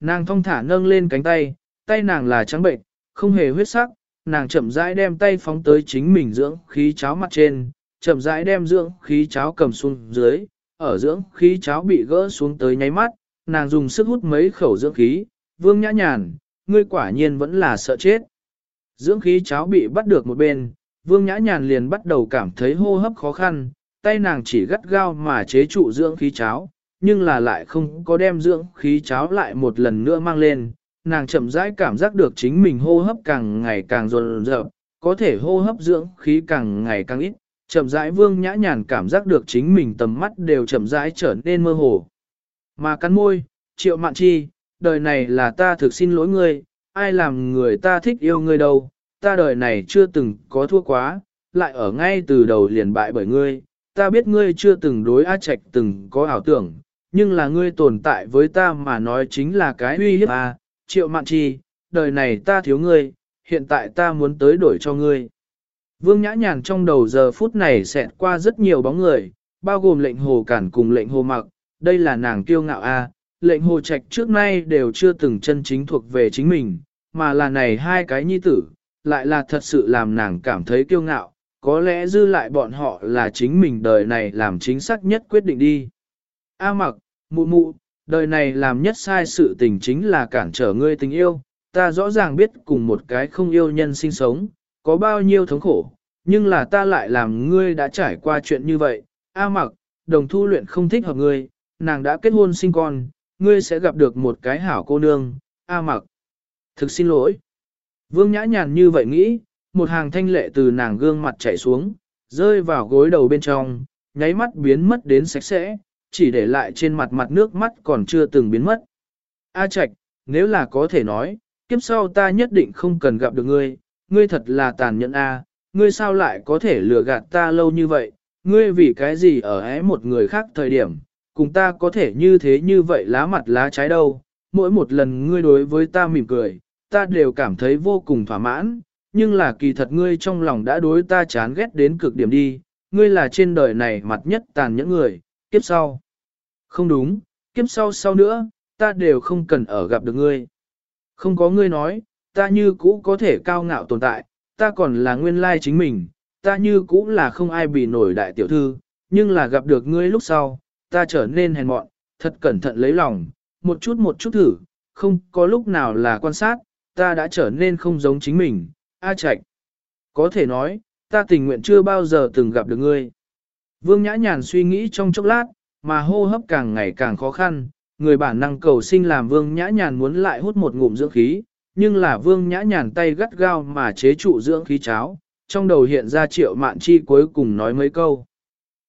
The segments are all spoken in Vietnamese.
Nàng thong thả nâng lên cánh tay, tay nàng là trắng bệnh, không hề huyết sắc, nàng chậm rãi đem tay phóng tới chính mình dưỡng khí cháo mặt trên, chậm rãi đem dưỡng khí cháo cầm xuống dưới, ở dưỡng khí cháo bị gỡ xuống tới nháy mắt, nàng dùng sức hút mấy khẩu dưỡng khí, vương nhã nhàn, ngươi quả nhiên vẫn là sợ chết. Dưỡng khí cháo bị bắt được một bên, vương nhã nhàn liền bắt đầu cảm thấy hô hấp khó khăn, tay nàng chỉ gắt gao mà chế trụ dưỡng khí cháo, nhưng là lại không có đem dưỡng khí cháo lại một lần nữa mang lên. Nàng chậm rãi cảm giác được chính mình hô hấp càng ngày càng dồn dập, có thể hô hấp dưỡng khí càng ngày càng ít. Chậm rãi vương nhã nhàn cảm giác được chính mình tầm mắt đều chậm rãi trở nên mơ hồ. Mà cắn môi, triệu mạn chi, đời này là ta thực xin lỗi ngươi, ai làm người ta thích yêu ngươi đâu, ta đời này chưa từng có thua quá, lại ở ngay từ đầu liền bại bởi ngươi, ta biết ngươi chưa từng đối A Trạch từng có ảo tưởng, nhưng là ngươi tồn tại với ta mà nói chính là cái uy hiếp à, triệu mạn chi, đời này ta thiếu ngươi, hiện tại ta muốn tới đổi cho ngươi. Vương Nhã Nhàn trong đầu giờ phút này xẹt qua rất nhiều bóng người, bao gồm lệnh hồ cản cùng lệnh hồ mặc, đây là nàng kiêu ngạo a. À, lệnh hồ trạch trước nay đều chưa từng chân chính thuộc về chính mình, mà là này hai cái nhi tử, lại là thật sự làm nàng cảm thấy kiêu ngạo, có lẽ dư lại bọn họ là chính mình đời này làm chính xác nhất quyết định đi. A mặc, mụ mụ, đời này làm nhất sai sự tình chính là cản trở ngươi tình yêu, ta rõ ràng biết cùng một cái không yêu nhân sinh sống, có bao nhiêu thống khổ, nhưng là ta lại làm ngươi đã trải qua chuyện như vậy. A mặc, đồng thu luyện không thích hợp ngươi, nàng đã kết hôn sinh con, ngươi sẽ gặp được một cái hảo cô nương, A mặc. Thực xin lỗi. Vương nhã nhàn như vậy nghĩ, một hàng thanh lệ từ nàng gương mặt chảy xuống, rơi vào gối đầu bên trong, nháy mắt biến mất đến sạch sẽ, chỉ để lại trên mặt mặt nước mắt còn chưa từng biến mất. A Trạch, nếu là có thể nói, kiếp sau ta nhất định không cần gặp được ngươi, ngươi thật là tàn nhẫn A, ngươi sao lại có thể lừa gạt ta lâu như vậy, ngươi vì cái gì ở ấy một người khác thời điểm, cùng ta có thể như thế như vậy lá mặt lá trái đâu, mỗi một lần ngươi đối với ta mỉm cười, ta đều cảm thấy vô cùng thỏa mãn, nhưng là kỳ thật ngươi trong lòng đã đối ta chán ghét đến cực điểm đi, ngươi là trên đời này mặt nhất tàn những người, kiếp sau. Không đúng, kiếp sau sau nữa, ta đều không cần ở gặp được ngươi. Không có ngươi nói, ta như cũ có thể cao ngạo tồn tại, ta còn là nguyên lai chính mình, ta như cũ là không ai bị nổi đại tiểu thư, nhưng là gặp được ngươi lúc sau, ta trở nên hèn mọn, thật cẩn thận lấy lòng, một chút một chút thử, không có lúc nào là quan sát, ta đã trở nên không giống chính mình, A Trạch. Có thể nói, ta tình nguyện chưa bao giờ từng gặp được ngươi. Vương Nhã Nhàn suy nghĩ trong chốc lát, mà hô hấp càng ngày càng khó khăn, người bản năng cầu sinh làm Vương Nhã Nhàn muốn lại hút một ngụm dưỡng khí, nhưng là Vương Nhã Nhàn tay gắt gao mà chế trụ dưỡng khí cháo, trong đầu hiện ra triệu mạn chi cuối cùng nói mấy câu.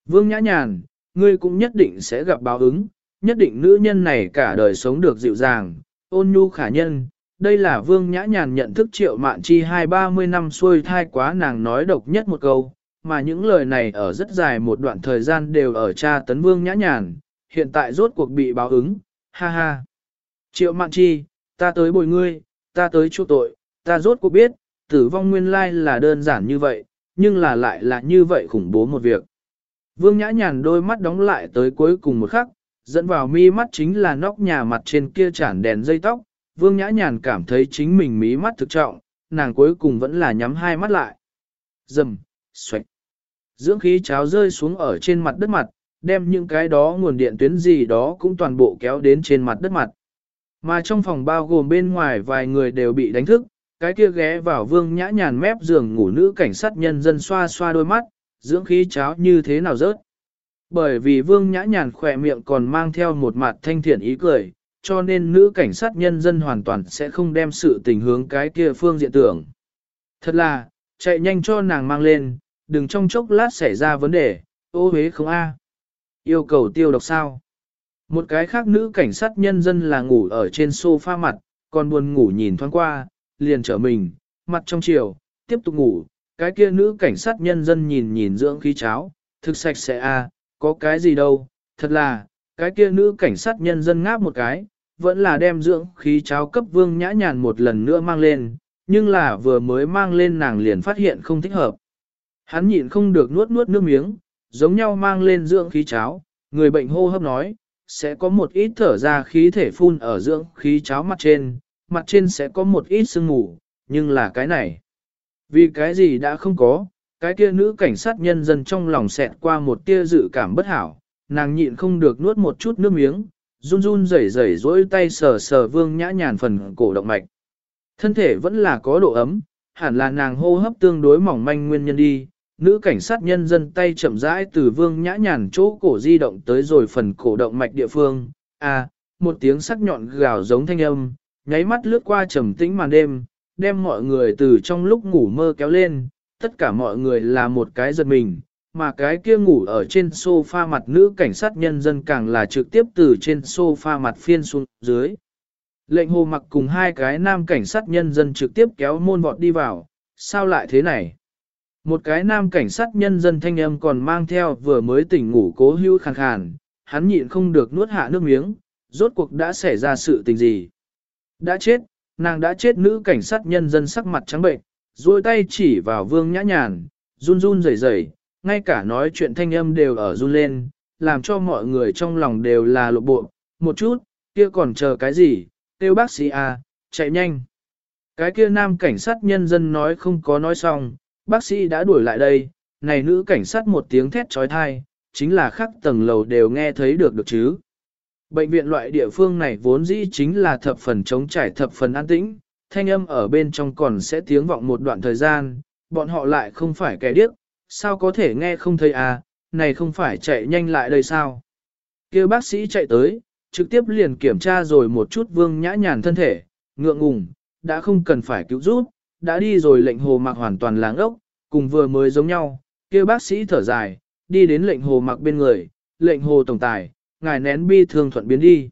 Vương Nhã Nhàn, ngươi cũng nhất định sẽ gặp báo ứng, nhất định nữ nhân này cả đời sống được dịu dàng, ôn nhu khả nhân, đây là vương nhã nhàn nhận thức triệu mạn chi hai ba mươi năm xuôi thai quá nàng nói độc nhất một câu, mà những lời này ở rất dài một đoạn thời gian đều ở cha tấn vương nhã nhàn, hiện tại rốt cuộc bị báo ứng, ha ha. Triệu mạn chi, ta tới bồi ngươi, ta tới chu tội, ta rốt cuộc biết, tử vong nguyên lai là đơn giản như vậy, nhưng là lại là như vậy khủng bố một việc. Vương nhã nhàn đôi mắt đóng lại tới cuối cùng một khắc, dẫn vào mi mắt chính là nóc nhà mặt trên kia chản đèn dây tóc, Vương Nhã Nhàn cảm thấy chính mình mí mắt thực trọng, nàng cuối cùng vẫn là nhắm hai mắt lại. Dầm, xoạch. Dưỡng khí cháo rơi xuống ở trên mặt đất mặt, đem những cái đó nguồn điện tuyến gì đó cũng toàn bộ kéo đến trên mặt đất mặt. Mà trong phòng bao gồm bên ngoài vài người đều bị đánh thức, cái kia ghé vào vương nhã nhàn mép giường ngủ nữ cảnh sát nhân dân xoa xoa đôi mắt, dưỡng khí cháo như thế nào rớt. Bởi vì vương nhã nhàn khỏe miệng còn mang theo một mặt thanh thiện ý cười, cho nên nữ cảnh sát nhân dân hoàn toàn sẽ không đem sự tình hướng cái kia phương diện tưởng. Thật là, chạy nhanh cho nàng mang lên, đừng trong chốc lát xảy ra vấn đề, ô hế không a. Yêu cầu tiêu độc sao. Một cái khác nữ cảnh sát nhân dân là ngủ ở trên sofa mặt, còn buồn ngủ nhìn thoáng qua, liền trở mình, mặt trong chiều, tiếp tục ngủ, cái kia nữ cảnh sát nhân dân nhìn nhìn dưỡng khí cháo, thực sạch sẽ a, có cái gì đâu, thật là, cái kia nữ cảnh sát nhân dân ngáp một cái, vẫn là đem dưỡng khí cháo cấp vương nhã nhàn một lần nữa mang lên, nhưng là vừa mới mang lên nàng liền phát hiện không thích hợp. Hắn nhịn không được nuốt nuốt nước miếng, giống nhau mang lên dưỡng khí cháo, người bệnh hô hấp nói, sẽ có một ít thở ra khí thể phun ở dưỡng khí cháo mặt trên, mặt trên sẽ có một ít sương mù, nhưng là cái này. Vì cái gì đã không có, cái kia nữ cảnh sát nhân dân trong lòng xẹt qua một tia dự cảm bất hảo, nàng nhịn không được nuốt một chút nước miếng, run run rẩy rẩy rỗi tay sờ sờ vương nhã nhàn phần cổ động mạch. Thân thể vẫn là có độ ấm, hẳn là nàng hô hấp tương đối mỏng manh nguyên nhân đi. Nữ cảnh sát nhân dân tay chậm rãi từ vương nhã nhàn chỗ cổ di động tới rồi phần cổ động mạch địa phương. À, một tiếng sắc nhọn gào giống thanh âm, nháy mắt lướt qua trầm tĩnh màn đêm, đem mọi người từ trong lúc ngủ mơ kéo lên, tất cả mọi người là một cái giật mình, mà cái kia ngủ ở trên sofa mặt nữ cảnh sát nhân dân càng là trực tiếp từ trên sofa mặt phiên xuống dưới. Lệnh hồ mặc cùng hai cái nam cảnh sát nhân dân trực tiếp kéo môn vọt đi vào, sao lại thế này? Một cái nam cảnh sát nhân dân thanh âm còn mang theo vừa mới tỉnh ngủ cố hữu khàn khàn, hắn nhịn không được nuốt hạ nước miếng, rốt cuộc đã xảy ra sự tình gì? Đã chết, nàng đã chết nữ cảnh sát nhân dân sắc mặt trắng bệnh, duỗi tay chỉ vào vương nhã nhàn, run run rẩy rẩy, ngay cả nói chuyện thanh âm đều ở run lên, làm cho mọi người trong lòng đều là lộ bộ, một chút, kia còn chờ cái gì, kêu bác sĩ à, chạy nhanh. Cái kia nam cảnh sát nhân dân nói không có nói xong, bác sĩ đã đuổi lại đây, này nữ cảnh sát một tiếng thét trói thai, chính là khắc tầng lầu đều nghe thấy được được chứ. Bệnh viện loại địa phương này vốn dĩ chính là thập phần chống trải thập phần an tĩnh, thanh âm ở bên trong còn sẽ tiếng vọng một đoạn thời gian, bọn họ lại không phải kẻ điếc, sao có thể nghe không thấy à, này không phải chạy nhanh lại đây sao. kia bác sĩ chạy tới, trực tiếp liền kiểm tra rồi một chút vương nhã nhàn thân thể, ngượng ngùng, đã không cần phải cứu giúp, đã đi rồi lệnh hồ mặc hoàn toàn láng ốc, cùng vừa mới giống nhau, kia bác sĩ thở dài, đi đến lệnh hồ mặc bên người, lệnh hồ tổng tài, ngài nén bi thương thuận biến đi.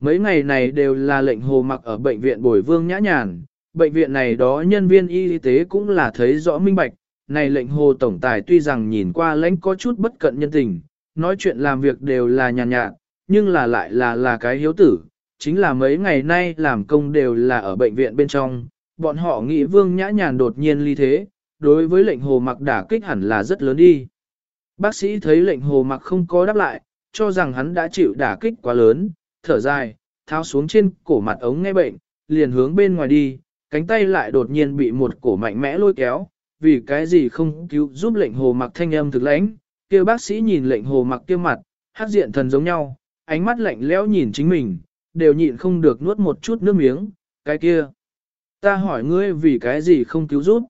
Mấy ngày này đều là lệnh hồ mặc ở bệnh viện bồi vương nhã nhàn, bệnh viện này đó nhân viên y tế cũng là thấy rõ minh bạch, này lệnh hồ tổng tài tuy rằng nhìn qua lãnh có chút bất cận nhân tình, nói chuyện làm việc đều là nhàn nhạt, nhưng là lại là là cái hiếu tử, chính là mấy ngày nay làm công đều là ở bệnh viện bên trong, bọn họ nghĩ vương nhã nhàn đột nhiên ly thế, đối với lệnh hồ mặc đả kích hẳn là rất lớn đi. Bác sĩ thấy lệnh hồ mặc không có đáp lại, cho rằng hắn đã chịu đả kích quá lớn, thở dài, tháo xuống trên cổ mặt ống nghe bệnh, liền hướng bên ngoài đi, cánh tay lại đột nhiên bị một cổ mạnh mẽ lôi kéo, vì cái gì không cứu giúp lệnh hồ mặc thanh âm thực lãnh, kia bác sĩ nhìn lệnh hồ mặc kia mặt, hát diện thần giống nhau, ánh mắt lạnh lẽo nhìn chính mình, đều nhịn không được nuốt một chút nước miếng, cái kia. Ta hỏi ngươi vì cái gì không cứu giúp.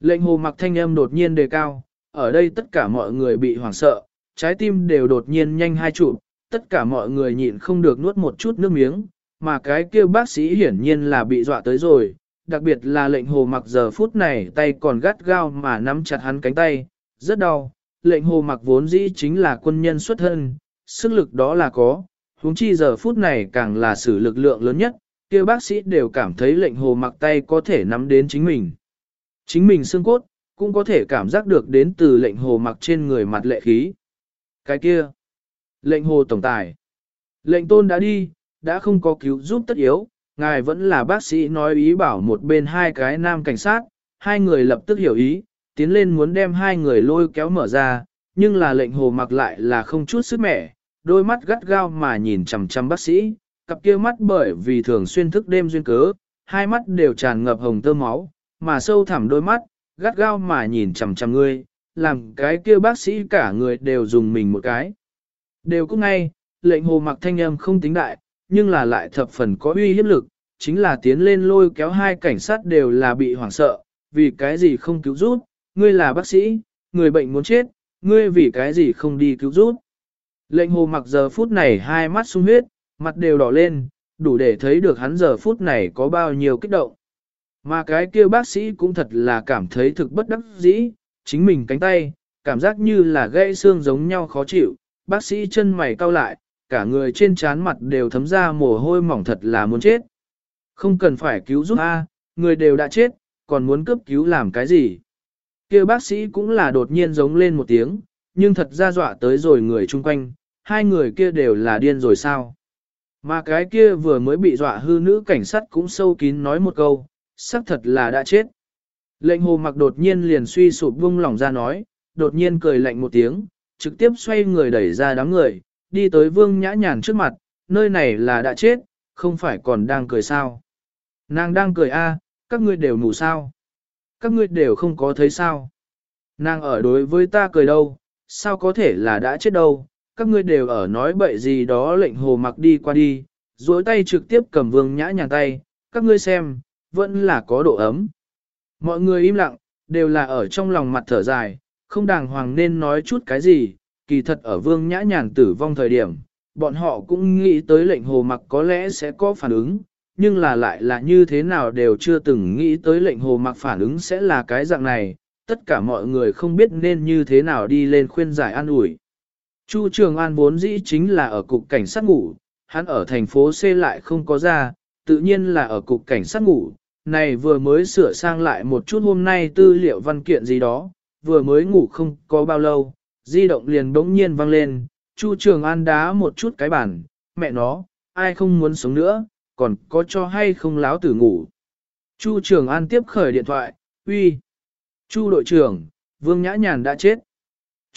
Lệnh hồ mặc thanh âm đột nhiên đề cao, ở đây tất cả mọi người bị hoảng sợ, trái tim đều đột nhiên nhanh hai trụ, tất cả mọi người nhịn không được nuốt một chút nước miếng, mà cái kia bác sĩ hiển nhiên là bị dọa tới rồi, đặc biệt là lệnh hồ mặc giờ phút này tay còn gắt gao mà nắm chặt hắn cánh tay, rất đau, lệnh hồ mặc vốn dĩ chính là quân nhân xuất thân, sức lực đó là có, huống chi giờ phút này càng là sử lực lượng lớn nhất, kia bác sĩ đều cảm thấy lệnh hồ mặc tay có thể nắm đến chính mình. Chính mình xương cốt, cũng có thể cảm giác được đến từ lệnh hồ mặc trên người mặt lệ khí. Cái kia, lệnh hồ tổng tài, lệnh tôn đã đi, đã không có cứu giúp tất yếu, ngài vẫn là bác sĩ nói ý bảo một bên hai cái nam cảnh sát, hai người lập tức hiểu ý, tiến lên muốn đem hai người lôi kéo mở ra, nhưng là lệnh hồ mặc lại là không chút sức mẻ, đôi mắt gắt gao mà nhìn chằm chằm bác sĩ, cặp kia mắt bởi vì thường xuyên thức đêm duyên cớ, hai mắt đều tràn ngập hồng tơ máu, mà sâu thẳm đôi mắt, gắt gao mà nhìn chằm chằm ngươi, làm cái kia bác sĩ cả người đều dùng mình một cái. Đều cũng ngay, lệnh hồ mặc thanh âm không tính đại, nhưng là lại thập phần có uy hiếp lực, chính là tiến lên lôi kéo hai cảnh sát đều là bị hoảng sợ, vì cái gì không cứu giúp, ngươi là bác sĩ, người bệnh muốn chết, ngươi vì cái gì không đi cứu giúp. Lệnh hồ mặc giờ phút này hai mắt sung huyết, mặt đều đỏ lên, đủ để thấy được hắn giờ phút này có bao nhiêu kích động. Mà cái kia bác sĩ cũng thật là cảm thấy thực bất đắc dĩ, chính mình cánh tay, cảm giác như là gãy xương giống nhau khó chịu, bác sĩ chân mày cau lại, cả người trên trán mặt đều thấm ra mồ hôi mỏng thật là muốn chết. Không cần phải cứu giúp A, người đều đã chết, còn muốn cấp cứu làm cái gì? kia bác sĩ cũng là đột nhiên giống lên một tiếng, nhưng thật ra dọa tới rồi người chung quanh, hai người kia đều là điên rồi sao? Mà cái kia vừa mới bị dọa hư nữ cảnh sát cũng sâu kín nói một câu, xác thật là đã chết. Lệnh hồ mặc đột nhiên liền suy sụp vung lòng ra nói, đột nhiên cười lạnh một tiếng, trực tiếp xoay người đẩy ra đám người, đi tới vương nhã nhàn trước mặt, nơi này là đã chết, không phải còn đang cười sao. Nàng đang cười a, các ngươi đều ngủ sao. Các ngươi đều không có thấy sao. Nàng ở đối với ta cười đâu, sao có thể là đã chết đâu, các ngươi đều ở nói bậy gì đó lệnh hồ mặc đi qua đi, duỗi tay trực tiếp cầm vương nhã nhàn tay, các ngươi xem, vẫn là có độ ấm. Mọi người im lặng, đều là ở trong lòng mặt thở dài, không đàng hoàng nên nói chút cái gì, kỳ thật ở vương nhã nhàn tử vong thời điểm, bọn họ cũng nghĩ tới lệnh hồ mặc có lẽ sẽ có phản ứng, nhưng là lại là như thế nào đều chưa từng nghĩ tới lệnh hồ mặc phản ứng sẽ là cái dạng này, tất cả mọi người không biết nên như thế nào đi lên khuyên giải an ủi. Chu Trường An vốn dĩ chính là ở cục cảnh sát ngủ, hắn ở thành phố C lại không có ra, tự nhiên là ở cục cảnh sát ngủ, này vừa mới sửa sang lại một chút hôm nay tư liệu văn kiện gì đó, vừa mới ngủ không có bao lâu, di động liền bỗng nhiên vang lên, Chu Trường An đá một chút cái bàn, mẹ nó, ai không muốn sống nữa, còn có cho hay không láo tử ngủ. Chu Trường An tiếp khởi điện thoại, uy. Chu đội trưởng, Vương Nhã Nhàn đã chết.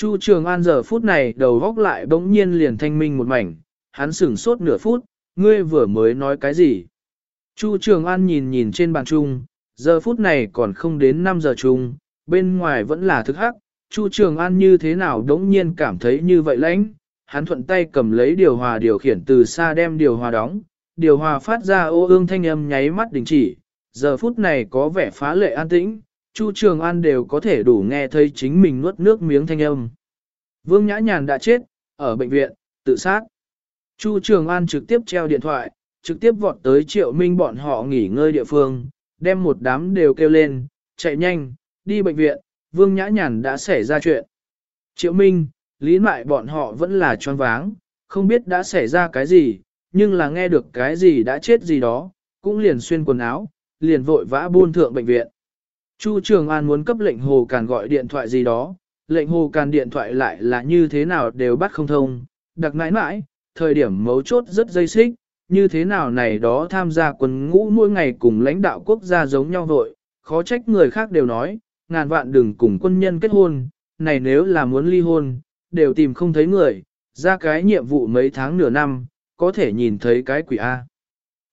Chu Trường An giờ phút này đầu góc lại bỗng nhiên liền thanh minh một mảnh, hắn sửng sốt nửa phút, ngươi vừa mới nói cái gì? Chu Trường An nhìn nhìn trên bàn chung, giờ phút này còn không đến 5 giờ chung, bên ngoài vẫn là thức hắc, Chu Trường An như thế nào đống nhiên cảm thấy như vậy lãnh, hắn thuận tay cầm lấy điều hòa điều khiển từ xa đem điều hòa đóng, điều hòa phát ra ô ương thanh âm nháy mắt đình chỉ, giờ phút này có vẻ phá lệ an tĩnh, Chu Trường An đều có thể đủ nghe thấy chính mình nuốt nước miếng thanh âm. Vương Nhã Nhàn đã chết, ở bệnh viện, tự sát. Chu Trường An trực tiếp treo điện thoại, trực tiếp vọt tới triệu minh bọn họ nghỉ ngơi địa phương, đem một đám đều kêu lên, chạy nhanh, đi bệnh viện, Vương Nhã Nhàn đã xảy ra chuyện. Triệu Minh, Lý Mại bọn họ vẫn là choáng váng, không biết đã xảy ra cái gì, nhưng là nghe được cái gì đã chết gì đó, cũng liền xuyên quần áo, liền vội vã buôn thượng bệnh viện. Chu Trường An muốn cấp lệnh Hồ Càn gọi điện thoại gì đó, lệnh Hồ Càn điện thoại lại là như thế nào đều bắt không thông, đặc nãi nãi, thời điểm mấu chốt rất dây xích, như thế nào này đó tham gia quân ngũ mỗi ngày cùng lãnh đạo quốc gia giống nhau vội, khó trách người khác đều nói, ngàn vạn đừng cùng quân nhân kết hôn, này nếu là muốn ly hôn, đều tìm không thấy người, ra cái nhiệm vụ mấy tháng nửa năm, có thể nhìn thấy cái quỷ A.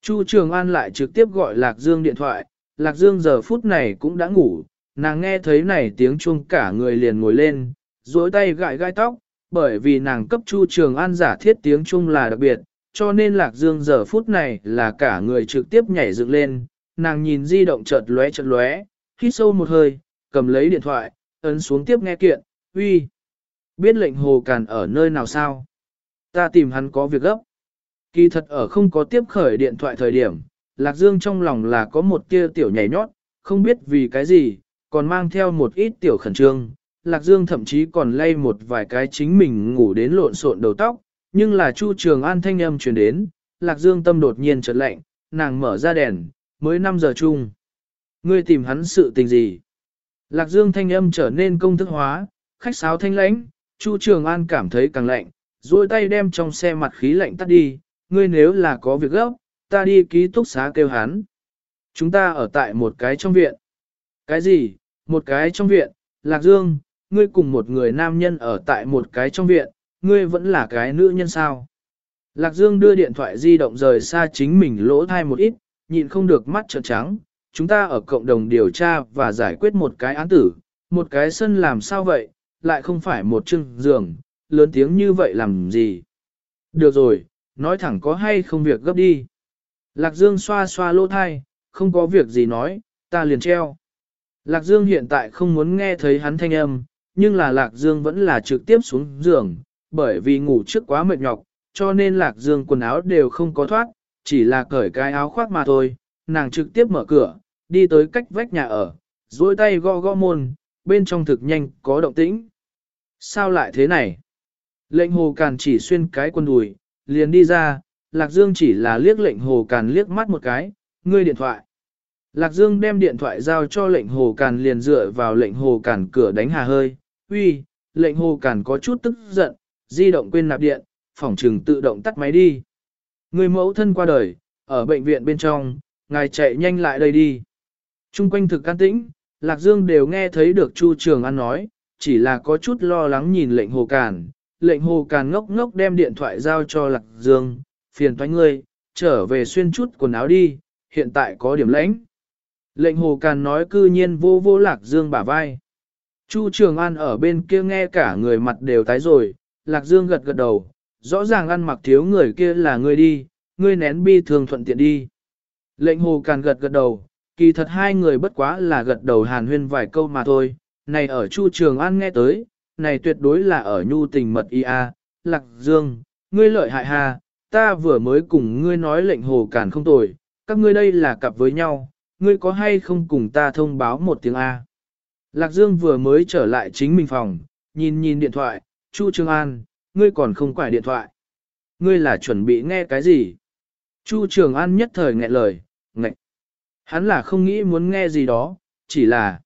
Chu Trường An lại trực tiếp gọi Lạc Dương điện thoại, Lạc Dương giờ phút này cũng đã ngủ, nàng nghe thấy này tiếng chuông cả người liền ngồi lên, duỗi tay gãi gai tóc, bởi vì nàng cấp Chu Trường An giả thiết tiếng chuông là đặc biệt, cho nên Lạc Dương giờ phút này là cả người trực tiếp nhảy dựng lên, nàng nhìn di động chợt lóe chợt lóe, hít sâu một hơi, cầm lấy điện thoại, ấn xuống tiếp nghe kiện, uy. Biết lệnh hồ càn ở nơi nào sao? Ta tìm hắn có việc gấp. Kỳ thật ở không có tiếp khởi điện thoại thời điểm, Lạc Dương trong lòng là có một tia tiểu nhảy nhót, không biết vì cái gì, còn mang theo một ít tiểu khẩn trương. Lạc Dương thậm chí còn lay một vài cái chính mình ngủ đến lộn xộn đầu tóc, nhưng là Chu Trường An thanh âm truyền đến, Lạc Dương tâm đột nhiên chợt lạnh, nàng mở ra đèn, mới 5 giờ chung. Ngươi tìm hắn sự tình gì? Lạc Dương thanh âm trở nên công thức hóa, khách sáo thanh lãnh, Chu Trường An cảm thấy càng lạnh, duỗi tay đem trong xe mặt khí lạnh tắt đi, ngươi nếu là có việc gấp, ta đi ký túc xá kêu hắn. Chúng ta ở tại một cái trong viện. Cái gì? Một cái trong viện, Lạc Dương, ngươi cùng một người nam nhân ở tại một cái trong viện, ngươi vẫn là cái nữ nhân sao? Lạc Dương đưa điện thoại di động rời xa chính mình lỗ thai một ít, nhịn không được mắt trợn trắng. Chúng ta ở cộng đồng điều tra và giải quyết một cái án tử, một cái sân làm sao vậy, lại không phải một chừng giường, lớn tiếng như vậy làm gì? Được rồi, nói thẳng có hay không việc gấp đi. Lạc Dương xoa xoa lỗ thai, không có việc gì nói, ta liền treo. Lạc Dương hiện tại không muốn nghe thấy hắn thanh âm, nhưng là Lạc Dương vẫn là trực tiếp xuống giường, bởi vì ngủ trước quá mệt nhọc, cho nên Lạc Dương quần áo đều không có thoát, chỉ là cởi cái áo khoác mà thôi. Nàng trực tiếp mở cửa, đi tới cách vách nhà ở, duỗi tay gõ gõ môn, bên trong thực nhanh có động tĩnh. Sao lại thế này? Lệnh hồ càn chỉ xuyên cái quần đùi, liền đi ra, Lạc Dương chỉ là liếc lệnh hồ càn liếc mắt một cái, ngươi điện thoại. Lạc Dương đem điện thoại giao cho lệnh hồ càn liền dựa vào lệnh hồ càn cửa đánh hà hơi. Uy, lệnh hồ càn có chút tức giận, di động quên nạp điện, phòng trừng tự động tắt máy đi. Người mẫu thân qua đời, ở bệnh viện bên trong, ngài chạy nhanh lại đây đi. Trung quanh thực can tĩnh, Lạc Dương đều nghe thấy được Chu Trường An nói, chỉ là có chút lo lắng nhìn lệnh hồ càn. lệnh hồ càn ngốc ngốc đem điện thoại giao cho lạc dương, phiền thoái ngươi, trở về xuyên chút quần áo đi, hiện tại có điểm lãnh. Lệnh hồ càn nói cư nhiên vô vô lạc dương bả vai. Chu Trường An ở bên kia nghe cả người mặt đều tái rồi, lạc dương gật gật đầu, rõ ràng ăn mặc thiếu người kia là ngươi đi, ngươi nén bi thường thuận tiện đi. Lệnh hồ càn gật gật đầu, kỳ thật hai người bất quá là gật đầu hàn huyên vài câu mà thôi, này ở Chu Trường An nghe tới, này tuyệt đối là ở nhu tình mật ia, lạc dương, ngươi lợi hại ha, ta vừa mới cùng ngươi nói lệnh hồ cản không tồi, các ngươi đây là cặp với nhau, ngươi có hay không cùng ta thông báo một tiếng A. Lạc Dương vừa mới trở lại chính mình phòng, nhìn nhìn điện thoại, Chu Trường An, ngươi còn không quải điện thoại. Ngươi là chuẩn bị nghe cái gì? Chu Trường An nhất thời nghẹn lời, ngạch. Hắn là không nghĩ muốn nghe gì đó, chỉ là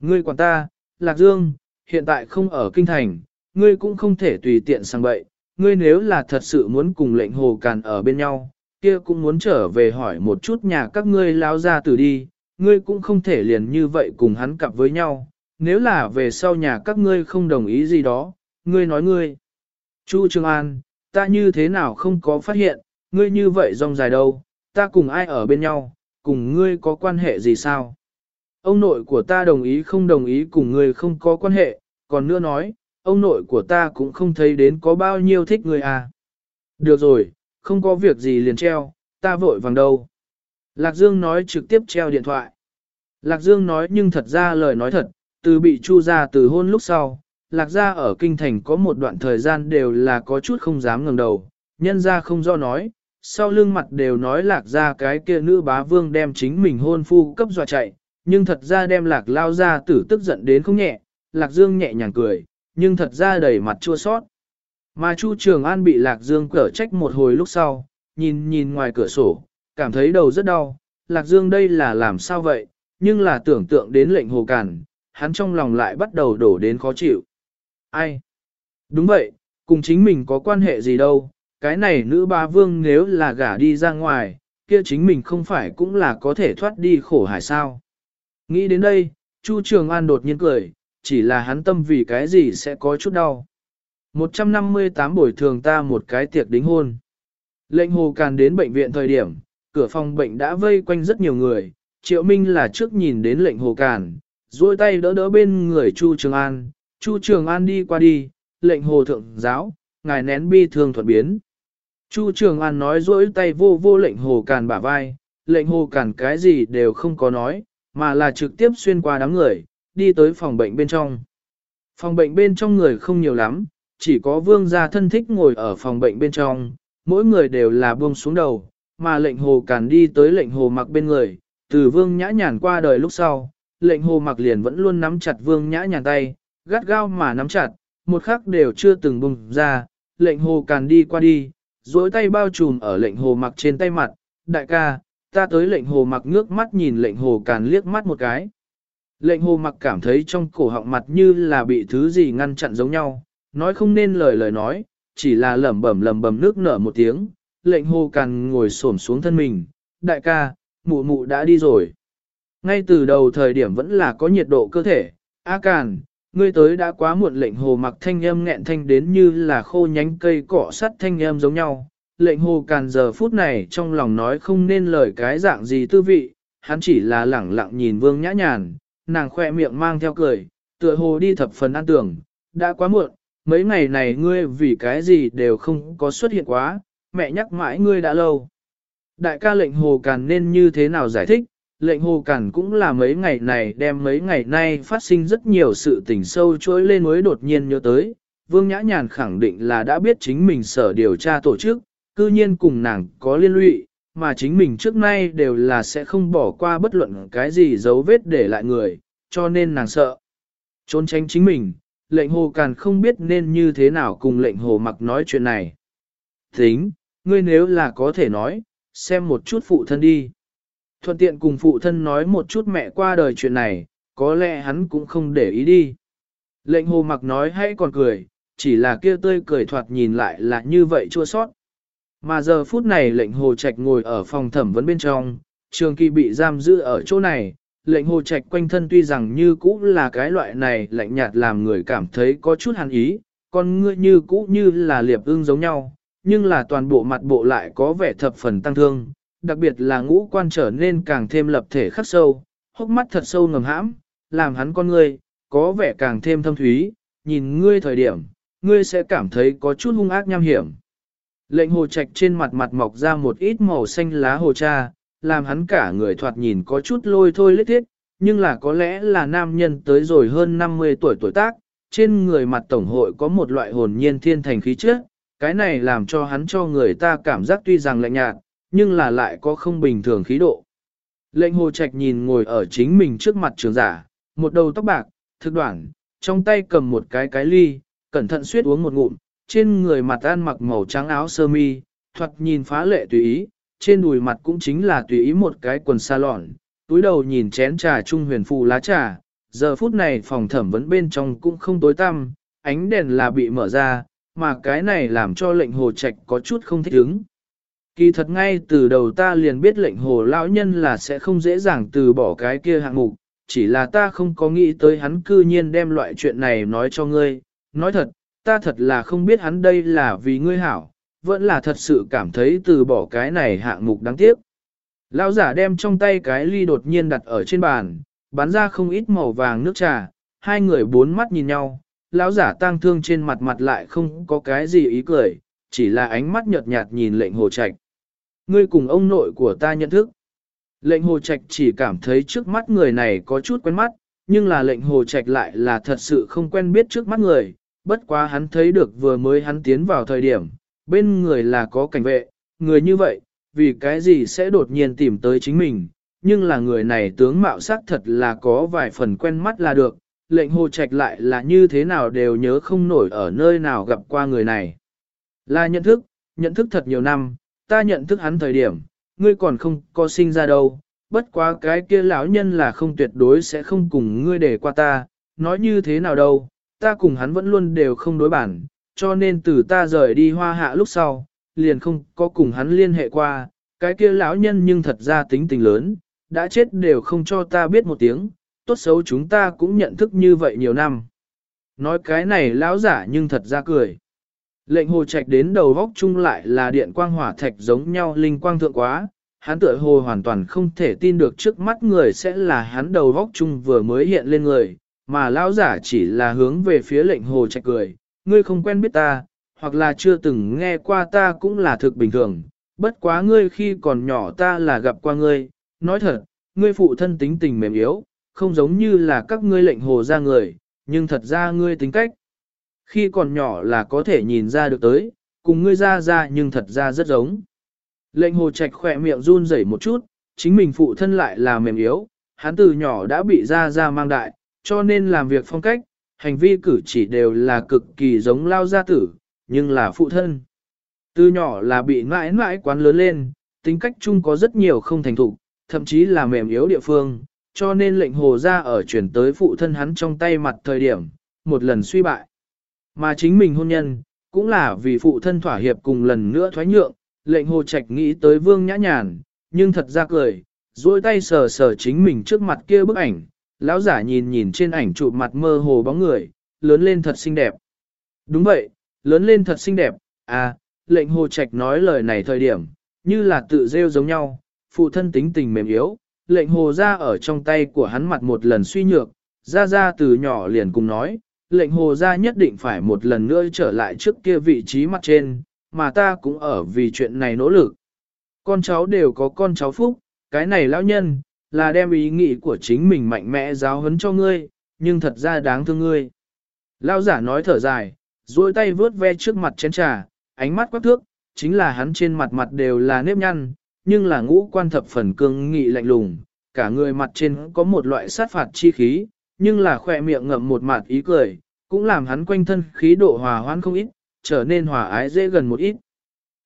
Ngươi quản ta, Lạc Dương, hiện tại không ở kinh thành, ngươi cũng không thể tùy tiện sang bậy. Ngươi nếu là thật sự muốn cùng lệnh hồ càn ở bên nhau, kia cũng muốn trở về hỏi một chút nhà các ngươi lao ra từ đi, ngươi cũng không thể liền như vậy cùng hắn cặp với nhau, nếu là về sau nhà các ngươi không đồng ý gì đó, ngươi nói ngươi. Chu Trường An, ta như thế nào không có phát hiện, ngươi như vậy rong dài đâu, ta cùng ai ở bên nhau, cùng ngươi có quan hệ gì sao? Ông nội của ta đồng ý không đồng ý cùng ngươi không có quan hệ, còn nữa nói, ông nội của ta cũng không thấy đến có bao nhiêu thích người à. Được rồi, không có việc gì liền treo, ta vội vàng đâu. Lạc Dương nói trực tiếp treo điện thoại. Lạc Dương nói nhưng thật ra lời nói thật, từ bị chu ra từ hôn lúc sau, Lạc gia ở kinh thành có một đoạn thời gian đều là có chút không dám ngẩng đầu, nhân ra không do nói, sau lưng mặt đều nói Lạc gia cái kia nữ bá vương đem chính mình hôn phu cấp dọa chạy, nhưng thật ra đem Lạc lao gia tử tức giận đến không nhẹ, Lạc Dương nhẹ nhàng cười, nhưng thật ra đầy mặt chua sót. Mà Chu Trường An bị Lạc Dương cở trách một hồi lúc sau, nhìn nhìn ngoài cửa sổ, cảm thấy đầu rất đau, Lạc Dương đây là làm sao vậy, nhưng là tưởng tượng đến lệnh hồ cản, hắn trong lòng lại bắt đầu đổ đến khó chịu. Ai? Đúng vậy, cùng chính mình có quan hệ gì đâu, cái này nữ ba vương nếu là gả đi ra ngoài, kia chính mình không phải cũng là có thể thoát đi khổ hải sao. Nghĩ đến đây, Chu Trường An đột nhiên cười, chỉ là hắn tâm vì cái gì sẽ có chút đau. 158 bồi thường ta một cái tiệc đính hôn. Lệnh hồ càn đến bệnh viện thời điểm, cửa phòng bệnh đã vây quanh rất nhiều người, triệu minh là trước nhìn đến lệnh hồ càn, duỗi tay đỡ đỡ bên người Chu Trường An, Chu Trường An đi qua đi, lệnh hồ thượng giáo, ngài nén bi thương thuận biến. Chu Trường An nói duỗi tay vô vô lệnh hồ càn bả vai, lệnh hồ càn cái gì đều không có nói, mà là trực tiếp xuyên qua đám người, đi tới phòng bệnh bên trong. Phòng bệnh bên trong người không nhiều lắm, chỉ có vương gia thân thích ngồi ở phòng bệnh bên trong, mỗi người đều là buông xuống đầu, mà lệnh hồ càn đi tới lệnh hồ mặc bên người, từ vương nhã nhàn qua đời lúc sau, lệnh hồ mặc liền vẫn luôn nắm chặt vương nhã nhàn tay, gắt gao mà nắm chặt, một khắc đều chưa từng bùng ra, lệnh hồ càn đi qua đi, duỗi tay bao trùm ở lệnh hồ mặc trên tay mặt, đại ca, ta tới lệnh hồ mặc ngước mắt nhìn lệnh hồ càn liếc mắt một cái. Lệnh hồ mặc cảm thấy trong cổ họng mặt như là bị thứ gì ngăn chặn giống nhau, nói không nên lời lời nói, chỉ là lẩm bẩm lẩm bẩm nước nở một tiếng, lệnh hồ càn ngồi xổm xuống thân mình, đại ca, mụ mụ đã đi rồi. Ngay từ đầu thời điểm vẫn là có nhiệt độ cơ thể, A càn, ngươi tới đã quá muộn lệnh hồ mặc thanh âm nghẹn thanh đến như là khô nhánh cây cỏ sắt thanh âm giống nhau. Lệnh hồ càn giờ phút này trong lòng nói không nên lời cái dạng gì tư vị, hắn chỉ là lẳng lặng nhìn vương nhã nhàn, nàng khoe miệng mang theo cười, tựa hồ đi thập phần an tưởng, đã quá muộn, mấy ngày này ngươi vì cái gì đều không có xuất hiện quá, mẹ nhắc mãi ngươi đã lâu. Đại ca lệnh hồ càn nên như thế nào giải thích, lệnh hồ càn cũng là mấy ngày này đem mấy ngày nay phát sinh rất nhiều sự tình sâu trỗi lên mới đột nhiên nhớ tới. Vương Nhã Nhàn khẳng định là đã biết chính mình sở điều tra tổ chức, cư nhiên cùng nàng có liên lụy, mà chính mình trước nay đều là sẽ không bỏ qua bất luận cái gì dấu vết để lại người, cho nên nàng sợ. Trốn tránh chính mình, lệnh hồ càn không biết nên như thế nào cùng lệnh hồ mặc nói chuyện này. Tính, ngươi nếu là có thể nói, xem một chút phụ thân đi. Thuận tiện cùng phụ thân nói một chút mẹ qua đời chuyện này, có lẽ hắn cũng không để ý đi. Lệnh hồ mặc nói hay còn cười, chỉ là kia tươi cười thoạt nhìn lại là như vậy chua sót. Mà giờ phút này lệnh hồ trạch ngồi ở phòng thẩm vấn bên trong, trường kỳ bị giam giữ ở chỗ này, lệnh hồ trạch quanh thân tuy rằng như cũ là cái loại này lạnh nhạt làm người cảm thấy có chút hàn ý, con ngươi như cũ như là liệp ưng giống nhau, nhưng là toàn bộ mặt bộ lại có vẻ thập phần tăng thương, đặc biệt là ngũ quan trở nên càng thêm lập thể khắc sâu, hốc mắt thật sâu ngầm hãm, làm hắn con ngươi, có vẻ càng thêm thâm thúy, nhìn ngươi thời điểm, ngươi sẽ cảm thấy có chút hung ác nham hiểm. Lệnh hồ trạch trên mặt mặt mọc ra một ít màu xanh lá hồ cha, làm hắn cả người thoạt nhìn có chút lôi thôi lết thiết, nhưng là có lẽ là nam nhân tới rồi hơn 50 tuổi tuổi tác, trên người mặt tổng hội có một loại hồn nhiên thiên thành khí chất, cái này làm cho hắn cho người ta cảm giác tuy rằng lạnh nhạt, nhưng là lại có không bình thường khí độ. Lệnh hồ trạch nhìn ngồi ở chính mình trước mặt trường giả, một đầu tóc bạc, thực đoạn, trong tay cầm một cái cái ly, cẩn thận suýt uống một ngụm, trên người mặt ăn mặc màu trắng áo sơ mi, thoạt nhìn phá lệ tùy ý, trên đùi mặt cũng chính là tùy ý một cái quần sa lọn, túi đầu nhìn chén trà trung huyền phù lá trà, giờ phút này phòng thẩm vấn bên trong cũng không tối tăm, ánh đèn là bị mở ra, mà cái này làm cho lệnh hồ trạch có chút không thích ứng. Kỳ thật ngay từ đầu ta liền biết lệnh hồ lão nhân là sẽ không dễ dàng từ bỏ cái kia hạng mục, chỉ là ta không có nghĩ tới hắn cư nhiên đem loại chuyện này nói cho ngươi. Nói thật, ta thật là không biết hắn đây là vì ngươi hảo, vẫn là thật sự cảm thấy từ bỏ cái này hạng mục đáng tiếc. Lão giả đem trong tay cái ly đột nhiên đặt ở trên bàn, bắn ra không ít màu vàng nước trà, hai người bốn mắt nhìn nhau, lão giả tang thương trên mặt mặt lại không có cái gì ý cười, chỉ là ánh mắt nhợt nhạt nhìn lệnh hồ trạch. Ngươi cùng ông nội của ta nhận thức. Lệnh hồ trạch chỉ cảm thấy trước mắt người này có chút quen mắt, nhưng là lệnh hồ trạch lại là thật sự không quen biết trước mắt người, bất quá hắn thấy được vừa mới hắn tiến vào thời điểm, bên người là có cảnh vệ, người như vậy, vì cái gì sẽ đột nhiên tìm tới chính mình, nhưng là người này tướng mạo sắc thật là có vài phần quen mắt là được, lệnh hồ trạch lại là như thế nào đều nhớ không nổi ở nơi nào gặp qua người này. Là nhận thức, nhận thức thật nhiều năm, ta nhận thức hắn thời điểm, ngươi còn không có sinh ra đâu, bất quá cái kia lão nhân là không tuyệt đối sẽ không cùng ngươi để qua ta, nói như thế nào đâu, ta cùng hắn vẫn luôn đều không đối bản, cho nên từ ta rời đi hoa hạ lúc sau, liền không có cùng hắn liên hệ qua, cái kia lão nhân nhưng thật ra tính tình lớn, đã chết đều không cho ta biết một tiếng, tốt xấu chúng ta cũng nhận thức như vậy nhiều năm. Nói cái này lão giả nhưng thật ra cười. Lệnh hồ trạch đến đầu góc chung lại là điện quang hỏa thạch giống nhau linh quang thượng quá, hắn tựa hồ hoàn toàn không thể tin được trước mắt người sẽ là hắn đầu góc chung vừa mới hiện lên người, mà lão giả chỉ là hướng về phía lệnh hồ trạch cười, ngươi không quen biết ta, hoặc là chưa từng nghe qua ta cũng là thực bình thường, bất quá ngươi khi còn nhỏ ta là gặp qua ngươi, nói thật, ngươi phụ thân tính tình mềm yếu, không giống như là các ngươi lệnh hồ ra người, nhưng thật ra ngươi tính cách. Khi còn nhỏ là có thể nhìn ra được tới, cùng ngươi ra ra nhưng thật ra rất giống. Lệnh hồ trạch khỏe miệng run rẩy một chút, chính mình phụ thân lại là mềm yếu, hắn từ nhỏ đã bị ra ra mang đại, cho nên làm việc phong cách, hành vi cử chỉ đều là cực kỳ giống lao gia tử, nhưng là phụ thân. Từ nhỏ là bị mãi mãi quán lớn lên, tính cách chung có rất nhiều không thành thục, thậm chí là mềm yếu địa phương, cho nên lệnh hồ ra ở chuyển tới phụ thân hắn trong tay mặt thời điểm, một lần suy bại. Mà chính mình hôn nhân, cũng là vì phụ thân thỏa hiệp cùng lần nữa thoái nhượng, lệnh hồ trạch nghĩ tới vương nhã nhàn, nhưng thật ra cười, duỗi tay sờ sờ chính mình trước mặt kia bức ảnh, lão giả nhìn nhìn trên ảnh chụp mặt mơ hồ bóng người, lớn lên thật xinh đẹp. Đúng vậy, lớn lên thật xinh đẹp, à, lệnh hồ trạch nói lời này thời điểm, như là tự rêu giống nhau, phụ thân tính tình mềm yếu, lệnh hồ ra ở trong tay của hắn mặt một lần suy nhược, ra ra từ nhỏ liền cùng nói, lệnh hồ ra nhất định phải một lần nữa trở lại trước kia vị trí mặt trên, mà ta cũng ở vì chuyện này nỗ lực. Con cháu đều có con cháu phúc, cái này lão nhân, là đem ý nghĩ của chính mình mạnh mẽ giáo huấn cho ngươi, nhưng thật ra đáng thương ngươi. Lão giả nói thở dài, duỗi tay vướt ve trước mặt chén trà, ánh mắt quắc thước, chính là hắn trên mặt mặt đều là nếp nhăn, nhưng là ngũ quan thập phần cương nghị lạnh lùng, cả người mặt trên có một loại sát phạt chi khí, nhưng là khỏe miệng ngậm một mặt ý cười, cũng làm hắn quanh thân khí độ hòa hoãn không ít, trở nên hòa ái dễ gần một ít.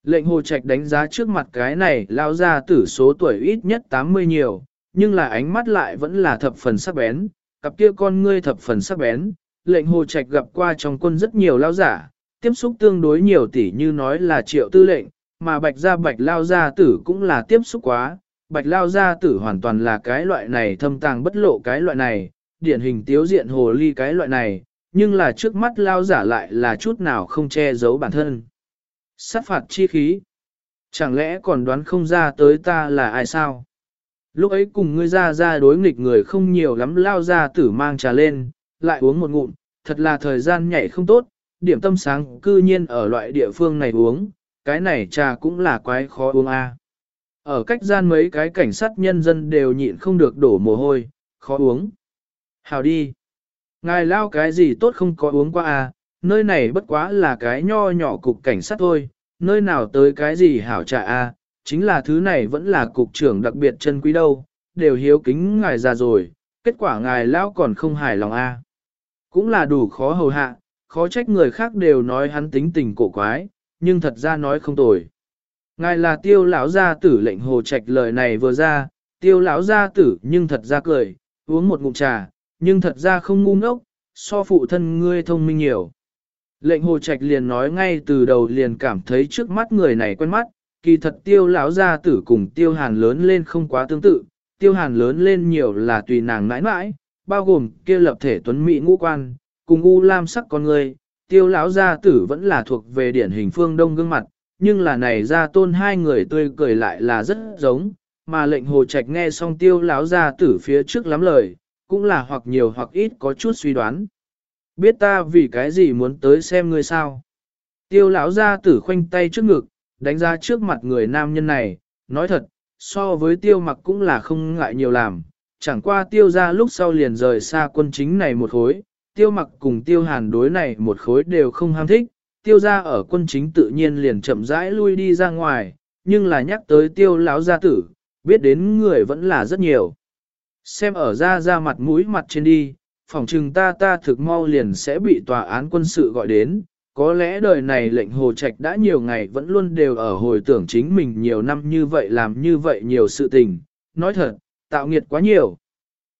Lệnh hồ trạch đánh giá trước mặt cái này lao ra tử số tuổi ít nhất 80 nhiều, nhưng là ánh mắt lại vẫn là thập phần sắc bén, cặp kia con ngươi thập phần sắc bén. Lệnh hồ trạch gặp qua trong quân rất nhiều lao giả, tiếp xúc tương đối nhiều tỷ như nói là triệu tư lệnh, mà bạch gia bạch lao gia tử cũng là tiếp xúc quá. Bạch lao gia tử hoàn toàn là cái loại này thâm tàng bất lộ cái loại này, điển hình tiếu diện hồ ly cái loại này, nhưng là trước mắt lao giả lại là chút nào không che giấu bản thân. Sát phạt chi khí. Chẳng lẽ còn đoán không ra tới ta là ai sao? Lúc ấy cùng ngươi ra ra đối nghịch người không nhiều lắm lao ra tử mang trà lên, lại uống một ngụm, thật là thời gian nhảy không tốt, điểm tâm sáng cư nhiên ở loại địa phương này uống, cái này trà cũng là quái khó uống a. Ở cách gian mấy cái cảnh sát nhân dân đều nhịn không được đổ mồ hôi, khó uống. Hào đi. Ngài lao cái gì tốt không có uống qua à nơi này bất quá là cái nho nhỏ cục cảnh sát thôi, nơi nào tới cái gì hảo trà à chính là thứ này vẫn là cục trưởng đặc biệt chân quý đâu, đều hiếu kính ngài già rồi, kết quả ngài lão còn không hài lòng a. Cũng là đủ khó hầu hạ, khó trách người khác đều nói hắn tính tình cổ quái, nhưng thật ra nói không tồi. Ngài là tiêu lão gia tử lệnh hồ trạch lời này vừa ra, tiêu lão gia tử nhưng thật ra cười, uống một ngụm trà, nhưng thật ra không ngu ngốc, so phụ thân ngươi thông minh nhiều. Lệnh hồ trạch liền nói ngay từ đầu liền cảm thấy trước mắt người này quen mắt, kỳ thật tiêu lão gia tử cùng tiêu hàn lớn lên không quá tương tự, tiêu hàn lớn lên nhiều là tùy nàng mãi mãi, bao gồm kia lập thể tuấn mỹ ngũ quan, cùng u lam sắc con người, tiêu lão gia tử vẫn là thuộc về điển hình phương đông gương mặt, nhưng là này ra tôn hai người tươi cười lại là rất giống, mà lệnh hồ trạch nghe xong tiêu lão gia tử phía trước lắm lời, cũng là hoặc nhiều hoặc ít có chút suy đoán. Biết ta vì cái gì muốn tới xem ngươi sao? Tiêu lão gia tử khoanh tay trước ngực, đánh ra trước mặt người nam nhân này, nói thật, so với tiêu mặc cũng là không ngại nhiều làm, chẳng qua tiêu ra lúc sau liền rời xa quân chính này một khối, tiêu mặc cùng tiêu hàn đối này một khối đều không ham thích, tiêu ra ở quân chính tự nhiên liền chậm rãi lui đi ra ngoài, nhưng là nhắc tới tiêu lão gia tử, biết đến người vẫn là rất nhiều. Xem ở ra ra mặt mũi mặt trên đi, phòng trừng ta ta thực mau liền sẽ bị tòa án quân sự gọi đến, có lẽ đời này lệnh hồ trạch đã nhiều ngày vẫn luôn đều ở hồi tưởng chính mình nhiều năm như vậy làm như vậy nhiều sự tình, nói thật, tạo nghiệt quá nhiều.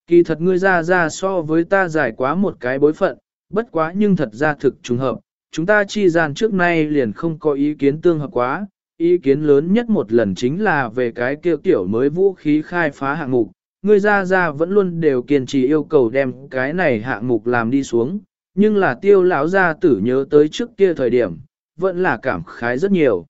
Kỳ thật ngươi ra ra so với ta dài quá một cái bối phận, bất quá nhưng thật ra thực trùng hợp, chúng ta chi gian trước nay liền không có ý kiến tương hợp quá, ý kiến lớn nhất một lần chính là về cái kia kiểu mới vũ khí khai phá hạng mục, ngươi ra ra vẫn luôn đều kiên trì yêu cầu đem cái này hạng mục làm đi xuống, nhưng là tiêu lão gia tử nhớ tới trước kia thời điểm, vẫn là cảm khái rất nhiều.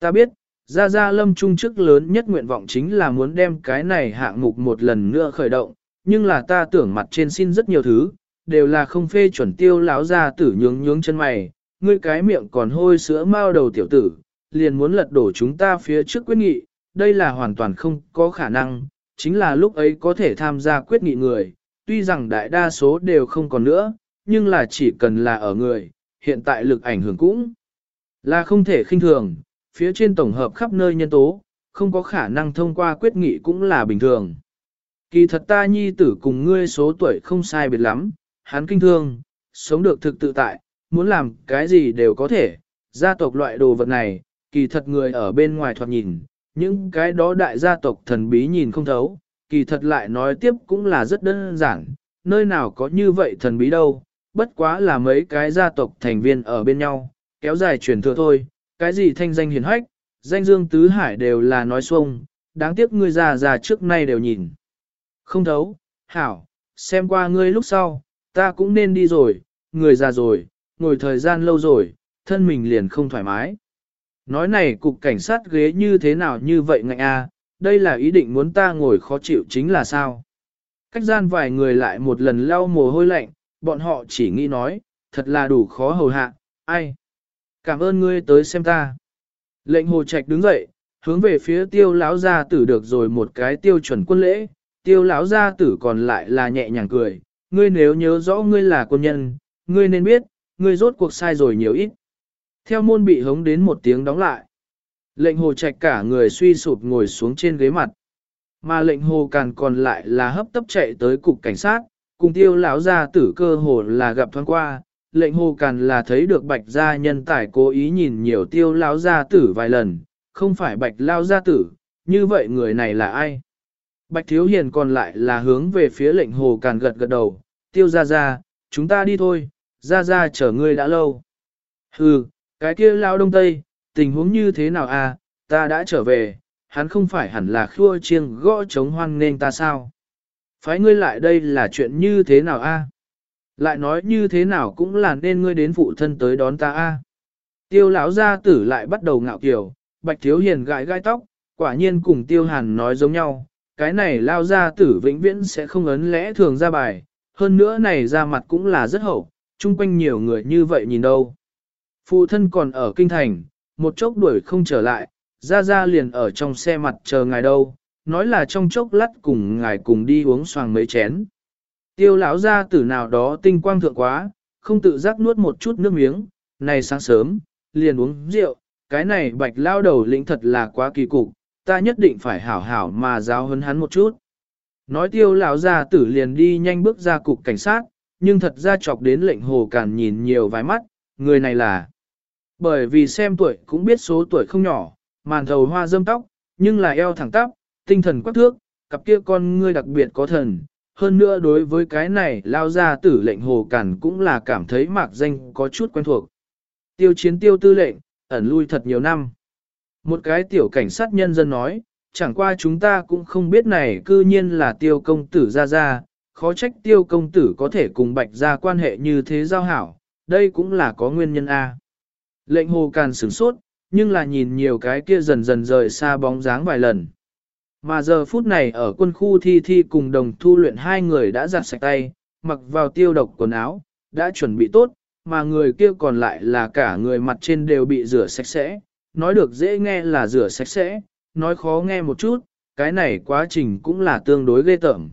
Ta biết, Gia Gia Lâm Trung chức lớn nhất nguyện vọng chính là muốn đem cái này hạng mục một lần nữa khởi động, nhưng là ta tưởng mặt trên xin rất nhiều thứ, đều là không phê chuẩn tiêu lão gia tử nhướng nhướng chân mày, ngươi cái miệng còn hôi sữa mao đầu tiểu tử, liền muốn lật đổ chúng ta phía trước quyết nghị, đây là hoàn toàn không có khả năng, chính là lúc ấy có thể tham gia quyết nghị người, tuy rằng đại đa số đều không còn nữa, nhưng là chỉ cần là ở người, hiện tại lực ảnh hưởng cũng là không thể khinh thường, phía trên tổng hợp khắp nơi nhân tố, không có khả năng thông qua quyết nghị cũng là bình thường. Kỳ thật ta nhi tử cùng ngươi số tuổi không sai biệt lắm, hắn kinh thương, sống được thực tự tại, muốn làm cái gì đều có thể, gia tộc loại đồ vật này, kỳ thật người ở bên ngoài thoạt nhìn, những cái đó đại gia tộc thần bí nhìn không thấu, kỳ thật lại nói tiếp cũng là rất đơn giản, nơi nào có như vậy thần bí đâu, bất quá là mấy cái gia tộc thành viên ở bên nhau, kéo dài truyền thừa thôi, cái gì thanh danh hiền hách, danh dương tứ hải đều là nói xuông, đáng tiếc ngươi già già trước nay đều nhìn. Không thấu, hảo, xem qua ngươi lúc sau, ta cũng nên đi rồi, người già rồi, ngồi thời gian lâu rồi, thân mình liền không thoải mái. Nói này cục cảnh sát ghế như thế nào như vậy ngạnh a, đây là ý định muốn ta ngồi khó chịu chính là sao. Cách gian vài người lại một lần lau mồ hôi lạnh, bọn họ chỉ nghĩ nói, thật là đủ khó hầu hạ, ai. Cảm ơn ngươi tới xem ta. Lệnh hồ trạch đứng dậy, hướng về phía tiêu lão gia tử được rồi một cái tiêu chuẩn quân lễ, tiêu lão gia tử còn lại là nhẹ nhàng cười, ngươi nếu nhớ rõ ngươi là quân nhân, ngươi nên biết, ngươi rốt cuộc sai rồi nhiều ít. Theo môn bị hống đến một tiếng đóng lại. Lệnh hồ trạch cả người suy sụp ngồi xuống trên ghế mặt. Mà lệnh hồ càn còn lại là hấp tấp chạy tới cục cảnh sát, cùng tiêu lão gia tử cơ hồ là gặp thoáng qua. Lệnh hồ càn là thấy được bạch gia nhân tài cố ý nhìn nhiều tiêu lão gia tử vài lần, không phải bạch lao gia tử, như vậy người này là ai? Bạch thiếu hiền còn lại là hướng về phía lệnh hồ càn gật gật đầu, tiêu ra ra, chúng ta đi thôi, ra ra chở ngươi đã lâu. Hừ, cái kia lao đông tây, tình huống như thế nào à, ta đã trở về, hắn không phải hẳn là khua chiêng gõ chống hoan nên ta sao? Phái ngươi lại đây là chuyện như thế nào a? Lại nói như thế nào cũng là nên ngươi đến phụ thân tới đón ta a. Tiêu lão gia tử lại bắt đầu ngạo kiều, bạch thiếu hiền gãi gai tóc, quả nhiên cùng tiêu hàn nói giống nhau, cái này lao gia tử vĩnh viễn sẽ không ấn lẽ thường ra bài, hơn nữa này ra mặt cũng là rất hậu, chung quanh nhiều người như vậy nhìn đâu. Phụ thân còn ở kinh thành, một chốc đuổi không trở lại, ra ra liền ở trong xe mặt chờ ngài đâu, nói là trong chốc lát cùng ngài cùng đi uống xoàng mấy chén. Tiêu lão gia tử nào đó tinh quang thượng quá, không tự giác nuốt một chút nước miếng, này sáng sớm, liền uống rượu, cái này bạch lao đầu lĩnh thật là quá kỳ cục, ta nhất định phải hảo hảo mà giáo hấn hắn một chút. Nói tiêu lão gia tử liền đi nhanh bước ra cục cảnh sát, nhưng thật ra chọc đến lệnh hồ càn nhìn nhiều vài mắt, người này là. Bởi vì xem tuổi cũng biết số tuổi không nhỏ, màn thầu hoa dâm tóc, nhưng là eo thẳng tắp, tinh thần quắc thước, cặp kia con ngươi đặc biệt có thần. Hơn nữa đối với cái này lao ra tử lệnh hồ cản cũng là cảm thấy mạc danh có chút quen thuộc. Tiêu chiến tiêu tư lệnh, ẩn lui thật nhiều năm. Một cái tiểu cảnh sát nhân dân nói, chẳng qua chúng ta cũng không biết này cư nhiên là tiêu công tử ra ra, khó trách tiêu công tử có thể cùng bạch ra quan hệ như thế giao hảo, đây cũng là có nguyên nhân A. Lệnh hồ càn sửng sốt, nhưng là nhìn nhiều cái kia dần dần rời xa bóng dáng vài lần. Mà giờ phút này ở quân khu thi thi cùng đồng thu luyện hai người đã giặt sạch tay, mặc vào tiêu độc quần áo, đã chuẩn bị tốt, mà người kia còn lại là cả người mặt trên đều bị rửa sạch sẽ. Nói được dễ nghe là rửa sạch sẽ, nói khó nghe một chút, cái này quá trình cũng là tương đối ghê tởm.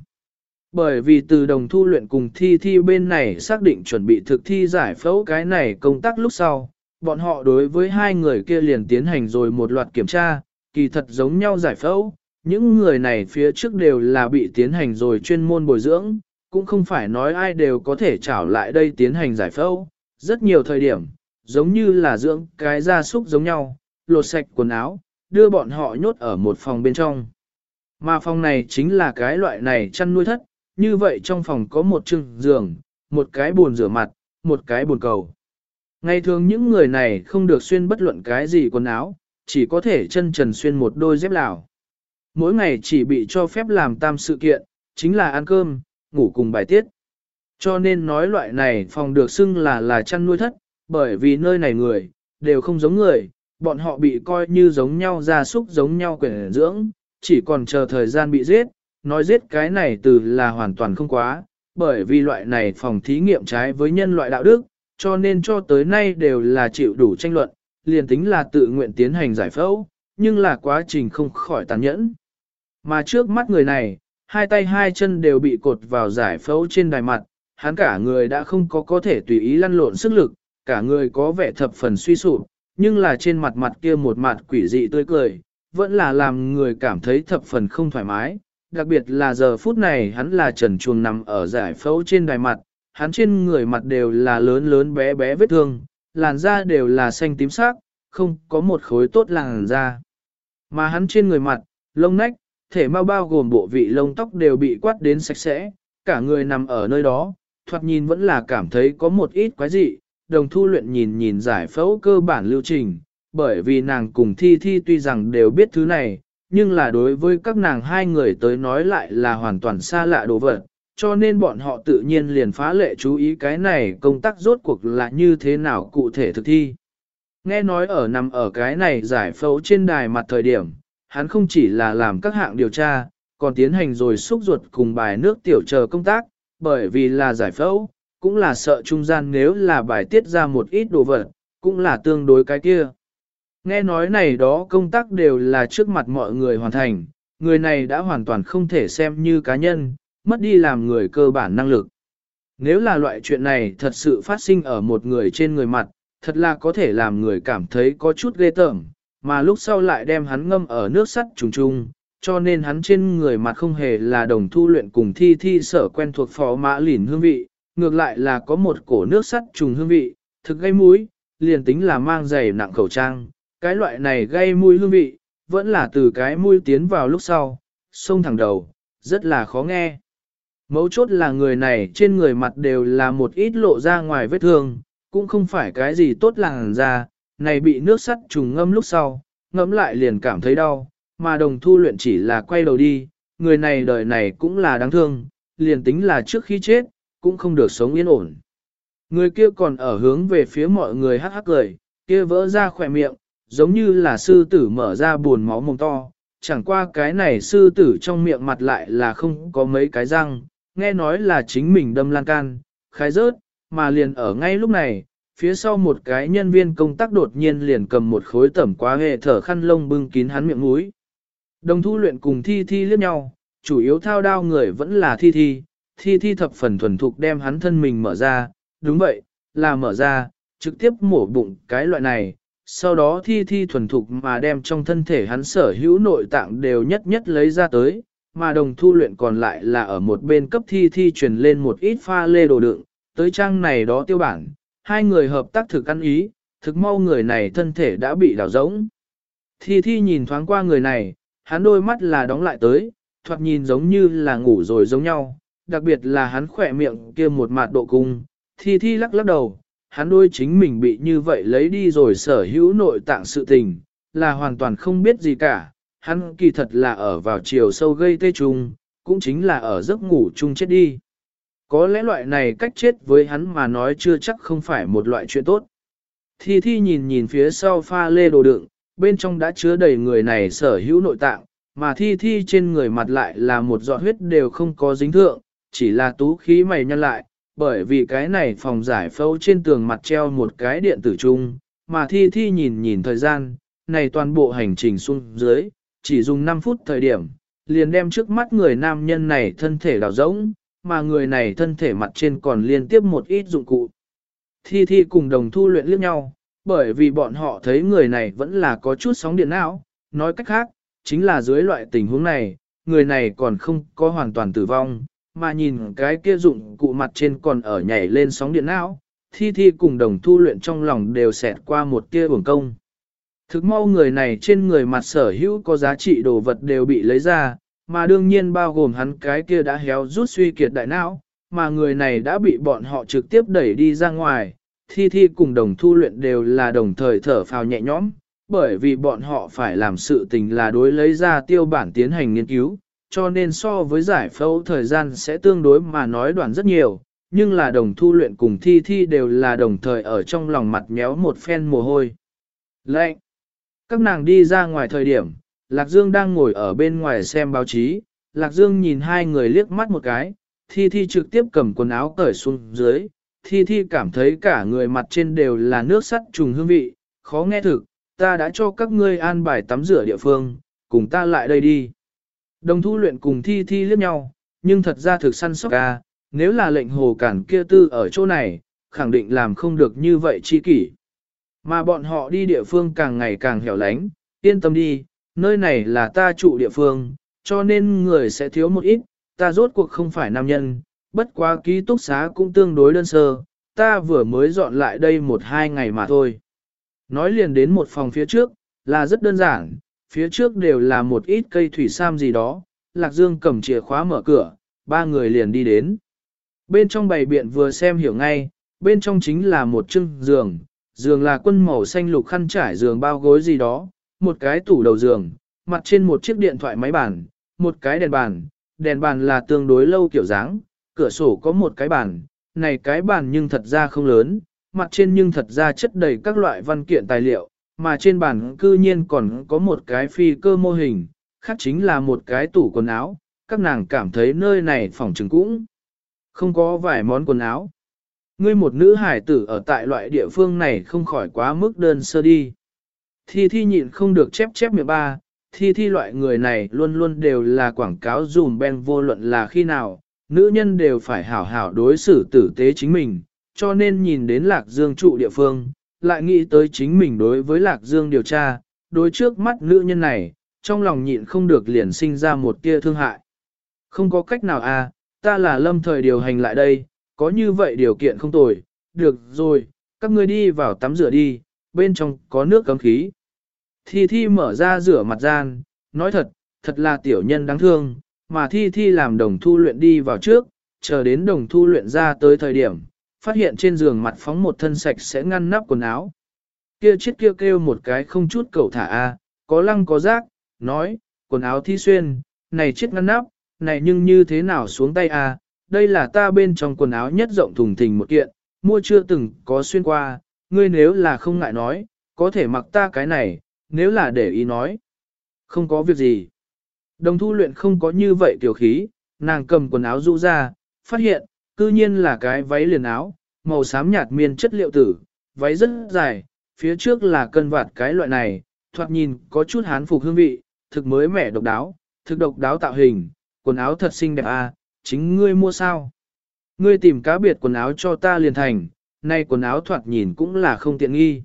Bởi vì từ đồng thu luyện cùng thi thi bên này xác định chuẩn bị thực thi giải phẫu cái này công tác lúc sau, bọn họ đối với hai người kia liền tiến hành rồi một loạt kiểm tra, kỳ thật giống nhau giải phẫu, những người này phía trước đều là bị tiến hành rồi chuyên môn bồi dưỡng, cũng không phải nói ai đều có thể trảo lại đây tiến hành giải phẫu, rất nhiều thời điểm, giống như là dưỡng cái gia súc giống nhau, lột sạch quần áo, đưa bọn họ nhốt ở một phòng bên trong. Mà phòng này chính là cái loại này chăn nuôi thất, như vậy trong phòng có một chừng giường, một cái bồn rửa mặt, một cái bồn cầu. Ngày thường những người này không được xuyên bất luận cái gì quần áo, chỉ có thể chân trần xuyên một đôi dép lào. Mỗi ngày chỉ bị cho phép làm tam sự kiện, chính là ăn cơm, ngủ cùng bài tiết. Cho nên nói loại này phòng được xưng là là chăn nuôi thất, bởi vì nơi này người, đều không giống người, bọn họ bị coi như giống nhau gia súc giống nhau quyển dưỡng, chỉ còn chờ thời gian bị giết, nói giết cái này từ là hoàn toàn không quá, bởi vì loại này phòng thí nghiệm trái với nhân loại đạo đức, cho nên cho tới nay đều là chịu đủ tranh luận, liền tính là tự nguyện tiến hành giải phẫu, nhưng là quá trình không khỏi tàn nhẫn. Mà trước mắt người này, hai tay hai chân đều bị cột vào giải phẫu trên đài mặt, hắn cả người đã không có có thể tùy ý lăn lộn sức lực, cả người có vẻ thập phần suy sụp, nhưng là trên mặt mặt kia một mặt quỷ dị tươi cười, vẫn là làm người cảm thấy thập phần không thoải mái. Đặc biệt là giờ phút này hắn là trần chuồng nằm ở giải phẫu trên đài mặt, hắn trên người mặt đều là lớn lớn bé bé vết thương, làn da đều là xanh tím sắc, không có một khối tốt làn da. Mà hắn trên người mặt, lông nách, thể mau bao gồm bộ vị lông tóc đều bị quát đến sạch sẽ, cả người nằm ở nơi đó, thoạt nhìn vẫn là cảm thấy có một ít quái dị, đồng thu luyện nhìn nhìn giải phẫu cơ bản lưu trình, bởi vì nàng cùng thi thi tuy rằng đều biết thứ này, nhưng là đối với các nàng hai người tới nói lại là hoàn toàn xa lạ đồ vật, cho nên bọn họ tự nhiên liền phá lệ chú ý cái này công tác rốt cuộc là như thế nào cụ thể thực thi. Nghe nói ở nằm ở cái này giải phẫu trên đài mặt thời điểm, hắn không chỉ là làm các hạng điều tra, còn tiến hành rồi xúc ruột cùng bài nước tiểu chờ công tác, bởi vì là giải phẫu, cũng là sợ trung gian nếu là bài tiết ra một ít đồ vật, cũng là tương đối cái kia. Nghe nói này đó công tác đều là trước mặt mọi người hoàn thành, người này đã hoàn toàn không thể xem như cá nhân, mất đi làm người cơ bản năng lực. Nếu là loại chuyện này thật sự phát sinh ở một người trên người mặt, thật là có thể làm người cảm thấy có chút ghê tởm, mà lúc sau lại đem hắn ngâm ở nước sắt trùng trùng, cho nên hắn trên người mặt không hề là đồng thu luyện cùng thi thi sở quen thuộc phó mã lỉn hương vị, ngược lại là có một cổ nước sắt trùng hương vị, thực gây mũi, liền tính là mang giày nặng khẩu trang, cái loại này gây mũi hương vị, vẫn là từ cái mũi tiến vào lúc sau, xông thẳng đầu, rất là khó nghe. Mấu chốt là người này trên người mặt đều là một ít lộ ra ngoài vết thương, cũng không phải cái gì tốt làng ra, này bị nước sắt trùng ngâm lúc sau, ngẫm lại liền cảm thấy đau, mà đồng thu luyện chỉ là quay đầu đi, người này đời này cũng là đáng thương, liền tính là trước khi chết, cũng không được sống yên ổn. Người kia còn ở hướng về phía mọi người hắc hắc cười, kia vỡ ra khỏe miệng, giống như là sư tử mở ra buồn máu mồm to, chẳng qua cái này sư tử trong miệng mặt lại là không có mấy cái răng, nghe nói là chính mình đâm lan can, khai rớt, mà liền ở ngay lúc này, phía sau một cái nhân viên công tác đột nhiên liền cầm một khối tẩm quá hệ thở khăn lông bưng kín hắn miệng mũi. Đồng thu luyện cùng thi thi liếc nhau, chủ yếu thao đao người vẫn là thi thi, thi thi thập phần thuần thục đem hắn thân mình mở ra, đúng vậy, là mở ra, trực tiếp mổ bụng cái loại này, sau đó thi thi thuần thục mà đem trong thân thể hắn sở hữu nội tạng đều nhất nhất lấy ra tới, mà đồng thu luyện còn lại là ở một bên cấp thi thi truyền lên một ít pha lê đồ đựng, tới trang này đó tiêu bản, hai người hợp tác thực ăn ý, thực mau người này thân thể đã bị đảo rỗng. Thi thi nhìn thoáng qua người này, hắn đôi mắt là đóng lại tới, thoạt nhìn giống như là ngủ rồi giống nhau, đặc biệt là hắn khỏe miệng kia một mạt độ cung, thi thi lắc lắc đầu, hắn đôi chính mình bị như vậy lấy đi rồi sở hữu nội tạng sự tình, là hoàn toàn không biết gì cả, hắn kỳ thật là ở vào chiều sâu gây tê trùng, cũng chính là ở giấc ngủ chung chết đi. Có lẽ loại này cách chết với hắn mà nói chưa chắc không phải một loại chuyện tốt. Thi thi nhìn nhìn phía sau pha lê đồ đựng, bên trong đã chứa đầy người này sở hữu nội tạng, mà thi thi trên người mặt lại là một giọt huyết đều không có dính thượng, chỉ là tú khí mày nhăn lại, bởi vì cái này phòng giải phẫu trên tường mặt treo một cái điện tử chung, mà thi thi nhìn nhìn thời gian, này toàn bộ hành trình xuống dưới, chỉ dùng 5 phút thời điểm, liền đem trước mắt người nam nhân này thân thể đào rỗng, mà người này thân thể mặt trên còn liên tiếp một ít dụng cụ. Thi thi cùng đồng thu luyện liếc nhau, bởi vì bọn họ thấy người này vẫn là có chút sóng điện não, nói cách khác, chính là dưới loại tình huống này, người này còn không có hoàn toàn tử vong, mà nhìn cái kia dụng cụ mặt trên còn ở nhảy lên sóng điện não, thi thi cùng đồng thu luyện trong lòng đều xẹt qua một tia uổng công. Thực mau người này trên người mặt sở hữu có giá trị đồ vật đều bị lấy ra, mà đương nhiên bao gồm hắn cái kia đã héo rút suy kiệt đại não, mà người này đã bị bọn họ trực tiếp đẩy đi ra ngoài, thi thi cùng đồng thu luyện đều là đồng thời thở phào nhẹ nhõm, bởi vì bọn họ phải làm sự tình là đối lấy ra tiêu bản tiến hành nghiên cứu, cho nên so với giải phẫu thời gian sẽ tương đối mà nói đoạn rất nhiều, nhưng là đồng thu luyện cùng thi thi đều là đồng thời ở trong lòng mặt méo một phen mồ hôi. Lệnh! Các nàng đi ra ngoài thời điểm, Lạc Dương đang ngồi ở bên ngoài xem báo chí, Lạc Dương nhìn hai người liếc mắt một cái, thi thi trực tiếp cầm quần áo cởi xuống dưới, thi thi cảm thấy cả người mặt trên đều là nước sắt trùng hương vị, khó nghe thực, ta đã cho các ngươi an bài tắm rửa địa phương, cùng ta lại đây đi. Đồng thu luyện cùng thi thi liếc nhau, nhưng thật ra thực săn sóc ca, nếu là lệnh hồ cản kia tư ở chỗ này, khẳng định làm không được như vậy chi kỷ. Mà bọn họ đi địa phương càng ngày càng hẻo lánh, yên tâm đi, nơi này là ta trụ địa phương, cho nên người sẽ thiếu một ít, ta rốt cuộc không phải nam nhân, bất quá ký túc xá cũng tương đối đơn sơ, ta vừa mới dọn lại đây một hai ngày mà thôi. Nói liền đến một phòng phía trước, là rất đơn giản, phía trước đều là một ít cây thủy sam gì đó, Lạc Dương cầm chìa khóa mở cửa, ba người liền đi đến. Bên trong bày biện vừa xem hiểu ngay, bên trong chính là một chưng giường, giường là quân màu xanh lục khăn trải giường bao gối gì đó, một cái tủ đầu giường, mặt trên một chiếc điện thoại máy bàn, một cái đèn bàn, đèn bàn là tương đối lâu kiểu dáng, cửa sổ có một cái bàn, này cái bàn nhưng thật ra không lớn, mặt trên nhưng thật ra chất đầy các loại văn kiện tài liệu, mà trên bàn cư nhiên còn có một cái phi cơ mô hình, khác chính là một cái tủ quần áo, các nàng cảm thấy nơi này phòng trừng cũng không có vài món quần áo. Ngươi một nữ hải tử ở tại loại địa phương này không khỏi quá mức đơn sơ đi. Thi thi nhịn không được chép chép miệng ba, thi thi loại người này luôn luôn đều là quảng cáo dùm ben vô luận là khi nào, nữ nhân đều phải hảo hảo đối xử tử tế chính mình, cho nên nhìn đến lạc dương trụ địa phương, lại nghĩ tới chính mình đối với lạc dương điều tra, đối trước mắt nữ nhân này, trong lòng nhịn không được liền sinh ra một tia thương hại. Không có cách nào à, ta là lâm thời điều hành lại đây, có như vậy điều kiện không tồi, được rồi, các ngươi đi vào tắm rửa đi, bên trong có nước cấm khí. Thi Thi mở ra rửa mặt gian, nói thật, thật là tiểu nhân đáng thương, mà Thi Thi làm đồng thu luyện đi vào trước, chờ đến đồng thu luyện ra tới thời điểm, phát hiện trên giường mặt phóng một thân sạch sẽ ngăn nắp quần áo. Kia chết kia kêu một cái không chút cầu thả a, có lăng có rác, nói, quần áo thi xuyên, này chết ngăn nắp, này nhưng như thế nào xuống tay a, đây là ta bên trong quần áo nhất rộng thùng thình một kiện, mua chưa từng có xuyên qua, ngươi nếu là không ngại nói, có thể mặc ta cái này, nếu là để ý nói. Không có việc gì. Đồng thu luyện không có như vậy tiểu khí, nàng cầm quần áo rũ ra, phát hiện, cư nhiên là cái váy liền áo, màu xám nhạt miên chất liệu tử, váy rất dài, phía trước là cân vạt cái loại này, thoạt nhìn có chút hán phục hương vị, thực mới mẻ độc đáo, thực độc đáo tạo hình, quần áo thật xinh đẹp à, chính ngươi mua sao? Ngươi tìm cá biệt quần áo cho ta liền thành, nay quần áo thoạt nhìn cũng là không tiện nghi.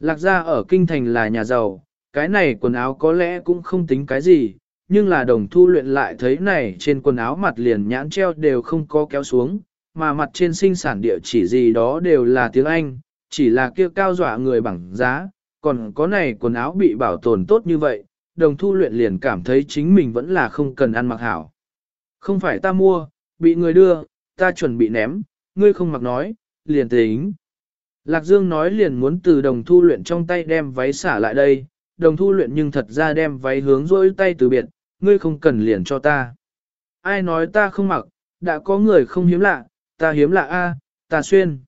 Lạc gia ở kinh thành là nhà giàu, cái này quần áo có lẽ cũng không tính cái gì, nhưng là đồng thu luyện lại thấy này trên quần áo mặt liền nhãn treo đều không có kéo xuống, mà mặt trên sinh sản địa chỉ gì đó đều là tiếng Anh, chỉ là kia cao dọa người bằng giá, còn có này quần áo bị bảo tồn tốt như vậy, đồng thu luyện liền cảm thấy chính mình vẫn là không cần ăn mặc hảo. Không phải ta mua, bị người đưa, ta chuẩn bị ném, ngươi không mặc nói, liền tính. Lạc Dương nói liền muốn từ đồng thu luyện trong tay đem váy xả lại đây, đồng thu luyện nhưng thật ra đem váy hướng rỗi tay từ biệt, ngươi không cần liền cho ta. Ai nói ta không mặc, đã có người không hiếm lạ, ta hiếm lạ a, ta xuyên.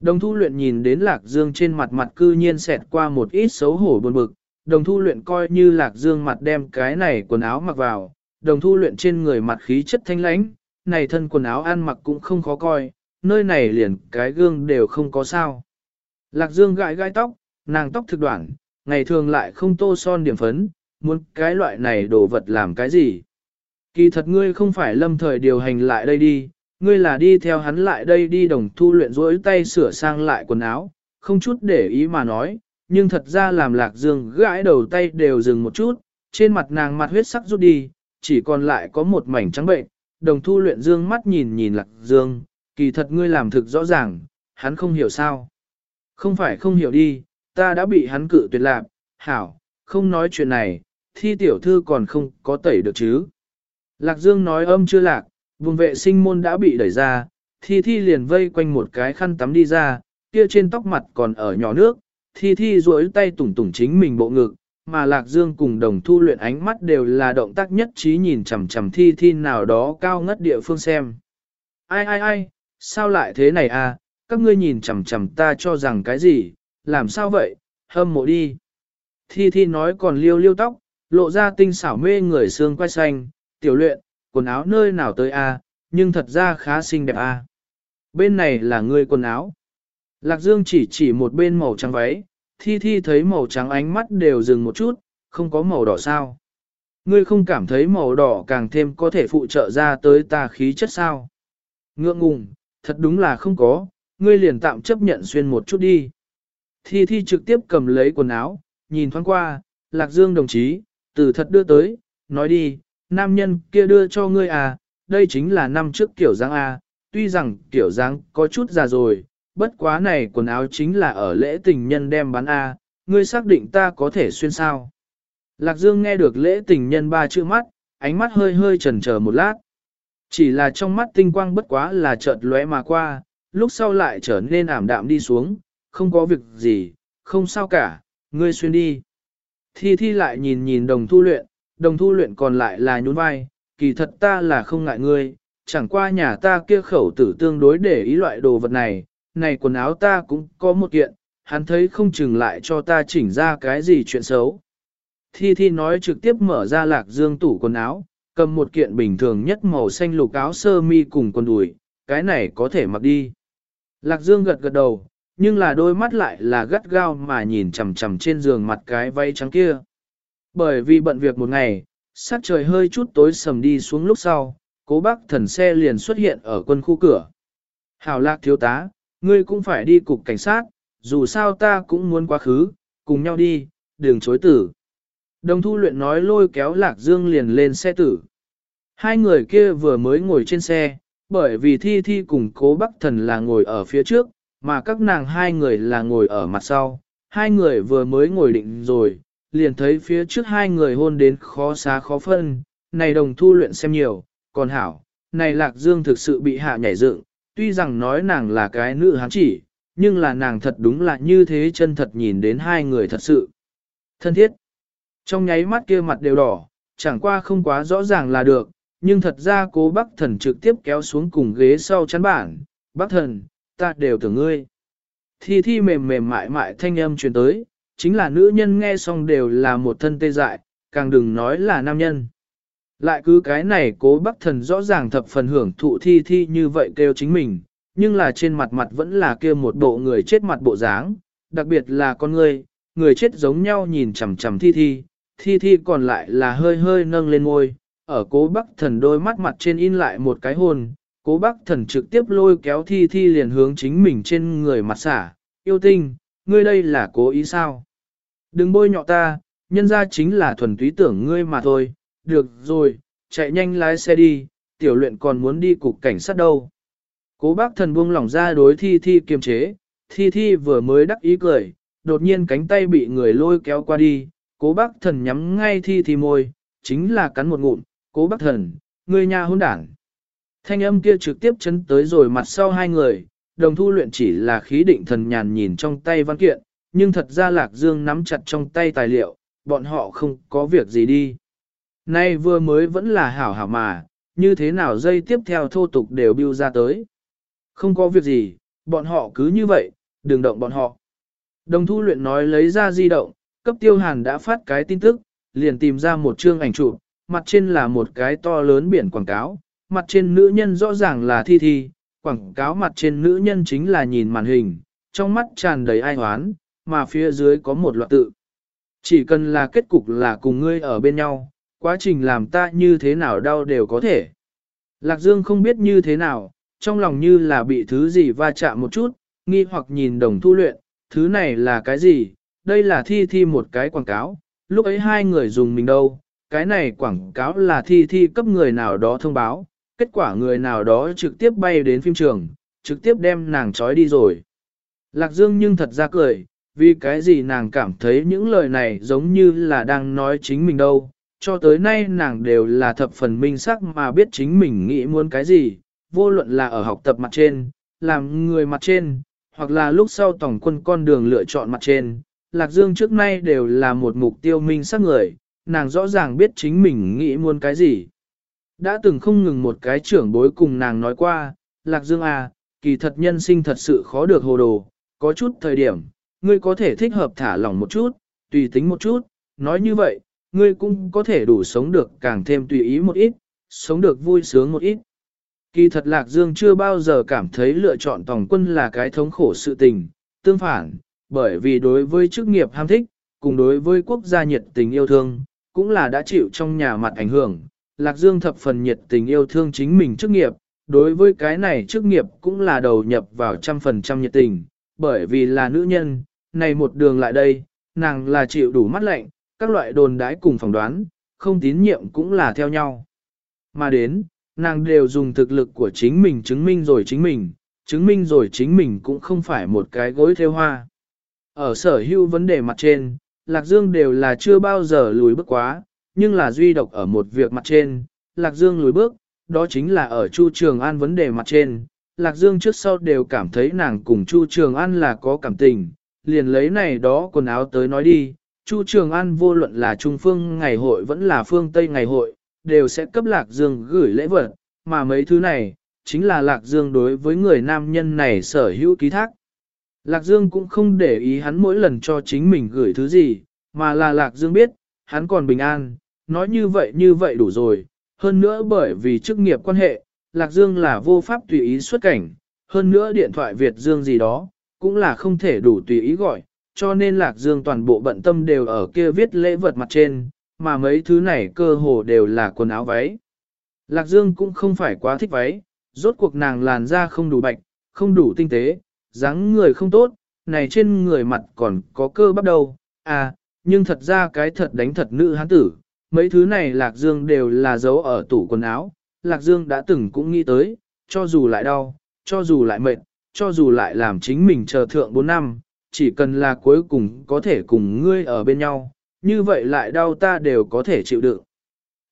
Đồng thu luyện nhìn đến Lạc Dương trên mặt mặt cư nhiên xẹt qua một ít xấu hổ buồn bực, đồng thu luyện coi như Lạc Dương mặt đem cái này quần áo mặc vào, đồng thu luyện trên người mặt khí chất thanh lãnh, này thân quần áo ăn mặc cũng không khó coi, nơi này liền cái gương đều không có sao. Lạc Dương gãi gãi tóc, nàng tóc thực đoạn, ngày thường lại không tô son điểm phấn, muốn cái loại này đồ vật làm cái gì. Kỳ thật ngươi không phải lâm thời điều hành lại đây đi, ngươi là đi theo hắn lại đây đi đồng thu luyện rỗi tay sửa sang lại quần áo, không chút để ý mà nói, nhưng thật ra làm lạc dương gãi đầu tay đều dừng một chút, trên mặt nàng mặt huyết sắc rút đi, chỉ còn lại có một mảnh trắng bệnh, đồng thu luyện dương mắt nhìn nhìn lạc dương, kỳ thật ngươi làm thực rõ ràng, hắn không hiểu sao. Không phải không hiểu đi, ta đã bị hắn cự tuyệt lạc, hảo, không nói chuyện này, thi tiểu thư còn không có tẩy được chứ. Lạc Dương nói âm chưa lạc, vùng vệ sinh môn đã bị đẩy ra, thi thi liền vây quanh một cái khăn tắm đi ra, kia trên tóc mặt còn ở nhỏ nước, thi thi duỗi tay tủng tủng chính mình bộ ngực, mà Lạc Dương cùng đồng thu luyện ánh mắt đều là động tác nhất trí nhìn chằm chằm thi thi nào đó cao ngất địa phương xem. Ai ai ai, sao lại thế này à, các ngươi nhìn chằm chằm ta cho rằng cái gì, làm sao vậy, hâm mộ đi. Thi thi nói còn liêu liêu tóc, lộ ra tinh xảo mê người xương quay xanh, tiểu luyện, quần áo nơi nào tới a, à, nhưng thật ra khá xinh đẹp a. À. Bên này là người quần áo. Lạc Dương chỉ chỉ một bên màu trắng váy, thi thi thấy màu trắng ánh mắt đều dừng một chút, không có màu đỏ sao. Ngươi không cảm thấy màu đỏ càng thêm có thể phụ trợ ra tới ta khí chất sao. Ngượng ngùng, thật đúng là không có, ngươi liền tạm chấp nhận xuyên một chút đi. Thi thi trực tiếp cầm lấy quần áo, nhìn thoáng qua, Lạc Dương đồng chí, từ thật đưa tới, nói đi, nam nhân kia đưa cho ngươi à, đây chính là năm trước kiểu dáng à, tuy rằng kiểu dáng có chút già rồi, bất quá này quần áo chính là ở lễ tình nhân đem bán à, ngươi xác định ta có thể xuyên sao. Lạc Dương nghe được lễ tình nhân ba chữ mắt, ánh mắt hơi hơi chần chờ một lát. Chỉ là trong mắt tinh quang bất quá là chợt lóe mà qua, lúc sau lại trở nên ảm đạm đi xuống, không có việc gì, không sao cả, ngươi xuyên đi. Thi thi lại nhìn nhìn đồng thu luyện, đồng thu luyện còn lại là nhún vai, kỳ thật ta là không ngại ngươi, chẳng qua nhà ta kia khẩu tử tương đối để ý loại đồ vật này, này quần áo ta cũng có một kiện, hắn thấy không chừng lại cho ta chỉnh ra cái gì chuyện xấu. Thi Thi nói trực tiếp mở ra lạc dương tủ quần áo, cầm một kiện bình thường nhất màu xanh lục áo sơ mi cùng quần đùi, cái này có thể mặc đi. Lạc dương gật gật đầu, nhưng là đôi mắt lại là gắt gao mà nhìn chằm chằm trên giường mặt cái váy trắng kia. Bởi vì bận việc một ngày, sắc trời hơi chút tối sầm đi xuống lúc sau, cố bác thần xe liền xuất hiện ở quân khu cửa. Hảo lạc thiếu tá, ngươi cũng phải đi cục cảnh sát, dù sao ta cũng muốn quá khứ, cùng nhau đi, đường chối tử. Đồng thu luyện nói lôi kéo lạc dương liền lên xe tử. Hai người kia vừa mới ngồi trên xe, bởi vì thi thi cùng cố Bắc thần là ngồi ở phía trước, mà các nàng hai người là ngồi ở mặt sau. Hai người vừa mới ngồi định rồi, liền thấy phía trước hai người hôn đến khó xá khó phân, này đồng thu luyện xem nhiều, còn hảo, này lạc dương thực sự bị hạ nhảy dựng, tuy rằng nói nàng là cái nữ hán chỉ, nhưng là nàng thật đúng là như thế chân thật nhìn đến hai người thật sự. Thân thiết, trong nháy mắt kia mặt đều đỏ, chẳng qua không quá rõ ràng là được, nhưng thật ra cố bác thần trực tiếp kéo xuống cùng ghế sau chắn bản, bác thần, ta đều tưởng ngươi. Thi thi mềm mềm mại mại thanh âm truyền tới, chính là nữ nhân nghe xong đều là một thân tê dại, càng đừng nói là nam nhân. Lại cứ cái này cố bác thần rõ ràng thập phần hưởng thụ thi thi như vậy kêu chính mình, nhưng là trên mặt mặt vẫn là kia một bộ người chết mặt bộ dáng, đặc biệt là con người, người chết giống nhau nhìn chằm chằm thi thi, thi thi còn lại là hơi hơi nâng lên ngôi, ở cố bác thần đôi mắt mặt trên in lại một cái hồn. cố bác thần trực tiếp lôi kéo thi thi liền hướng chính mình trên người mặt xả, yêu tinh, ngươi đây là cố ý sao? Đừng bôi nhọ ta, nhân ra chính là thuần túy tưởng ngươi mà thôi, được rồi, chạy nhanh lái xe đi, tiểu luyện còn muốn đi cục cảnh sát đâu. Cố bác thần buông lỏng ra đối thi thi kiềm chế, thi thi vừa mới đắc ý cười, đột nhiên cánh tay bị người lôi kéo qua đi, cố bác thần nhắm ngay thi thi môi, chính là cắn một ngụm, cố bác thần, người nhà hôn đảng. Thanh âm kia trực tiếp chấn tới rồi mặt sau hai người, đồng thu luyện chỉ là khí định thần nhàn nhìn trong tay văn kiện, nhưng thật ra Lạc Dương nắm chặt trong tay tài liệu, bọn họ không có việc gì đi. Nay vừa mới vẫn là hảo hảo mà, như thế nào dây tiếp theo thô tục đều biêu ra tới. Không có việc gì, bọn họ cứ như vậy, đừng động bọn họ. Đồng thu luyện nói lấy ra di động, cấp tiêu hàn đã phát cái tin tức, liền tìm ra một chương ảnh chụp, mặt trên là một cái to lớn biển quảng cáo, mặt trên nữ nhân rõ ràng là thi thi, quảng cáo mặt trên nữ nhân chính là nhìn màn hình, trong mắt tràn đầy ai hoán, mà phía dưới có một loạt tự. Chỉ cần là kết cục là cùng ngươi ở bên nhau, quá trình làm ta như thế nào đau đều có thể. Lạc Dương không biết như thế nào, trong lòng như là bị thứ gì va chạm một chút, nghi hoặc nhìn đồng thu luyện, thứ này là cái gì, đây là thi thi một cái quảng cáo, lúc ấy hai người dùng mình đâu, cái này quảng cáo là thi thi cấp người nào đó thông báo, kết quả người nào đó trực tiếp bay đến phim trường, trực tiếp đem nàng trói đi rồi. Lạc Dương nhưng thật ra cười, vì cái gì nàng cảm thấy những lời này giống như là đang nói chính mình đâu, cho tới nay nàng đều là thập phần minh sắc mà biết chính mình nghĩ muốn cái gì, vô luận là ở học tập mặt trên, làm người mặt trên, hoặc là lúc sau tổng quân con đường lựa chọn mặt trên, Lạc Dương trước nay đều là một mục tiêu minh sắc người, nàng rõ ràng biết chính mình nghĩ muốn cái gì. Đã từng không ngừng một cái trưởng bối cùng nàng nói qua, Lạc Dương à, kỳ thật nhân sinh thật sự khó được hồ đồ, có chút thời điểm, ngươi có thể thích hợp thả lỏng một chút, tùy tính một chút, nói như vậy, ngươi cũng có thể đủ sống được càng thêm tùy ý một ít, sống được vui sướng một ít. Kỳ thật Lạc Dương chưa bao giờ cảm thấy lựa chọn tổng quân là cái thống khổ sự tình, tương phản, bởi vì đối với chức nghiệp ham thích, cùng đối với quốc gia nhiệt tình yêu thương, cũng là đã chịu trong nhà mặt ảnh hưởng. Lạc Dương thập phần nhiệt tình yêu thương chính mình chức nghiệp, đối với cái này chức nghiệp cũng là đầu nhập vào trăm phần trăm nhiệt tình, bởi vì là nữ nhân, này một đường lại đây, nàng là chịu đủ mắt lạnh, các loại đồn đãi cùng phỏng đoán, không tín nhiệm cũng là theo nhau. Mà đến, nàng đều dùng thực lực của chính mình chứng minh rồi chính mình, chứng minh rồi chính mình cũng không phải một cái gối theo hoa. Ở sở hữu vấn đề mặt trên, Lạc Dương đều là chưa bao giờ lùi bước quá, nhưng là duy độc ở một việc mặt trên, Lạc Dương lùi bước, đó chính là ở Chu Trường An vấn đề mặt trên. Lạc Dương trước sau đều cảm thấy nàng cùng Chu Trường An là có cảm tình, liền lấy này đó quần áo tới nói đi. Chu Trường An vô luận là Trung Phương ngày hội vẫn là Phương Tây ngày hội, đều sẽ cấp Lạc Dương gửi lễ vật, mà mấy thứ này, chính là Lạc Dương đối với người nam nhân này sở hữu ký thác. Lạc Dương cũng không để ý hắn mỗi lần cho chính mình gửi thứ gì, mà là Lạc Dương biết, hắn còn bình an, nói như vậy như vậy đủ rồi. Hơn nữa bởi vì chức nghiệp quan hệ, Lạc Dương là vô pháp tùy ý xuất cảnh, hơn nữa điện thoại Việt Dương gì đó, cũng là không thể đủ tùy ý gọi, cho nên Lạc Dương toàn bộ bận tâm đều ở kia viết lễ vật mặt trên, mà mấy thứ này cơ hồ đều là quần áo váy. Lạc Dương cũng không phải quá thích váy, rốt cuộc nàng làn da không đủ bạch, không đủ tinh tế, dáng người không tốt, này trên người mặt còn có cơ bắp đâu, à, nhưng thật ra cái thật đánh thật nữ hán tử, mấy thứ này Lạc Dương đều là giấu ở tủ quần áo, Lạc Dương đã từng cũng nghĩ tới, cho dù lại đau, cho dù lại mệt, cho dù lại làm chính mình chờ thượng 4 năm, chỉ cần là cuối cùng có thể cùng ngươi ở bên nhau, như vậy lại đau ta đều có thể chịu đựng.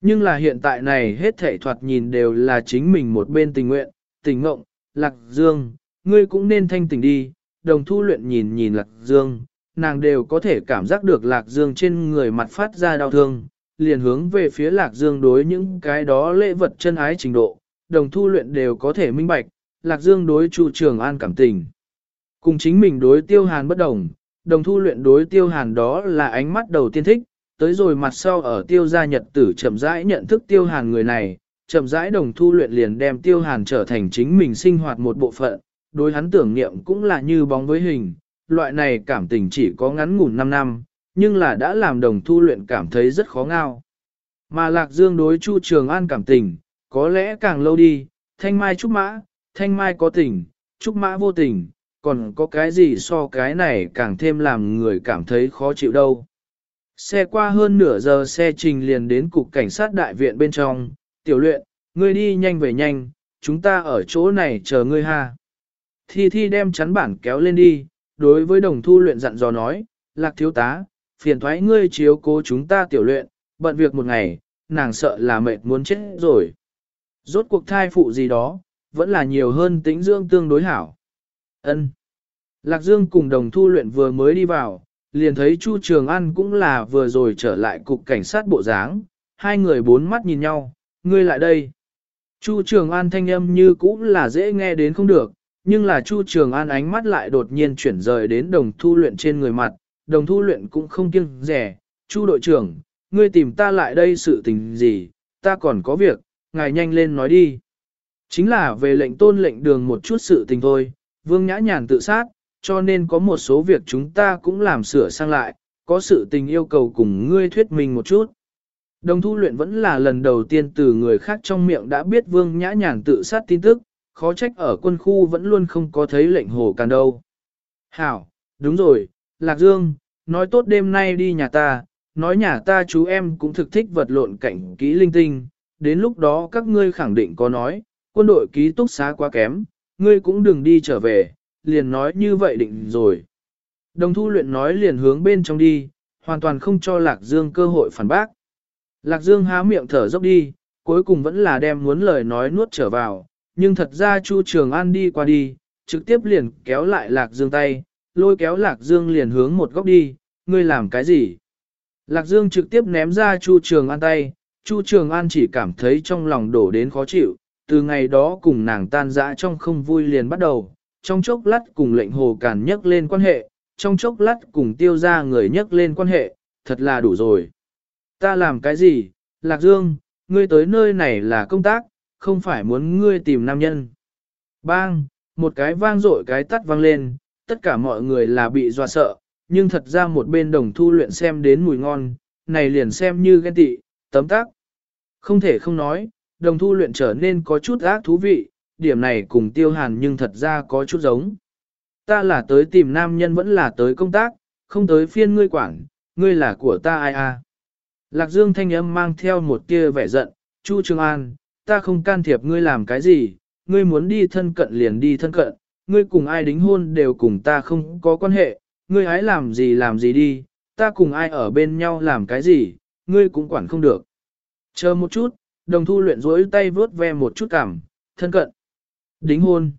Nhưng là hiện tại này hết thể thoạt nhìn đều là chính mình một bên tình nguyện, tình ngộng, Lạc Dương, ngươi cũng nên thanh tỉnh đi, đồng thu luyện nhìn nhìn Lạc Dương, nàng đều có thể cảm giác được Lạc Dương trên người mặt phát ra đau thương, liền hướng về phía Lạc Dương đối những cái đó lễ vật chân ái trình độ, đồng thu luyện đều có thể minh bạch, Lạc Dương đối Chu Trường An cảm tình. Cùng chính mình đối tiêu hàn bất đồng, đồng thu luyện đối tiêu hàn đó là ánh mắt đầu tiên thích, tới rồi mặt sau ở tiêu gia nhật tử chậm rãi nhận thức tiêu hàn người này, chậm rãi đồng thu luyện liền đem tiêu hàn trở thành chính mình sinh hoạt một bộ phận, đối hắn tưởng niệm cũng là như bóng với hình, loại này cảm tình chỉ có ngắn ngủn 5 năm, nhưng là đã làm đồng thu luyện cảm thấy rất khó ngao. Mà Lạc Dương đối Chu Trường An cảm tình, có lẽ càng lâu đi, thanh mai trúc mã, thanh mai có tình, trúc mã vô tình, còn có cái gì so cái này càng thêm làm người cảm thấy khó chịu đâu. Xe qua hơn nửa giờ xe trình liền đến cục cảnh sát đại viện bên trong, tiểu luyện, ngươi đi nhanh về nhanh, chúng ta ở chỗ này chờ ngươi ha. Thi Thi đem chắn bản kéo lên đi, đối với đồng thu luyện dặn dò nói, lạc thiếu tá, phiền thoái ngươi chiếu cố chúng ta tiểu luyện, bận việc một ngày, nàng sợ là mệt muốn chết rồi. Rốt cuộc thai phụ gì đó, vẫn là nhiều hơn tĩnh Dương tương đối hảo. Ân. Lạc Dương cùng đồng thu luyện vừa mới đi vào, liền thấy Chu Trường An cũng là vừa rồi trở lại cục cảnh sát bộ dáng, hai người bốn mắt nhìn nhau, ngươi lại đây. Chu Trường An thanh âm như cũng là dễ nghe đến không được, nhưng là Chu Trường An ánh mắt lại đột nhiên chuyển rời đến đồng thu luyện trên người mặt, đồng thu luyện cũng không kiêng rẻ, Chu đội trưởng, ngươi tìm ta lại đây sự tình gì, ta còn có việc, ngài nhanh lên nói đi. Chính là về lệnh tôn lệnh đường một chút sự tình thôi, vương nhã nhàn tự sát, cho nên có một số việc chúng ta cũng làm sửa sang lại, có sự tình yêu cầu cùng ngươi thuyết minh một chút. Đồng thu luyện vẫn là lần đầu tiên từ người khác trong miệng đã biết vương nhã nhàn tự sát tin tức, khó trách ở quân khu vẫn luôn không có thấy lệnh hồ càn đâu. Hảo, đúng rồi, Lạc Dương, nói tốt đêm nay đi nhà ta, nói nhà ta chú em cũng thực thích vật lộn cảnh kỹ linh tinh, đến lúc đó các ngươi khẳng định có nói, quân đội ký túc xá quá kém, ngươi cũng đừng đi trở về, liền nói như vậy định rồi. Đồng thu luyện nói liền hướng bên trong đi, hoàn toàn không cho Lạc Dương cơ hội phản bác. Lạc Dương há miệng thở dốc đi, cuối cùng vẫn là đem muốn lời nói nuốt trở vào, nhưng thật ra Chu Trường An đi qua đi, trực tiếp liền kéo lại Lạc Dương tay, lôi kéo Lạc Dương liền hướng một góc đi, ngươi làm cái gì? Lạc Dương trực tiếp ném ra Chu Trường An tay, Chu Trường An chỉ cảm thấy trong lòng đổ đến khó chịu, từ ngày đó cùng nàng tan dã trong không vui liền bắt đầu, trong chốc lát cùng lệnh hồ càn nhắc lên quan hệ, trong chốc lát cùng tiêu ra người nhắc lên quan hệ, thật là đủ rồi. Ta làm cái gì, Lạc Dương, ngươi tới nơi này là công tác, không phải muốn ngươi tìm nam nhân. Bang, một cái vang dội cái tắt vang lên, tất cả mọi người là bị dọa sợ, nhưng thật ra một bên đồng thu luyện xem đến mùi ngon, này liền xem như ghen tị, tấm tác. Không thể không nói, đồng thu luyện trở nên có chút ác thú vị, điểm này cùng tiêu hàn nhưng thật ra có chút giống. Ta là tới tìm nam nhân vẫn là tới công tác, không tới phiên ngươi quản, ngươi là của ta ai à. Lạc Dương thanh âm mang theo một tia vẻ giận, Chu Trường An, ta không can thiệp ngươi làm cái gì, ngươi muốn đi thân cận liền đi thân cận, ngươi cùng ai đính hôn đều cùng ta không có quan hệ, ngươi hãy làm gì làm gì đi, ta cùng ai ở bên nhau làm cái gì, ngươi cũng quản không được. Chờ một chút, đồng thu luyện rỗi tay vớt ve một chút cảm, thân cận. Đính hôn.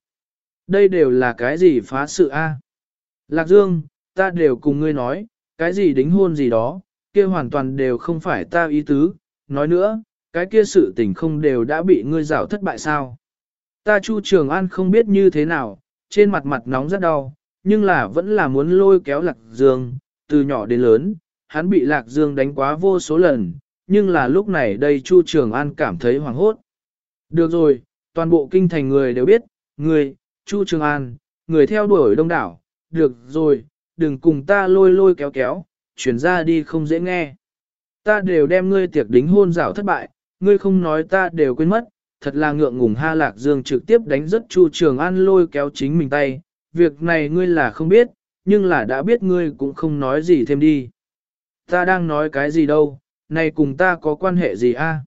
Đây đều là cái gì phá sự a? Lạc Dương, ta đều cùng ngươi nói, cái gì đính hôn gì đó, kia hoàn toàn đều không phải ta ý tứ, nói nữa, cái kia sự tình không đều đã bị ngươi rảo thất bại sao. Ta Chu Trường An không biết như thế nào, trên mặt mặt nóng rất đau, nhưng là vẫn là muốn lôi kéo Lạc Dương, từ nhỏ đến lớn, hắn bị Lạc Dương đánh quá vô số lần, nhưng là lúc này đây Chu Trường An cảm thấy hoảng hốt. Được rồi, toàn bộ kinh thành người đều biết, người, Chu Trường An, người theo đuổi đông đảo, được rồi, đừng cùng ta lôi lôi kéo kéo, chuyển ra đi không dễ nghe. Ta đều đem ngươi tiệc đính hôn rảo thất bại, ngươi không nói ta đều quên mất, thật là ngượng ngùng ha lạc dương trực tiếp đánh rất Chu Trường An lôi kéo chính mình tay, việc này ngươi là không biết, nhưng là đã biết ngươi cũng không nói gì thêm đi. Ta đang nói cái gì đâu, này cùng ta có quan hệ gì a?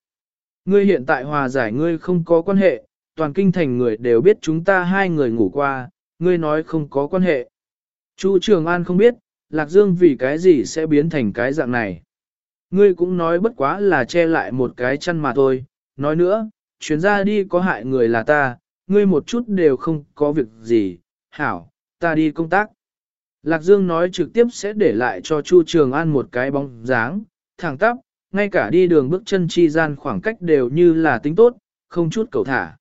Ngươi hiện tại hòa giải ngươi không có quan hệ, toàn kinh thành người đều biết chúng ta hai người ngủ qua, ngươi nói không có quan hệ. Chu Trường An không biết, Lạc Dương vì cái gì sẽ biến thành cái dạng này. Ngươi cũng nói bất quá là che lại một cái chăn mà thôi, nói nữa, chuyến ra đi có hại người là ta, ngươi một chút đều không có việc gì, hảo, ta đi công tác. Lạc Dương nói trực tiếp sẽ để lại cho Chu Trường An một cái bóng dáng, thẳng tắp, ngay cả đi đường bước chân chi gian khoảng cách đều như là tính tốt, không chút cầu thả.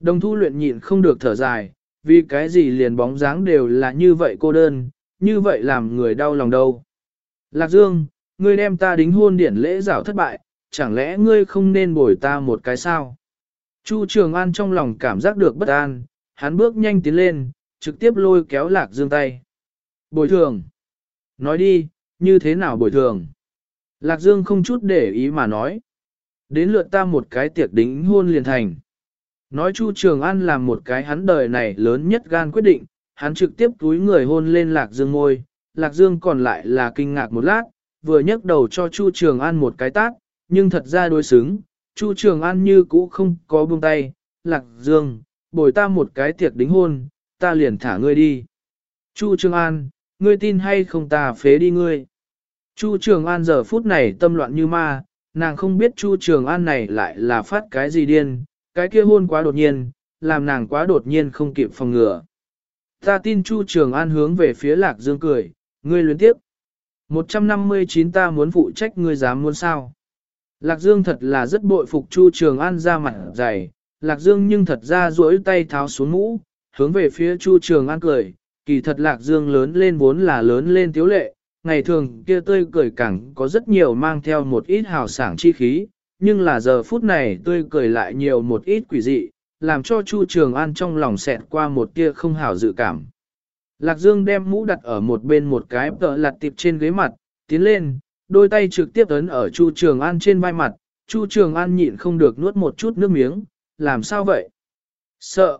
Đồng thu luyện nhịn không được thở dài, vì cái gì liền bóng dáng đều là như vậy cô đơn, như vậy làm người đau lòng đâu. Lạc Dương, ngươi đem ta đính hôn điển lễ rảo thất bại, chẳng lẽ ngươi không nên bồi ta một cái sao? Chu Trường An trong lòng cảm giác được bất an, hắn bước nhanh tiến lên, trực tiếp lôi kéo Lạc Dương tay. Bồi thường. Nói đi, như thế nào bồi thường? Lạc Dương không chút để ý mà nói. Đến lượt ta một cái tiệc đính hôn liền thành. Nói Chu Trường An làm một cái hắn đời này lớn nhất gan quyết định, hắn trực tiếp túi người hôn lên Lạc Dương ngôi. Lạc Dương còn lại là kinh ngạc một lát, vừa nhấc đầu cho Chu Trường An một cái tát, nhưng thật ra đối xứng, Chu Trường An như cũ không có buông tay, Lạc Dương, bồi ta một cái tiệc đính hôn, ta liền thả ngươi đi. Chu Trường An, ngươi tin hay không ta phế đi ngươi. Chu Trường An giờ phút này tâm loạn như ma, nàng không biết Chu Trường An này lại là phát cái gì điên, cái kia hôn quá đột nhiên, làm nàng quá đột nhiên không kịp phòng ngừa. Ta tin Chu Trường An hướng về phía Lạc Dương cười, ngươi luyến tiếp. 159 ta muốn phụ trách ngươi dám muốn sao. Lạc Dương thật là rất bội phục Chu Trường An ra mặt dày, Lạc Dương nhưng thật ra duỗi tay tháo xuống mũ, hướng về phía Chu Trường An cười, kỳ thật Lạc Dương lớn lên vốn là lớn lên tiếu lệ, ngày thường kia tươi cười cẳng có rất nhiều mang theo một ít hào sảng chi khí, nhưng là giờ phút này tươi cười lại nhiều một ít quỷ dị, làm cho Chu Trường An trong lòng xẹt qua một tia không hào dự cảm. Lạc Dương đem mũ đặt ở một bên một cái tợ lặt tiệp trên ghế mặt, tiến lên, đôi tay trực tiếp ấn ở Chu Trường An trên vai mặt, Chu Trường An nhịn không được nuốt một chút nước miếng, làm sao vậy? Sợ.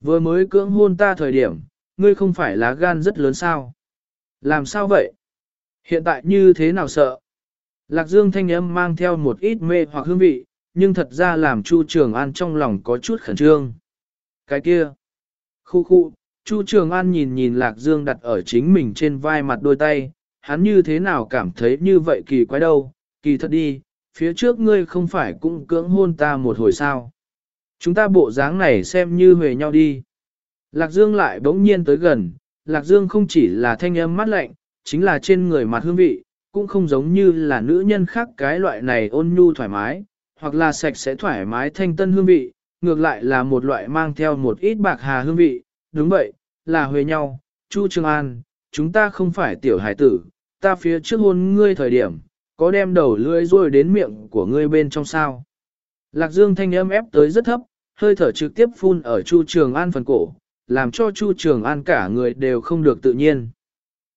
Vừa mới cưỡng hôn ta thời điểm, ngươi không phải lá gan rất lớn sao? Làm sao vậy? Hiện tại như thế nào sợ? Lạc Dương thanh âm mang theo một ít mê hoặc hương vị, nhưng thật ra làm Chu Trường An trong lòng có chút khẩn trương. Cái kia. Khu khu, Chu Trường An nhìn nhìn Lạc Dương đặt ở chính mình trên vai mặt đôi tay, hắn như thế nào cảm thấy như vậy kỳ quái đâu, kỳ thật đi, phía trước ngươi không phải cũng cưỡng hôn ta một hồi sao. Chúng ta bộ dáng này xem như huề nhau đi. Lạc Dương lại bỗng nhiên tới gần, Lạc Dương không chỉ là thanh âm mắt lạnh, chính là trên người mặt hương vị, cũng không giống như là nữ nhân khác cái loại này ôn nhu thoải mái, hoặc là sạch sẽ thoải mái thanh tân hương vị, ngược lại là một loại mang theo một ít bạc hà hương vị, đúng vậy, là huề nhau, Chu Trường An, chúng ta không phải tiểu hải tử, ta phía trước hôn ngươi thời điểm, có đem đầu lưỡi rôi đến miệng của ngươi bên trong sao. Lạc Dương thanh âm ép tới rất thấp, hơi thở trực tiếp phun ở Chu Trường An phần cổ, làm cho Chu Trường An cả người đều không được tự nhiên.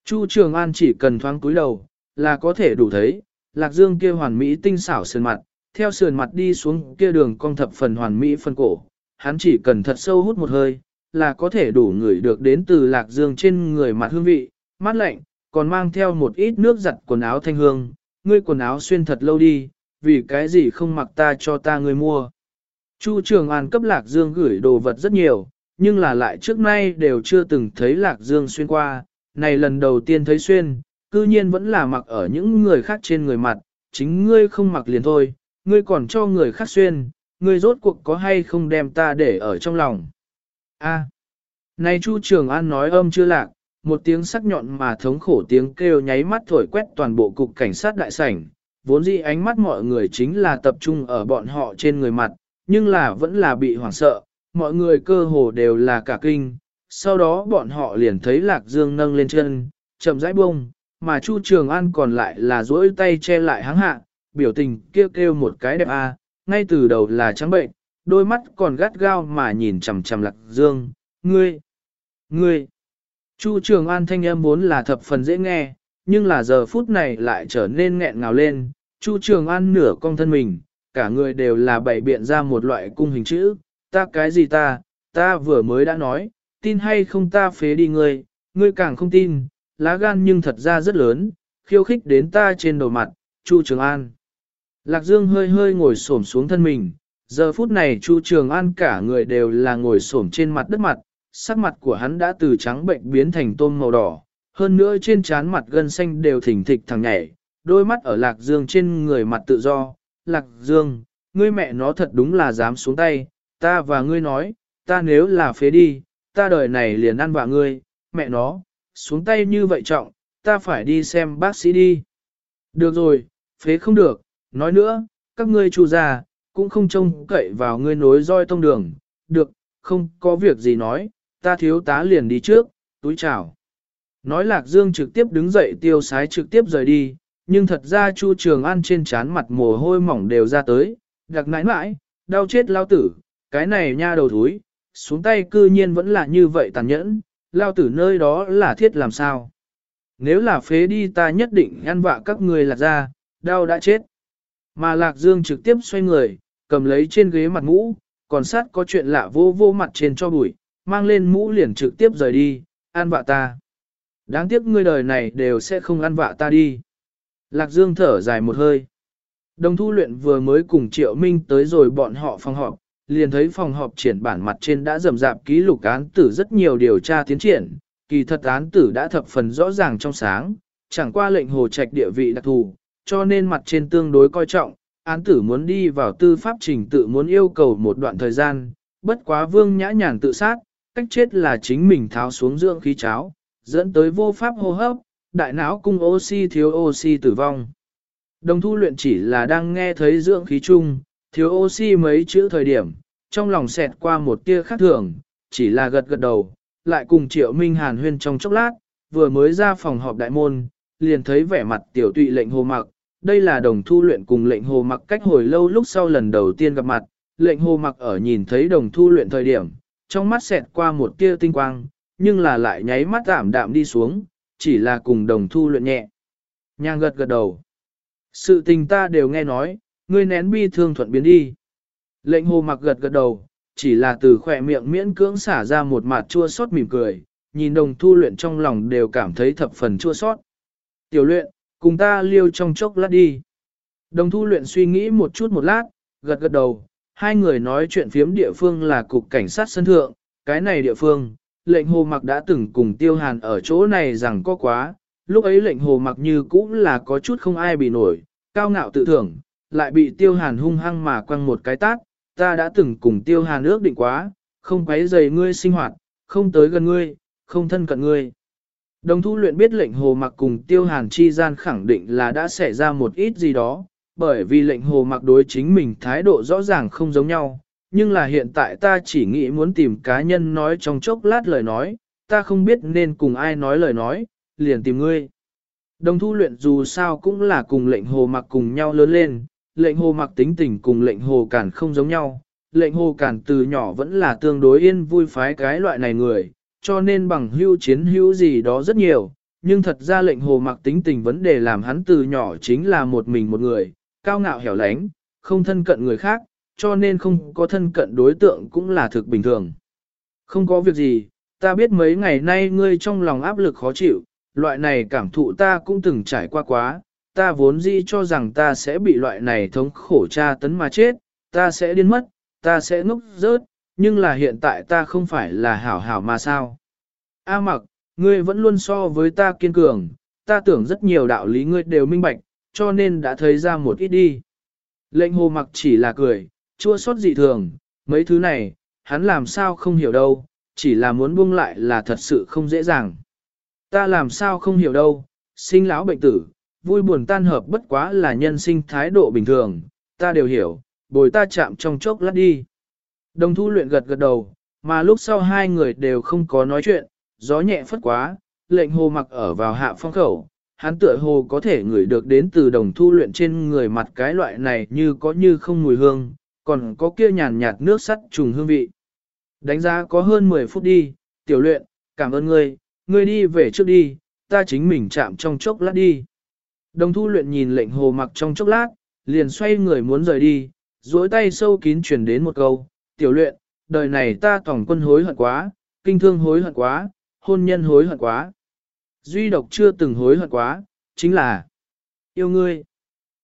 Chu Trường An chỉ cần thoáng cúi đầu, là có thể đủ thấy, Lạc Dương kia hoàn mỹ tinh xảo sườn mặt, theo sườn mặt đi xuống kia đường cong thập phần hoàn mỹ phân cổ, hắn chỉ cần thật sâu hút một hơi, là có thể đủ ngửi được đến từ Lạc Dương trên người mặt hương vị, mát lạnh, còn mang theo một ít nước giặt quần áo thanh hương, ngươi quần áo xuyên thật lâu đi, vì cái gì không mặc ta cho ta ngươi mua. Chu Trường An cấp Lạc Dương gửi đồ vật rất nhiều, nhưng là lại trước nay đều chưa từng thấy Lạc Dương xuyên qua, này lần đầu tiên thấy xuyên, cư nhiên vẫn là mặc ở những người khác trên người mặt, chính ngươi không mặc liền thôi, ngươi còn cho người khác xuyên, ngươi rốt cuộc có hay không đem ta để ở trong lòng. A. này Chu Trường An nói âm chưa lạc, một tiếng sắc nhọn mà thống khổ tiếng kêu nháy mắt thổi quét toàn bộ cục cảnh sát đại sảnh, vốn dĩ ánh mắt mọi người chính là tập trung ở bọn họ trên người mặt, nhưng là vẫn là bị hoảng sợ, mọi người cơ hồ đều là cả kinh, sau đó bọn họ liền thấy Lạc Dương nâng lên chân, chậm rãi bông, mà Chu Trường An còn lại là duỗi tay che lại háng hạ, biểu tình kêu kêu một cái đẹp a, ngay từ đầu là trắng bệnh, đôi mắt còn gắt gao mà nhìn chằm chằm Lạc Dương, ngươi, ngươi. Chu Trường An thanh âm vốn là thập phần dễ nghe, nhưng là giờ phút này lại trở nên nghẹn ngào lên, Chu Trường An nửa cong thân mình, cả người đều là bảy biện ra một loại cung hình chữ, ta cái gì ta, ta vừa mới đã nói, tin hay không ta phế đi ngươi, ngươi càng không tin, lá gan nhưng thật ra rất lớn, khiêu khích đến ta trên đầu mặt, Chu Trường An. Lạc Dương hơi hơi ngồi xổm xuống thân mình, giờ phút này Chu Trường An cả người đều là ngồi xổm trên mặt đất mặt, sắc mặt của hắn đã từ trắng bệnh biến thành tôm màu đỏ, hơn nữa trên trán mặt gân xanh đều thỉnh thịch thằng nhảy, đôi mắt ở Lạc Dương trên người mặt tự do. Lạc Dương, ngươi mẹ nó thật đúng là dám xuống tay, ta và ngươi nói, ta nếu là phế đi, ta đời này liền ăn vạ ngươi, mẹ nó, xuống tay như vậy trọng, ta phải đi xem bác sĩ đi. Được rồi, phế không được, Nói nữa, các ngươi chu già cũng không trông cậy vào ngươi nối roi tông đường, được, không có việc gì nói, ta thiếu tá liền đi trước, túi chào. Nói Lạc Dương trực tiếp đứng dậy tiêu sái trực tiếp rời đi, nhưng thật ra Chu Trường An trên trán mặt mồ hôi mỏng đều ra tới, đặc nãi nãi, đau chết lao tử, cái này nha đầu thúi, xuống tay cư nhiên vẫn là như vậy tàn nhẫn, lao tử nơi đó là thiết làm sao. Nếu là phế đi ta nhất định ăn vạ các người lạc ra, đau đã chết. Mà Lạc Dương trực tiếp xoay người, cầm lấy trên ghế mặt mũ, còn sát có chuyện lạ vô vô mặt trên cho bụi, mang lên mũ liền trực tiếp rời đi, An vạ ta. Đáng tiếc ngươi đời này đều sẽ không ăn vạ ta đi. Lạc Dương thở dài một hơi. Đồng thu luyện vừa mới cùng Triệu Minh tới rồi bọn họ phòng họp, liền thấy phòng họp triển bản mặt trên đã rầm rạp ký lục án tử rất nhiều điều tra tiến triển, kỳ thật án tử đã thập phần rõ ràng trong sáng, chẳng qua lệnh hồ trạch địa vị đặc thù, cho nên mặt trên tương đối coi trọng, án tử muốn đi vào tư pháp trình tự muốn yêu cầu một đoạn thời gian, bất quá vương nhã nhàn tự sát, cách chết là chính mình tháo xuống dưỡng khí cháo, dẫn tới vô pháp hô hấp, đại não cung oxy thiếu oxy tử vong. Đồng thu luyện chỉ là đang nghe thấy dưỡng khí chung, thiếu oxy mấy chữ thời điểm, trong lòng xẹt qua một tia khác thường, chỉ là gật gật đầu, lại cùng triệu minh hàn huyên trong chốc lát, vừa mới ra phòng họp đại môn, liền thấy vẻ mặt tiểu tụy lệnh hồ mặc, đây là đồng thu luyện cùng lệnh hồ mặc cách hồi lâu lúc sau lần đầu tiên gặp mặt, lệnh hồ mặc ở nhìn thấy đồng thu luyện thời điểm, trong mắt xẹt qua một tia tinh quang, nhưng là lại nháy mắt giảm đạm đi xuống, chỉ là cùng đồng thu luyện nhẹ. Nhàng gật gật đầu. Sự tình ta đều nghe nói, ngươi nén bi thương thuận biến đi. Lệnh hồ mặc gật gật đầu, chỉ là từ khỏe miệng miễn cưỡng xả ra một mặt chua xót mỉm cười, nhìn đồng thu luyện trong lòng đều cảm thấy thập phần chua xót. Tiểu luyện, cùng ta liêu trong chốc lát đi. Đồng thu luyện suy nghĩ một chút một lát, gật gật đầu, hai người nói chuyện phiếm địa phương là cục cảnh sát sân thượng, cái này địa phương, lệnh hồ mặc đã từng cùng tiêu hàn ở chỗ này rằng có quá, lúc ấy lệnh hồ mặc như cũng là có chút không ai bị nổi, cao ngạo tự thưởng, lại bị tiêu hàn hung hăng mà quăng một cái tát, ta đã từng cùng tiêu hàn ước định quá, không quấy rầy ngươi sinh hoạt, không tới gần ngươi, không thân cận ngươi. Đồng thu luyện biết lệnh hồ mặc cùng tiêu hàn chi gian khẳng định là đã xảy ra một ít gì đó, bởi vì lệnh hồ mặc đối chính mình thái độ rõ ràng không giống nhau, nhưng là hiện tại ta chỉ nghĩ muốn tìm cá nhân nói trong chốc lát lời nói, ta không biết nên cùng ai nói lời nói, liền tìm ngươi. Đồng thu luyện dù sao cũng là cùng lệnh hồ mặc cùng nhau lớn lên, lệnh hồ mặc tính tình cùng lệnh hồ cản không giống nhau, lệnh hồ cản từ nhỏ vẫn là tương đối yên vui phái cái loại này người, cho nên bằng hưu chiến hữu gì đó rất nhiều, nhưng thật ra lệnh hồ mặc tính tình vấn đề làm hắn từ nhỏ chính là một mình một người, cao ngạo hẻo lánh, không thân cận người khác, cho nên không có thân cận đối tượng cũng là thực bình thường. Không có việc gì, ta biết mấy ngày nay ngươi trong lòng áp lực khó chịu, loại này cảm thụ ta cũng từng trải qua quá, ta vốn dĩ cho rằng ta sẽ bị loại này thống khổ tra tấn mà chết, ta sẽ điên mất, ta sẽ ngốc rớt, nhưng là hiện tại ta không phải là hảo hảo mà sao. A mặc, ngươi vẫn luôn so với ta kiên cường, ta tưởng rất nhiều đạo lý ngươi đều minh bạch, cho nên đã thấy ra một ít đi. Lệnh hồ mặc chỉ là cười, chua xót dị thường, mấy thứ này, hắn làm sao không hiểu đâu, chỉ là muốn buông lại là thật sự không dễ dàng. Ta làm sao không hiểu đâu, sinh lão bệnh tử, vui buồn tan hợp bất quá là nhân sinh thái độ bình thường, ta đều hiểu, bồi ta chạm trong chốc lát đi. Đồng thu luyện gật gật đầu, mà lúc sau hai người đều không có nói chuyện, gió nhẹ phất quá, lệnh hồ mặc ở vào hạ phong khẩu, hắn tựa hồ có thể ngửi được đến từ đồng thu luyện trên người mặt cái loại này như có như không mùi hương, còn có kia nhàn nhạt nước sắt trùng hương vị. Đánh giá có hơn 10 phút đi, tiểu luyện, cảm ơn ngươi, ngươi đi về trước đi, ta chính mình chạm trong chốc lát đi. Đồng thu luyện nhìn lệnh hồ mặc trong chốc lát, liền xoay người muốn rời đi, duỗi tay sâu kín truyền đến một câu, tiểu luyện, đời này ta tổng quân hối hận quá, kinh thương hối hận quá, hôn nhân hối hận quá. Duy độc chưa từng hối hận quá, chính là yêu ngươi.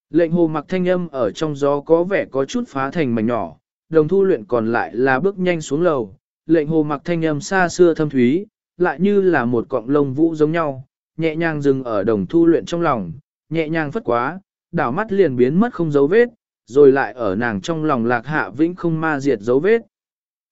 Lệnh hồ mặc thanh âm ở trong gió có vẻ có chút phá thành mảnh nhỏ, đồng thu luyện còn lại là bước nhanh xuống lầu. Lệnh hồ mặc thanh âm xa xưa thâm thúy, lại như là một cọng lông vũ giống nhau, nhẹ nhàng dừng ở đồng thu luyện trong lòng, nhẹ nhàng phất quá, đảo mắt liền biến mất không dấu vết, rồi lại ở nàng trong lòng lạc hạ vĩnh không ma diệt dấu vết.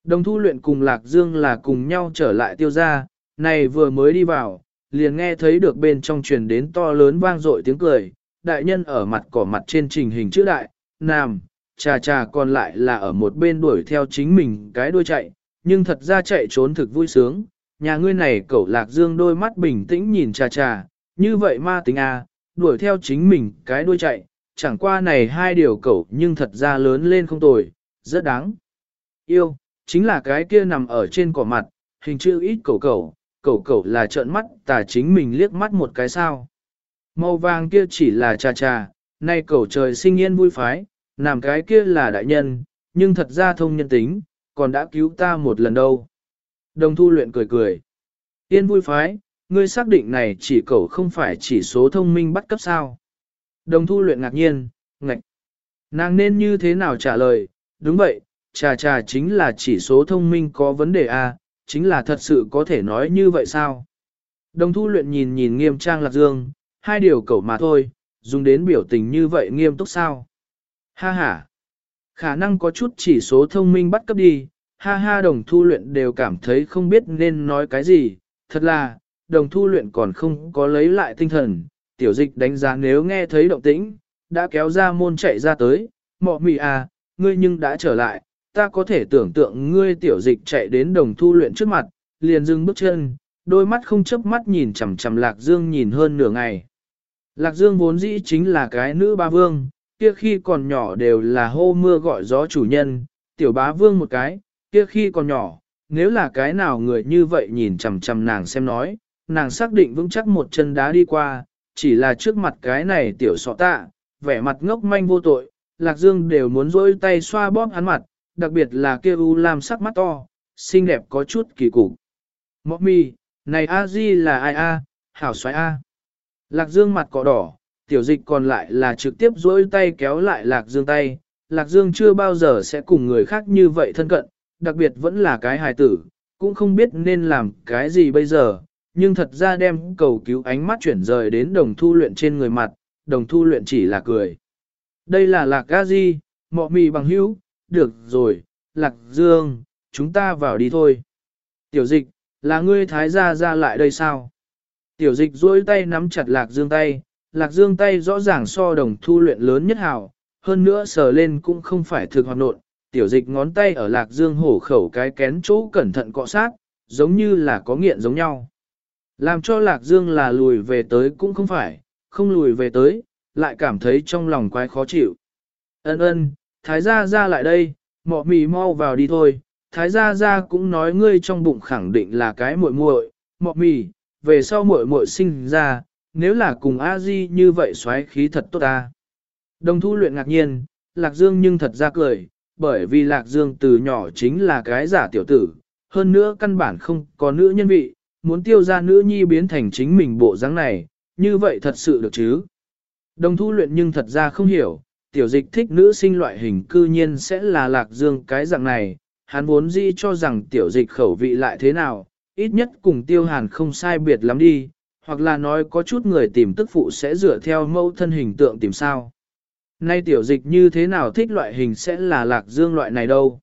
Đồng thu luyện cùng lạc dương là cùng nhau trở lại tiêu gia, này vừa mới đi vào, liền nghe thấy được bên trong truyền đến to lớn vang dội tiếng cười, đại nhân ở mặt cỏ mặt trên trình hình chữ đại, nam, trà trà còn lại là ở một bên đuổi theo chính mình cái đuôi chạy, nhưng thật ra chạy trốn thực vui sướng. Nhà ngươi này cậu lạc dương đôi mắt bình tĩnh nhìn trà trà, như vậy ma tính à, đuổi theo chính mình cái đuôi chạy, chẳng qua này hai điều cẩu nhưng thật ra lớn lên không tồi, rất đáng. Yêu, chính là cái kia nằm ở trên cỏ mặt, hình chữ ít cẩu cẩu, cẩu cẩu là trợn mắt tà chính mình liếc mắt một cái sao. Màu vàng kia chỉ là trà trà, nay cẩu trời sinh yên vui phái, làm cái kia là đại nhân, nhưng thật ra thông nhân tính, còn đã cứu ta một lần đâu. Đồng thu luyện cười cười. Yên vui phái, ngươi xác định này chỉ cẩu không phải chỉ số thông minh bắt cấp sao. Đồng thu luyện ngạc nhiên, ngạch. Nàng nên như thế nào trả lời, đúng vậy, trà trà chính là chỉ số thông minh có vấn đề a, à, chính là thật sự có thể nói như vậy sao? Đồng thu luyện nhìn nhìn nghiêm trang lạc dương, hai điều cẩu mà thôi, dùng đến biểu tình như vậy nghiêm túc sao? Ha ha! Khả năng có chút chỉ số thông minh bắt cấp đi, ha ha đồng thu luyện đều cảm thấy không biết nên nói cái gì, thật là, đồng thu luyện còn không có lấy lại tinh thần, tiểu dịch đánh giá nếu nghe thấy động tĩnh, đã kéo ra môn chạy ra tới, mọ mì à, ngươi nhưng đã trở lại, ta có thể tưởng tượng ngươi tiểu dịch chạy đến đồng thu luyện trước mặt, liền dừng bước chân, đôi mắt không chớp mắt nhìn chằm chằm Lạc Dương nhìn hơn nửa ngày. Lạc Dương vốn dĩ chính là cái nữ ba vương, kia khi còn nhỏ đều là hô mưa gọi gió chủ nhân, tiểu bá vương một cái, kia khi còn nhỏ, nếu là cái nào người như vậy nhìn chằm chằm nàng xem nói, nàng xác định vững chắc một chân đá đi qua, chỉ là trước mặt cái này tiểu sọ tạ, vẻ mặt ngốc manh vô tội, Lạc Dương đều muốn rỗi tay xoa bóp hắn mặt, đặc biệt là kia u lam sắc mắt to, xinh đẹp có chút kỳ cục. Mọ mi, này a di là ai a, hảo xoái a. Lạc Dương mặt cỏ đỏ, tiểu dịch còn lại là trực tiếp duỗi tay kéo lại Lạc Dương tay. Lạc Dương chưa bao giờ sẽ cùng người khác như vậy thân cận, đặc biệt vẫn là cái hài tử, cũng không biết nên làm cái gì bây giờ, nhưng thật ra đem cầu cứu ánh mắt chuyển rời đến đồng thu luyện trên người mặt, đồng thu luyện chỉ là cười. Đây là Lạc A Di, mọ mì bằng hữu, được rồi, Lạc Dương, chúng ta vào đi thôi. Tiểu dịch, là ngươi thái gia ra lại đây sao? Tiểu dịch duỗi tay nắm chặt Lạc Dương tay, Lạc Dương tay rõ ràng so đồng thu luyện lớn nhất hào, hơn nữa sờ lên cũng không phải thực hoạt nộn. Tiểu dịch ngón tay ở Lạc Dương hổ khẩu cái kén chỗ cẩn thận cọ sát, giống như là có nghiện giống nhau. Làm cho Lạc Dương là lùi về tới cũng không phải, không lùi về tới, lại cảm thấy trong lòng quái khó chịu. Ân ân, thái gia ra lại đây, mọ mì mau vào đi thôi, thái gia gia cũng nói ngươi trong bụng khẳng định là cái muội muội, mọ mì, về sau muội muội sinh ra, nếu là cùng a di như vậy xoáy khí thật tốt ta. Đồng thu luyện ngạc nhiên, Lạc Dương nhưng thật ra cười, bởi vì Lạc Dương từ nhỏ chính là cái giả tiểu tử, hơn nữa căn bản không có nữ nhân vị, muốn tiêu ra nữ nhi biến thành chính mình bộ dáng này, như vậy thật sự được chứ. Đồng thu luyện nhưng thật ra không hiểu, tiểu dịch thích nữ sinh loại hình cư nhiên sẽ là lạc dương cái dạng này, hắn vốn dĩ cho rằng tiểu dịch khẩu vị lại thế nào, ít nhất cùng tiêu hàn không sai biệt lắm đi, hoặc là nói có chút người tìm tức phụ sẽ dựa theo mẫu thân hình tượng tìm sao. Nay tiểu dịch như thế nào thích loại hình sẽ là lạc dương loại này đâu.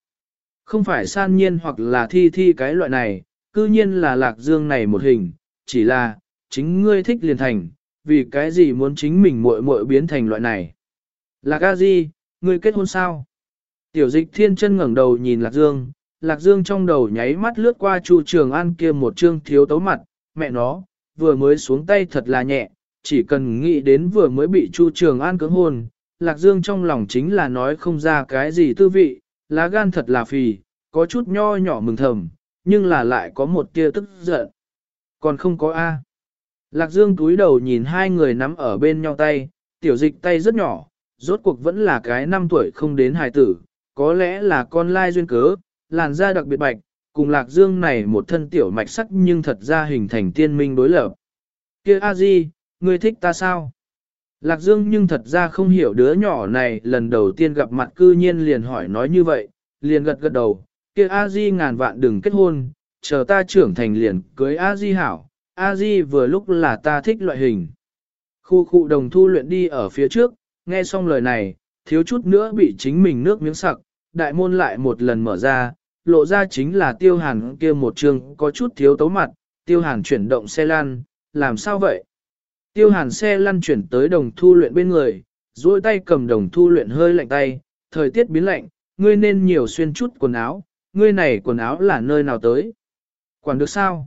Không phải san nhiên hoặc là thi thi cái loại này, cư nhiên là lạc dương này một hình, chỉ là, chính ngươi thích liền thành, vì cái gì muốn chính mình muội muội biến thành loại này. Lạc A Di, ngươi kết hôn sao? Tiểu dịch thiên chân ngẩng đầu nhìn Lạc Dương, Lạc Dương trong đầu nháy mắt lướt qua Chu Trường An kia một trương thiếu tấu mặt, mẹ nó, vừa mới xuống tay thật là nhẹ, chỉ cần nghĩ đến vừa mới bị Chu Trường An cưỡng hôn, Lạc Dương trong lòng chính là nói không ra cái gì tư vị, lá gan thật là phì, có chút nho nhỏ mừng thầm, nhưng là lại có một tia tức giận. Còn không có A. Lạc Dương túi đầu nhìn hai người nắm ở bên nhau tay, tiểu dịch tay rất nhỏ, rốt cuộc vẫn là cái năm tuổi không đến hài tử, có lẽ là con lai duyên cớ, làn da đặc biệt bạch, cùng Lạc Dương này một thân tiểu mạch sắc nhưng thật ra hình thành tiên minh đối lập. Kia a di, ngươi thích ta sao? Lạc Dương nhưng thật ra không hiểu đứa nhỏ này lần đầu tiên gặp mặt cư nhiên liền hỏi nói như vậy, liền gật gật đầu, kia a di ngàn vạn đừng kết hôn, chờ ta trưởng thành liền cưới a di hảo, a di vừa lúc là ta thích loại hình. Khu khu đồng thu luyện đi ở phía trước, nghe xong lời này, thiếu chút nữa bị chính mình nước miếng sặc, đại môn lại một lần mở ra, lộ ra chính là tiêu hàn kia một trường có chút thiếu tấu mặt, tiêu hàn chuyển động xe lăn, làm sao vậy? Tiêu hàn xe lăn chuyển tới đồng thu luyện bên người, duỗi tay cầm đồng thu luyện hơi lạnh tay, thời tiết biến lạnh, ngươi nên nhiều xuyên chút quần áo, ngươi này quần áo là nơi nào tới. Quản được sao?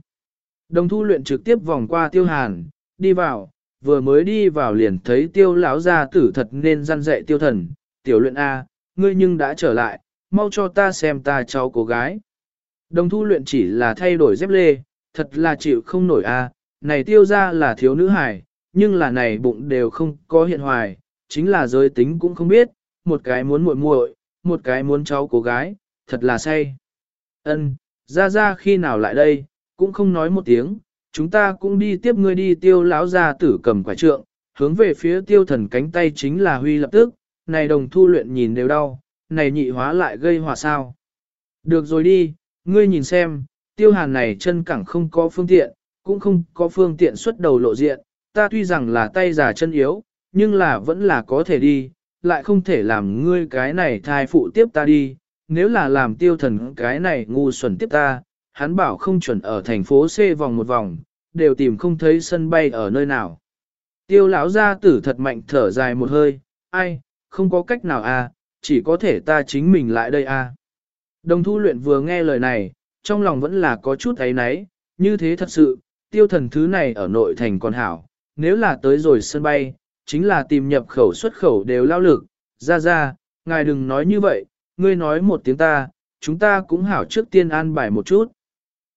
Đồng thu luyện trực tiếp vòng qua tiêu hàn, đi vào, vừa mới đi vào liền thấy tiêu lão gia tử thật nên răn dạy tiêu thần, tiểu luyện A, ngươi nhưng đã trở lại, mau cho ta xem ta cháu cô gái. Đồng thu luyện chỉ là thay đổi dép lê, thật là chịu không nổi A, này tiêu ra là thiếu nữ hài, nhưng là này bụng đều không có hiện hoài, chính là giới tính cũng không biết, một cái muốn muội muội, một cái muốn cháu cô gái, thật là say. Ân, ra ra khi nào lại đây, cũng không nói một tiếng, chúng ta cũng đi tiếp ngươi đi tiêu lão gia tử cầm quả trượng, hướng về phía tiêu thần cánh tay chính là huy lập tức, này đồng thu luyện nhìn đều đau, này nhị hóa lại gây hòa sao. Được rồi đi, ngươi nhìn xem, tiêu hàn này chân cẳng không có phương tiện, cũng không có phương tiện xuất đầu lộ diện, ta tuy rằng là tay già chân yếu, nhưng là vẫn là có thể đi, lại không thể làm ngươi cái này thai phụ tiếp ta đi, nếu là làm tiêu thần cái này ngu xuẩn tiếp ta, hắn bảo không chuẩn ở thành phố C vòng một vòng, đều tìm không thấy sân bay ở nơi nào. Tiêu lão gia tử thật mạnh thở dài một hơi, ai, không có cách nào à, chỉ có thể ta chính mình lại đây à. Đồng thu luyện vừa nghe lời này, trong lòng vẫn là có chút ấy náy, như thế thật sự, tiêu thần thứ này ở nội thành còn hảo, nếu là tới rồi sân bay, chính là tìm nhập khẩu xuất khẩu đều lao lực, ra ra, ngài đừng nói như vậy, ngươi nói một tiếng ta, chúng ta cũng hảo trước tiên an bài một chút.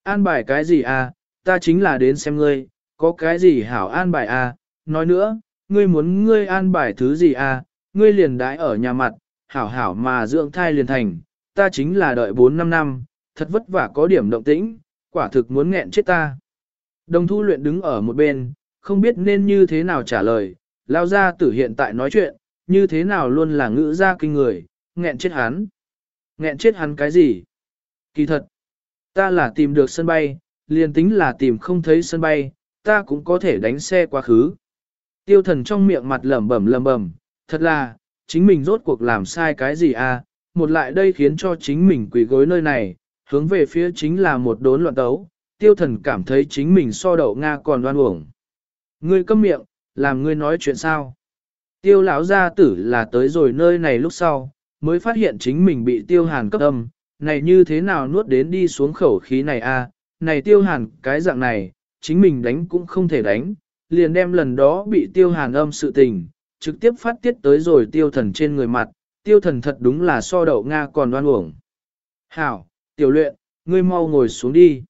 An bài cái gì à, ta chính là đến xem ngươi, có cái gì hảo an bài à, nói nữa, ngươi muốn ngươi an bài thứ gì à, ngươi liền đãi ở nhà mặt, hảo hảo mà dưỡng thai liền thành, ta chính là đợi 4-5 năm, thật vất vả có điểm động tĩnh, quả thực muốn nghẹn chết ta. Đồng thu luyện đứng ở một bên, không biết nên như thế nào trả lời, lao ra tử hiện tại nói chuyện, như thế nào luôn là ngữ ra kinh người, nghẹn chết hắn. Nghẹn chết hắn cái gì? Kỳ thật, ta là tìm được sân bay, liền tính là tìm không thấy sân bay, ta cũng có thể đánh xe quá khứ. Tiêu thần trong miệng mặt lẩm bẩm lẩm bẩm, thật là, chính mình rốt cuộc làm sai cái gì à, một lại đây khiến cho chính mình quỳ gối nơi này, hướng về phía chính là một đốn loạn tấu, tiêu thần cảm thấy chính mình so đậu Nga còn đoan uổng. Ngươi câm miệng, làm ngươi nói chuyện sao? Tiêu lão gia tử là tới rồi nơi này lúc sau, mới phát hiện chính mình bị tiêu hàn cấp âm, này như thế nào nuốt đến đi xuống khẩu khí này a? này tiêu hàn cái dạng này, chính mình đánh cũng không thể đánh, liền đem lần đó bị tiêu hàn âm sự tình, trực tiếp phát tiết tới rồi tiêu thần trên người mặt, tiêu thần thật đúng là so đậu Nga còn đoan uổng. Hảo, tiểu luyện, ngươi mau ngồi xuống đi.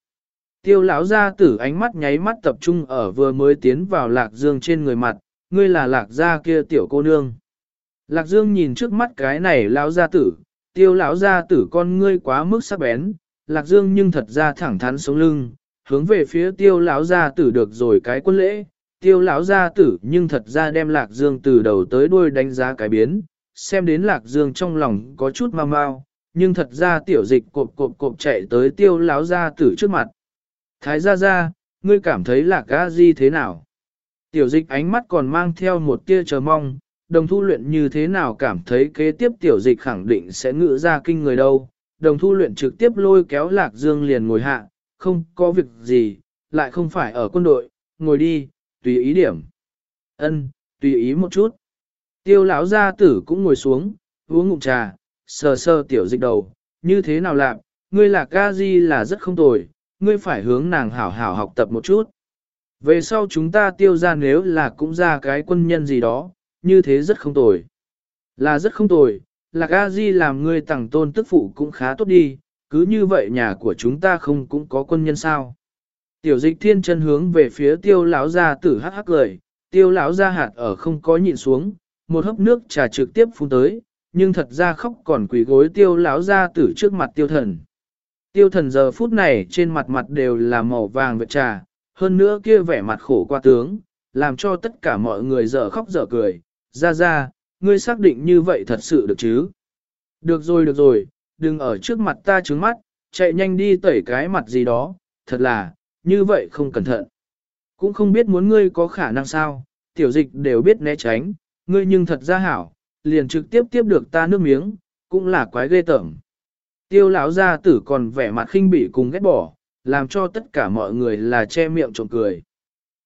Tiêu lão gia tử ánh mắt nháy mắt tập trung ở vừa mới tiến vào lạc dương trên người mặt, ngươi là lạc gia kia tiểu cô nương. Lạc dương nhìn trước mắt cái này lão gia tử, tiêu lão gia tử con ngươi quá mức sắc bén, lạc dương nhưng thật ra thẳng thắn sống lưng, hướng về phía tiêu lão gia tử được rồi cái quân lễ, tiêu lão gia tử nhưng thật ra đem lạc dương từ đầu tới đuôi đánh giá cái biến, xem đến lạc dương trong lòng có chút mau mau, nhưng thật ra tiểu dịch cộp cộp cộp chạy tới tiêu lão gia tử trước mặt. Thái gia gia, ngươi cảm thấy lạc gã di thế nào? Tiểu dịch ánh mắt còn mang theo một tia chờ mong, đồng thu luyện như thế nào cảm thấy kế tiếp tiểu dịch khẳng định sẽ ngự ra kinh người đâu. Đồng thu luyện trực tiếp lôi kéo lạc dương liền ngồi hạ, không có việc gì, lại không phải ở quân đội, ngồi đi, tùy ý điểm. Ân, tùy ý một chút. Tiêu lão gia tử cũng ngồi xuống, uống ngụm trà, sờ sờ tiểu dịch đầu, như thế nào làm, ngươi lạc ca di là rất không tồi, ngươi phải hướng nàng hảo hảo học tập một chút. Về sau chúng ta tiêu ra nếu là cũng ra cái quân nhân gì đó, như thế rất không tồi. Là rất không tồi, lạc a di làm ngươi tặng tôn tức phụ cũng khá tốt đi, cứ như vậy nhà của chúng ta không cũng có quân nhân sao. Tiểu dịch thiên chân hướng về phía tiêu lão gia tử hắc hắc lời tiêu lão gia hạt ở không có nhịn xuống, một hớp nước trà trực tiếp phun tới, nhưng thật ra khóc còn quỳ gối tiêu lão gia tử trước mặt tiêu thần. Tiêu thần giờ phút này trên mặt mặt đều là màu vàng vệt trà, hơn nữa kia vẻ mặt khổ qua tướng, làm cho tất cả mọi người dở khóc dở cười, ra ra, ngươi xác định như vậy thật sự được chứ? Được rồi được rồi, đừng ở trước mặt ta trứng mắt, chạy nhanh đi tẩy cái mặt gì đó, thật là, như vậy không cẩn thận. Cũng không biết muốn ngươi có khả năng sao, tiểu dịch đều biết né tránh, ngươi nhưng thật ra hảo, liền trực tiếp tiếp được ta nước miếng, cũng là quái ghê tởm. Tiêu lão gia tử còn vẻ mặt khinh bỉ cùng ghét bỏ, làm cho tất cả mọi người là che miệng trộm cười.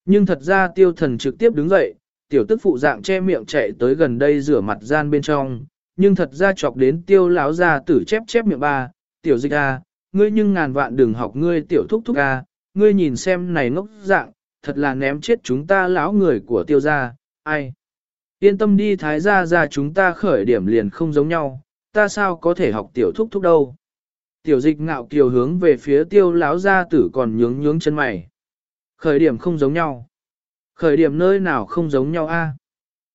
Nhưng thật ra tiêu thần trực tiếp đứng dậy, tiểu tức phụ dạng che miệng chạy tới gần đây rửa mặt gian bên trong, nhưng thật ra chọc đến tiêu lão ra tử chép chép miệng ba, tiểu dịch a, ngươi nhưng ngàn vạn đừng học ngươi tiểu thúc thúc a, ngươi nhìn xem này ngốc dạng, thật là ném chết chúng ta lão người của tiêu gia, ai. Yên tâm đi thái gia ra chúng ta khởi điểm liền không giống nhau, ta sao có thể học tiểu thúc thúc đâu. Tiểu dịch ngạo kiều hướng về phía tiêu lão gia tử còn nhướng nhướng chân mày. Khởi điểm không giống nhau. Khởi điểm nơi nào không giống nhau a?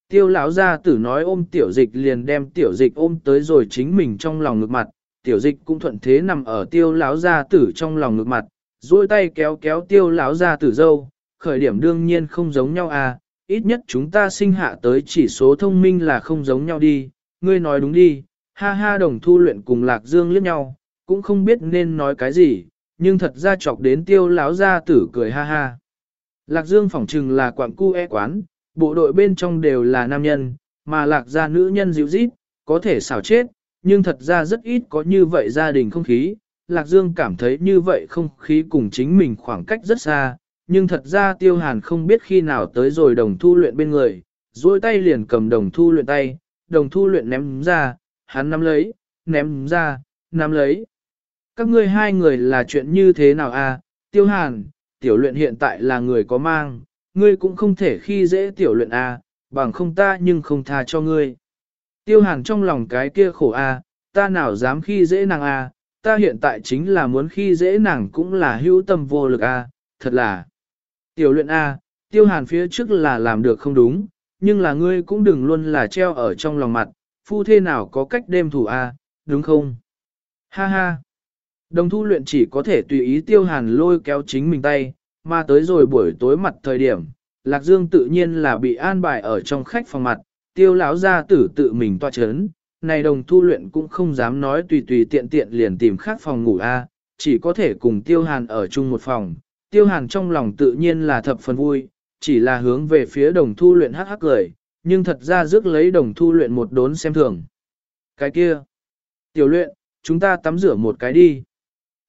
Tiêu lão gia tử nói ôm tiểu dịch liền đem tiểu dịch ôm tới rồi chính mình trong lòng ngực mặt, tiểu dịch cũng thuận thế nằm ở tiêu lão gia tử trong lòng ngực mặt, duỗi tay kéo kéo tiêu lão gia tử dâu, khởi điểm đương nhiên không giống nhau a, ít nhất chúng ta sinh hạ tới chỉ số thông minh là không giống nhau đi, ngươi nói đúng đi, ha ha đồng thu luyện cùng lạc dương liếc nhau, cũng không biết nên nói cái gì, nhưng thật ra chọc đến tiêu lão gia tử cười ha ha. Lạc Dương phỏng trừng là quảng cu e quán, bộ đội bên trong đều là nam nhân, mà lạc gia nữ nhân dịu dít, có thể xảo chết, nhưng thật ra rất ít có như vậy gia đình không khí. Lạc Dương cảm thấy như vậy không khí cùng chính mình khoảng cách rất xa, nhưng thật ra tiêu hàn không biết khi nào tới rồi đồng thu luyện bên người, duỗi tay liền cầm đồng thu luyện tay, đồng thu luyện ném ra, hắn nắm lấy, ném ra, nắm lấy. Các ngươi hai người là chuyện như thế nào à, tiêu hàn, tiểu luyện hiện tại là người có mang, ngươi cũng không thể khi dễ tiểu luyện à, bằng không ta nhưng không tha cho ngươi. Tiêu hàn trong lòng cái kia khổ à, ta nào dám khi dễ nàng à, ta hiện tại chính là muốn khi dễ nàng cũng là hữu tâm vô lực à, thật là. Tiểu luyện A, tiêu hàn phía trước là làm được không đúng, nhưng là ngươi cũng đừng luôn là treo ở trong lòng mặt, phu thế nào có cách đêm thủ A, đúng không? Ha ha! Đồng thu luyện chỉ có thể tùy ý tiêu hàn lôi kéo chính mình tay, mà tới rồi buổi tối mặt thời điểm, Lạc Dương tự nhiên là bị an bài ở trong khách phòng mặt, tiêu lão gia tử tự mình toa chấn, này đồng thu luyện cũng không dám nói tùy tùy tiện tiện liền tìm khác phòng ngủ A, chỉ có thể cùng tiêu hàn ở chung một phòng, tiêu hàn trong lòng tự nhiên là thập phần vui, chỉ là hướng về phía đồng thu luyện hắc hắc cười, nhưng thật ra rước lấy đồng thu luyện một đốn xem thường. Cái kia, tiểu luyện, chúng ta tắm rửa một cái đi.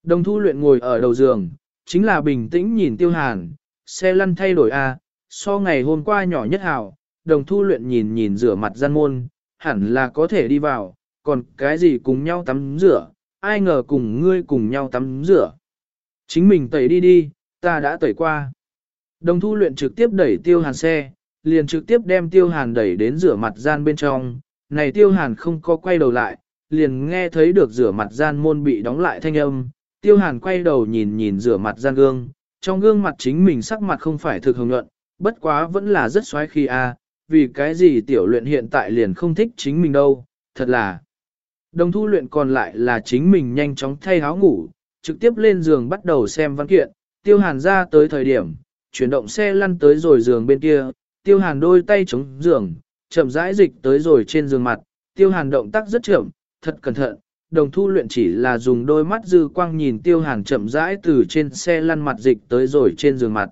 Đồng thu luyện ngồi ở đầu giường, chính là bình tĩnh nhìn tiêu hàn, xe lăn thay đổi a so ngày hôm qua nhỏ nhất hảo, đồng thu luyện nhìn nhìn rửa mặt gian môn, hẳn là có thể đi vào, còn cái gì cùng nhau tắm rửa, ai ngờ cùng ngươi cùng nhau tắm rửa. Chính mình tẩy đi đi, ta đã tẩy qua. Đồng thu luyện trực tiếp đẩy tiêu hàn xe, liền trực tiếp đem tiêu hàn đẩy đến rửa mặt gian bên trong. Này tiêu hàn không có quay đầu lại, liền nghe thấy được rửa mặt gian môn bị đóng lại thanh âm. Tiêu hàn quay đầu nhìn nhìn rửa mặt gian gương, trong gương mặt chính mình sắc mặt không phải thực hồng nhuận, bất quá vẫn là rất xoáy khi a. À, vì cái gì tiểu luyện hiện tại liền không thích chính mình đâu, thật là. Đồng thu luyện còn lại là chính mình nhanh chóng thay áo ngủ, trực tiếp lên giường bắt đầu xem văn kiện, tiêu hàn ra tới thời điểm, chuyển động xe lăn tới rồi giường bên kia, tiêu hàn đôi tay chống giường, chậm rãi dịch tới rồi trên giường mặt, tiêu hàn động tác rất chậm, thật cẩn thận, đồng thu luyện chỉ là dùng đôi mắt dư quang nhìn tiêu hàn chậm rãi từ trên xe lăn mặt dịch tới rồi trên giường mặt.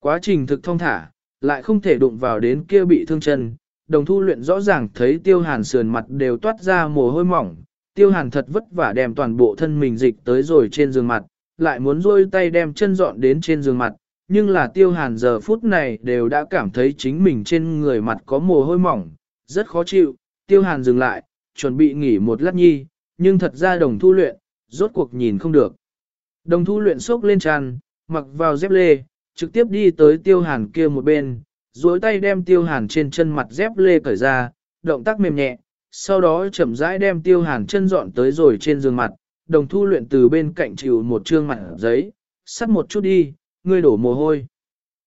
Quá trình thực thông thả, lại không thể đụng vào đến kia bị thương chân, đồng thu luyện rõ ràng thấy tiêu hàn sườn mặt đều toát ra mồ hôi mỏng, tiêu hàn thật vất vả đem toàn bộ thân mình dịch tới rồi trên giường mặt, lại muốn rôi tay đem chân dọn đến trên giường mặt, nhưng là tiêu hàn giờ phút này đều đã cảm thấy chính mình trên người mặt có mồ hôi mỏng, rất khó chịu, tiêu hàn dừng lại, chuẩn bị nghỉ một lát nhi, nhưng thật ra đồng thu luyện, rốt cuộc nhìn không được. Đồng thu luyện sốc lên tràn, mặc vào dép lê, trực tiếp đi tới tiêu hàn kia một bên, duỗi tay đem tiêu hàn trên chân mặt dép lê cởi ra, động tác mềm nhẹ, sau đó chậm rãi đem tiêu hàn chân dọn tới rồi trên giường mặt, đồng thu luyện từ bên cạnh chịu một trương mặt giấy, sắt một chút đi, ngươi đổ mồ hôi.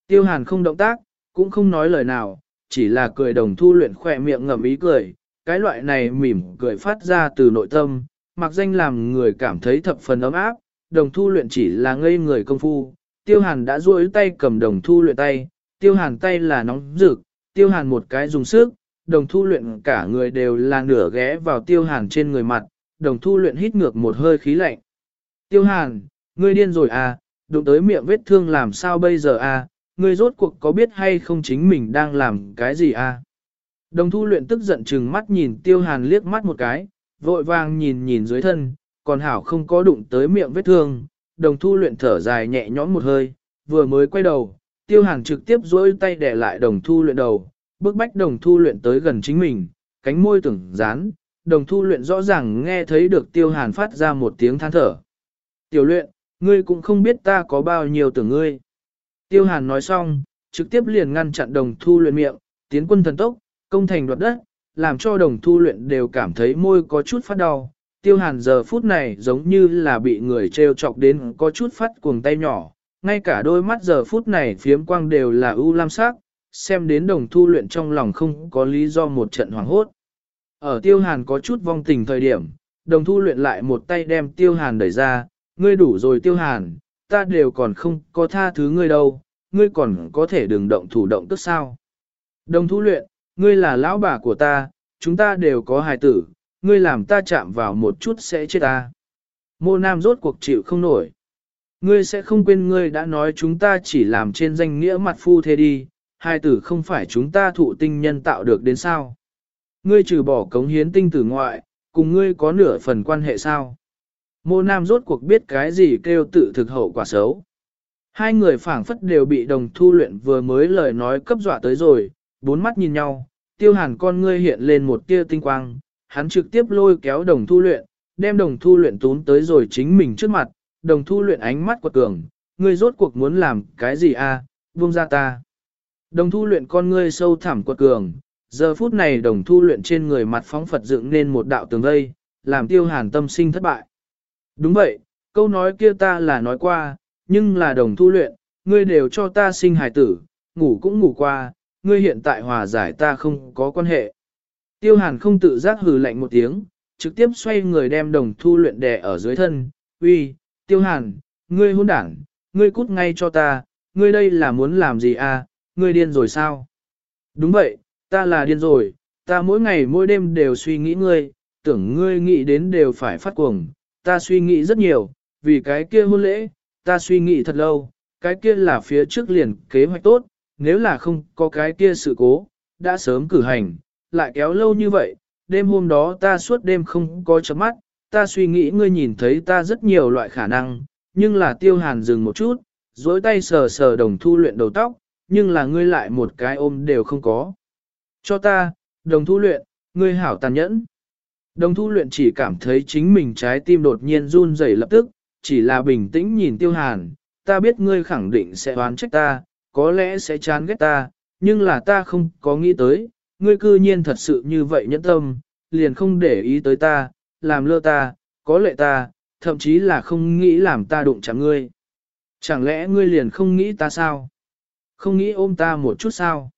Tiêu hàn không động tác, cũng không nói lời nào, chỉ là cười đồng thu luyện khỏe miệng ngậm ý cười, cái loại này mỉm cười phát ra từ nội tâm, mặc danh làm người cảm thấy thập phần ấm áp, đồng thu luyện chỉ là ngây người công phu, tiêu hàn đã duỗi tay cầm đồng thu luyện tay, tiêu hàn tay là nóng rực, tiêu hàn một cái dùng sức, đồng thu luyện cả người đều là nửa ghé vào tiêu hàn trên người mặt, đồng thu luyện hít ngược một hơi khí lạnh. Tiêu hàn, ngươi điên rồi à, đụng tới miệng vết thương làm sao bây giờ à, ngươi rốt cuộc có biết hay không chính mình đang làm cái gì à. Đồng thu luyện tức giận chừng mắt nhìn tiêu hàn liếc mắt một cái, vội vàng nhìn nhìn dưới thân, còn hảo không có đụng tới miệng vết thương, đồng thu luyện thở dài nhẹ nhõm một hơi, vừa mới quay đầu, tiêu hàn trực tiếp duỗi tay để lại đồng thu luyện đầu, bước bách đồng thu luyện tới gần chính mình, cánh môi tưởng dán, đồng thu luyện rõ ràng nghe thấy được tiêu hàn phát ra một tiếng than thở. Tiểu luyện, ngươi cũng không biết ta có bao nhiêu tưởng ngươi. Tiêu hàn nói xong, trực tiếp liền ngăn chặn đồng thu luyện miệng, tiến quân thần tốc, công thành đoạt đất, làm cho đồng thu luyện đều cảm thấy môi có chút phát đau. Tiêu hàn giờ phút này giống như là bị người treo chọc đến có chút phát cuồng tay nhỏ, ngay cả đôi mắt giờ phút này phiếm quang đều là ưu lam sắc, xem đến đồng thu luyện trong lòng không có lý do một trận hoảng hốt. Ở tiêu hàn có chút vong tình thời điểm, đồng thu luyện lại một tay đem tiêu hàn đẩy ra, ngươi đủ rồi tiêu hàn, ta đều còn không có tha thứ ngươi đâu, ngươi còn có thể đừng động thủ động tức sao. Đồng thu luyện, ngươi là lão bà của ta, chúng ta đều có hài tử, ngươi làm ta chạm vào một chút sẽ chết ta. Mô nam rốt cuộc chịu không nổi. Ngươi sẽ không quên ngươi đã nói chúng ta chỉ làm trên danh nghĩa mặt phu thế đi, hài tử không phải chúng ta thụ tinh nhân tạo được đến sao. Ngươi trừ bỏ cống hiến tinh tử ngoại, cùng ngươi có nửa phần quan hệ sao. Mô Nam rốt cuộc biết cái gì kêu tự thực hậu quả xấu. Hai người phảng phất đều bị đồng thu luyện vừa mới lời nói cấp dọa tới rồi, bốn mắt nhìn nhau, tiêu hàn con ngươi hiện lên một tia tinh quang, hắn trực tiếp lôi kéo đồng thu luyện, đem đồng thu luyện tún tới rồi chính mình trước mặt, đồng thu luyện ánh mắt quật cường, ngươi rốt cuộc muốn làm cái gì a? À? buông ra ta. Đồng thu luyện con ngươi sâu thẳm quật cường, giờ phút này đồng thu luyện trên người mặt phóng Phật dựng nên một đạo tường vây, làm tiêu hàn tâm sinh thất bại. Đúng vậy, câu nói kia ta là nói qua, nhưng là đồng thu luyện, ngươi đều cho ta sinh hài tử, ngủ cũng ngủ qua, ngươi hiện tại hòa giải ta không có quan hệ. Tiêu hàn không tự giác hừ lạnh một tiếng, trực tiếp xoay người đem đồng thu luyện đè ở dưới thân, uy, tiêu hàn, ngươi hôn đảng, ngươi cút ngay cho ta, ngươi đây là muốn làm gì à, ngươi điên rồi sao? Đúng vậy, ta là điên rồi, ta mỗi ngày mỗi đêm đều suy nghĩ ngươi, tưởng ngươi nghĩ đến đều phải phát cuồng, ta suy nghĩ rất nhiều, vì cái kia hôn lễ, ta suy nghĩ thật lâu, cái kia là phía trước liền kế hoạch tốt, nếu là không có cái kia sự cố, đã sớm cử hành, lại kéo lâu như vậy, đêm hôm đó ta suốt đêm không có chấm mắt, ta suy nghĩ ngươi nhìn thấy ta rất nhiều loại khả năng, nhưng là tiêu hàn dừng một chút, dối tay sờ sờ đồng thu luyện đầu tóc, nhưng là ngươi lại một cái ôm đều không có. Cho ta, đồng thu luyện, ngươi hảo tàn nhẫn. Đồng thu luyện chỉ cảm thấy chính mình trái tim đột nhiên run rẩy lập tức, chỉ là bình tĩnh nhìn tiêu hàn, ta biết ngươi khẳng định sẽ oán trách ta, có lẽ sẽ chán ghét ta, nhưng là ta không có nghĩ tới, ngươi cư nhiên thật sự như vậy nhẫn tâm, liền không để ý tới ta, làm lơ ta, có lệ ta, thậm chí là không nghĩ làm ta đụng chạm ngươi. Chẳng lẽ ngươi liền không nghĩ ta sao? Không nghĩ ôm ta một chút sao?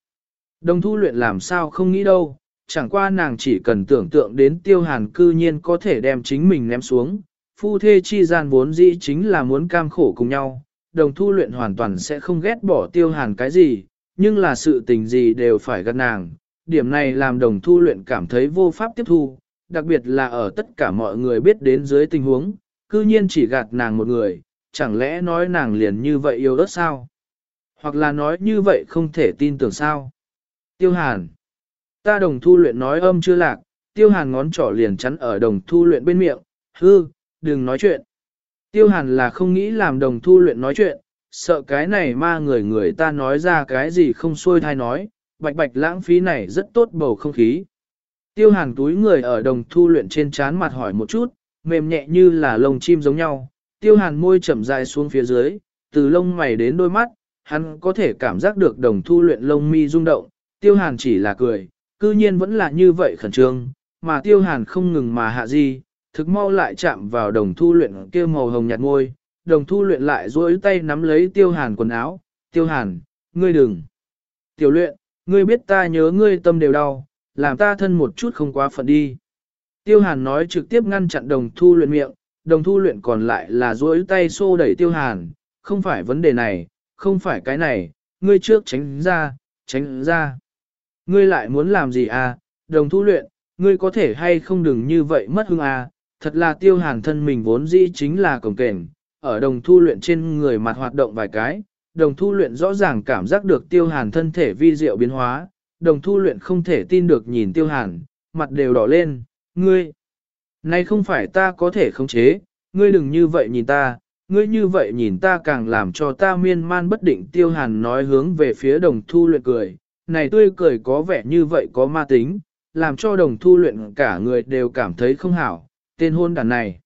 Đồng thu luyện làm sao không nghĩ đâu, chẳng qua nàng chỉ cần tưởng tượng đến tiêu hàn cư nhiên có thể đem chính mình ném xuống. Phu thê chi gian vốn dĩ chính là muốn cam khổ cùng nhau, đồng thu luyện hoàn toàn sẽ không ghét bỏ tiêu hàn cái gì, nhưng là sự tình gì đều phải gắt nàng. Điểm này làm đồng thu luyện cảm thấy vô pháp tiếp thu, đặc biệt là ở tất cả mọi người biết đến dưới tình huống, cư nhiên chỉ gạt nàng một người, chẳng lẽ nói nàng liền như vậy yêu đất sao? Hoặc là nói như vậy không thể tin tưởng sao? Tiêu hàn. Ta đồng thu luyện nói âm chưa lạc, tiêu hàn ngón trỏ liền chắn ở đồng thu luyện bên miệng, hư, đừng nói chuyện. Tiêu hàn là không nghĩ làm đồng thu luyện nói chuyện, sợ cái này ma người người ta nói ra cái gì không xuôi thai nói, bạch bạch lãng phí này rất tốt bầu không khí. Tiêu hàn túi người ở đồng thu luyện trên chán mặt hỏi một chút, mềm nhẹ như là lông chim giống nhau. Tiêu hàn môi chậm dài xuống phía dưới, từ lông mày đến đôi mắt, hắn có thể cảm giác được đồng thu luyện lông mi rung động. Tiêu hàn chỉ là cười, cư nhiên vẫn là như vậy khẩn trương, mà tiêu hàn không ngừng mà hạ gì, thực mau lại chạm vào đồng thu luyện kia màu hồng nhạt ngôi. Đồng thu luyện lại duỗi tay nắm lấy tiêu hàn quần áo, tiêu hàn, ngươi đừng. Tiểu luyện, ngươi biết ta nhớ ngươi tâm đều đau, làm ta thân một chút không quá phận đi. Tiêu hàn nói trực tiếp ngăn chặn đồng thu luyện miệng, đồng thu luyện còn lại là duỗi tay xô đẩy tiêu hàn, không phải vấn đề này, không phải cái này, ngươi trước tránh ra, tránh ra. Ngươi lại muốn làm gì à, đồng thu luyện, ngươi có thể hay không đừng như vậy mất hương à, thật là tiêu hàn thân mình vốn dĩ chính là cổng kềnh, ở đồng thu luyện trên người mặt hoạt động vài cái, đồng thu luyện rõ ràng cảm giác được tiêu hàn thân thể vi diệu biến hóa, đồng thu luyện không thể tin được nhìn tiêu hàn, mặt đều đỏ lên, ngươi, này không phải ta có thể khống chế, ngươi đừng như vậy nhìn ta, ngươi như vậy nhìn ta càng làm cho ta miên man bất định. Tiêu hàn nói hướng về phía đồng thu luyện cười, này tươi cười có vẻ như vậy có ma tính, làm cho đồng thu luyện cả người đều cảm thấy không hảo, tên hôn đàn này.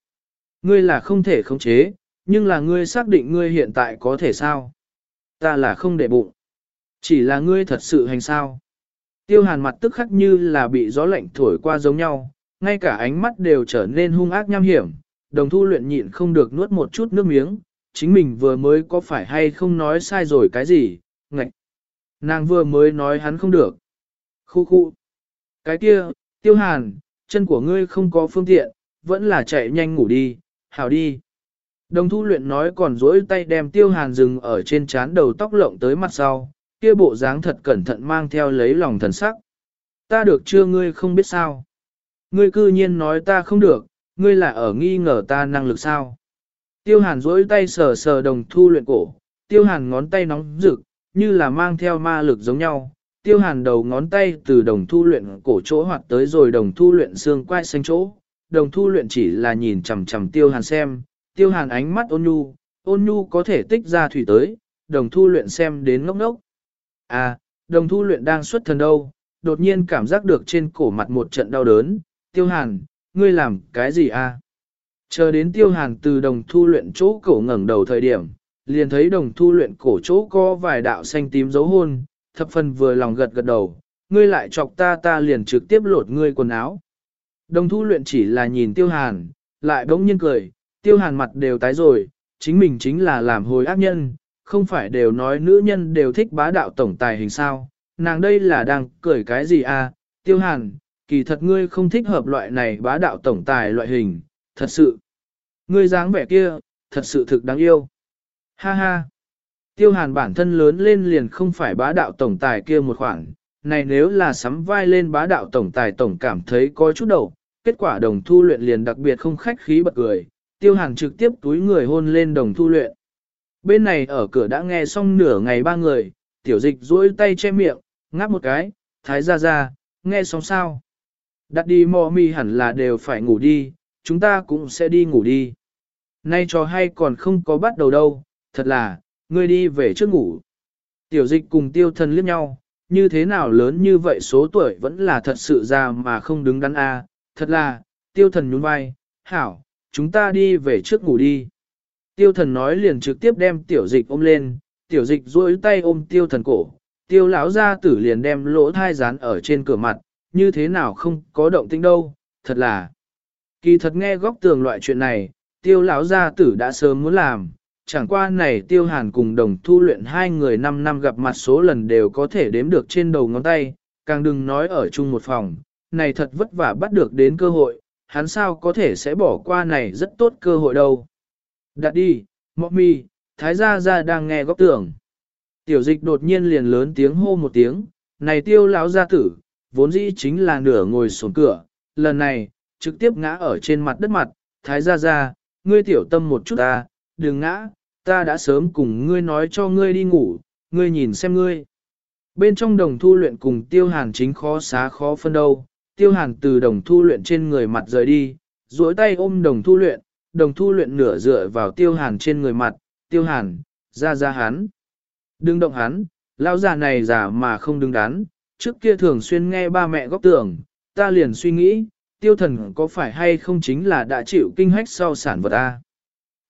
Ngươi là không thể khống chế, nhưng là ngươi xác định ngươi hiện tại có thể sao? Ta là không để bụng. Chỉ là ngươi thật sự hành sao? Tiêu hàn mặt tức khắc như là bị gió lạnh thổi qua giống nhau, ngay cả ánh mắt đều trở nên hung ác nham hiểm, đồng thu luyện nhịn không được nuốt một chút nước miếng, chính mình vừa mới có phải hay không nói sai rồi cái gì, ngạch. Nàng vừa mới nói hắn không được. Khu khu. Cái kia, tiêu hàn, chân của ngươi không có phương tiện, vẫn là chạy nhanh ngủ đi, hào đi. Đồng thu luyện nói còn dỗi tay đem tiêu hàn rừng ở trên trán đầu tóc lộng tới mặt sau, kia bộ dáng thật cẩn thận mang theo lấy lòng thần sắc. Ta được chưa ngươi không biết sao? Ngươi cư nhiên nói ta không được, ngươi là ở nghi ngờ ta năng lực sao? Tiêu hàn dỗi tay sờ sờ đồng thu luyện cổ, tiêu hàn ngón tay nóng rực, như là mang theo ma lực giống nhau. Tiêu hàn đầu ngón tay từ đồng thu luyện cổ chỗ hoạt tới rồi đồng thu luyện xương quai xanh chỗ. Đồng thu luyện chỉ là nhìn chằm chằm tiêu hàn xem, tiêu hàn ánh mắt ôn nhu, ôn nhu có thể tích ra thủy tới, đồng thu luyện xem đến ngốc ngốc. À, đồng thu luyện đang xuất thần đâu, đột nhiên cảm giác được trên cổ mặt một trận đau đớn, tiêu hàn, ngươi làm cái gì à? Chờ đến tiêu hàn từ đồng thu luyện chỗ cổ ngẩng đầu thời điểm, liền thấy đồng thu luyện cổ chỗ có vài đạo xanh tím dấu hôn, thập phần vừa lòng gật gật đầu, ngươi lại chọc ta ta liền trực tiếp lột ngươi quần áo. Đồng thu luyện chỉ là nhìn tiêu hàn, lại bỗng nhiên cười, tiêu hàn mặt đều tái rồi, chính mình chính là làm hồi ác nhân, không phải đều nói nữ nhân đều thích bá đạo tổng tài hình sao, nàng đây là đang cười cái gì à, tiêu hàn, kỳ thật ngươi không thích hợp loại này bá đạo tổng tài loại hình, thật sự. Ngươi dáng vẻ kia, thật sự thực đáng yêu. Ha ha. Tiêu hàn bản thân lớn lên liền không phải bá đạo tổng tài kia một khoản, này nếu là sắm vai lên bá đạo tổng tài tổng cảm thấy có chút đầu, kết quả đồng thu luyện liền đặc biệt không khách khí bật cười, tiêu hàn trực tiếp túi người hôn lên đồng thu luyện. Bên này ở cửa đã nghe xong nửa ngày ba người, tiểu dịch duỗi tay che miệng, ngáp một cái, thái ra ra, nghe xong sao. Đặt đi mò mi hẳn là đều phải ngủ đi, chúng ta cũng sẽ đi ngủ đi. Nay trò hay còn không có bắt đầu đâu, thật là, ngươi đi về trước ngủ. Tiểu dịch cùng tiêu thần liếc nhau, như thế nào lớn như vậy số tuổi vẫn là thật sự già mà không đứng đắn a, thật là, tiêu thần nhún vai, hảo, chúng ta đi về trước ngủ đi. Tiêu thần nói liền trực tiếp đem tiểu dịch ôm lên, tiểu dịch duỗi tay ôm tiêu thần cổ, tiêu lão gia tử liền đem lỗ thai dán ở trên cửa mặt, như thế nào không có động tĩnh đâu, thật là. Kỳ thật nghe góc tường loại chuyện này, tiêu lão gia tử đã sớm muốn làm, chẳng qua này tiêu hàn cùng đồng thu luyện hai người 5 năm gặp mặt số lần đều có thể đếm được trên đầu ngón tay, càng đừng nói ở chung một phòng, này thật vất vả bắt được đến cơ hội, hắn sao có thể sẽ bỏ qua này rất tốt cơ hội đâu. Đặt đi, mọ mi, thái gia gia đang nghe góc tưởng. Tiểu dịch đột nhiên liền lớn tiếng hô một tiếng, này tiêu lão gia tử, vốn dĩ chính là nửa ngồi xuống cửa, lần này, trực tiếp ngã ở trên mặt đất mặt, thái gia gia, ngươi tiểu tâm một chút ta, đừng ngã, ta đã sớm cùng ngươi nói cho ngươi đi ngủ, ngươi nhìn xem ngươi. Bên trong đồng thu luyện cùng tiêu hàn chính khó xá khó phân đâu, tiêu hàn từ đồng thu luyện trên người mặt rời đi, duỗi tay ôm đồng thu luyện, đồng thu luyện nửa dựa vào tiêu hàn trên người mặt, tiêu hàn, ra ra hắn. Đừng động hắn, lão già này giả mà không đứng đắn, trước kia thường xuyên nghe ba mẹ góc tưởng, ta liền suy nghĩ, tiêu thần có phải hay không chính là đã chịu kinh hách sau sản vật a?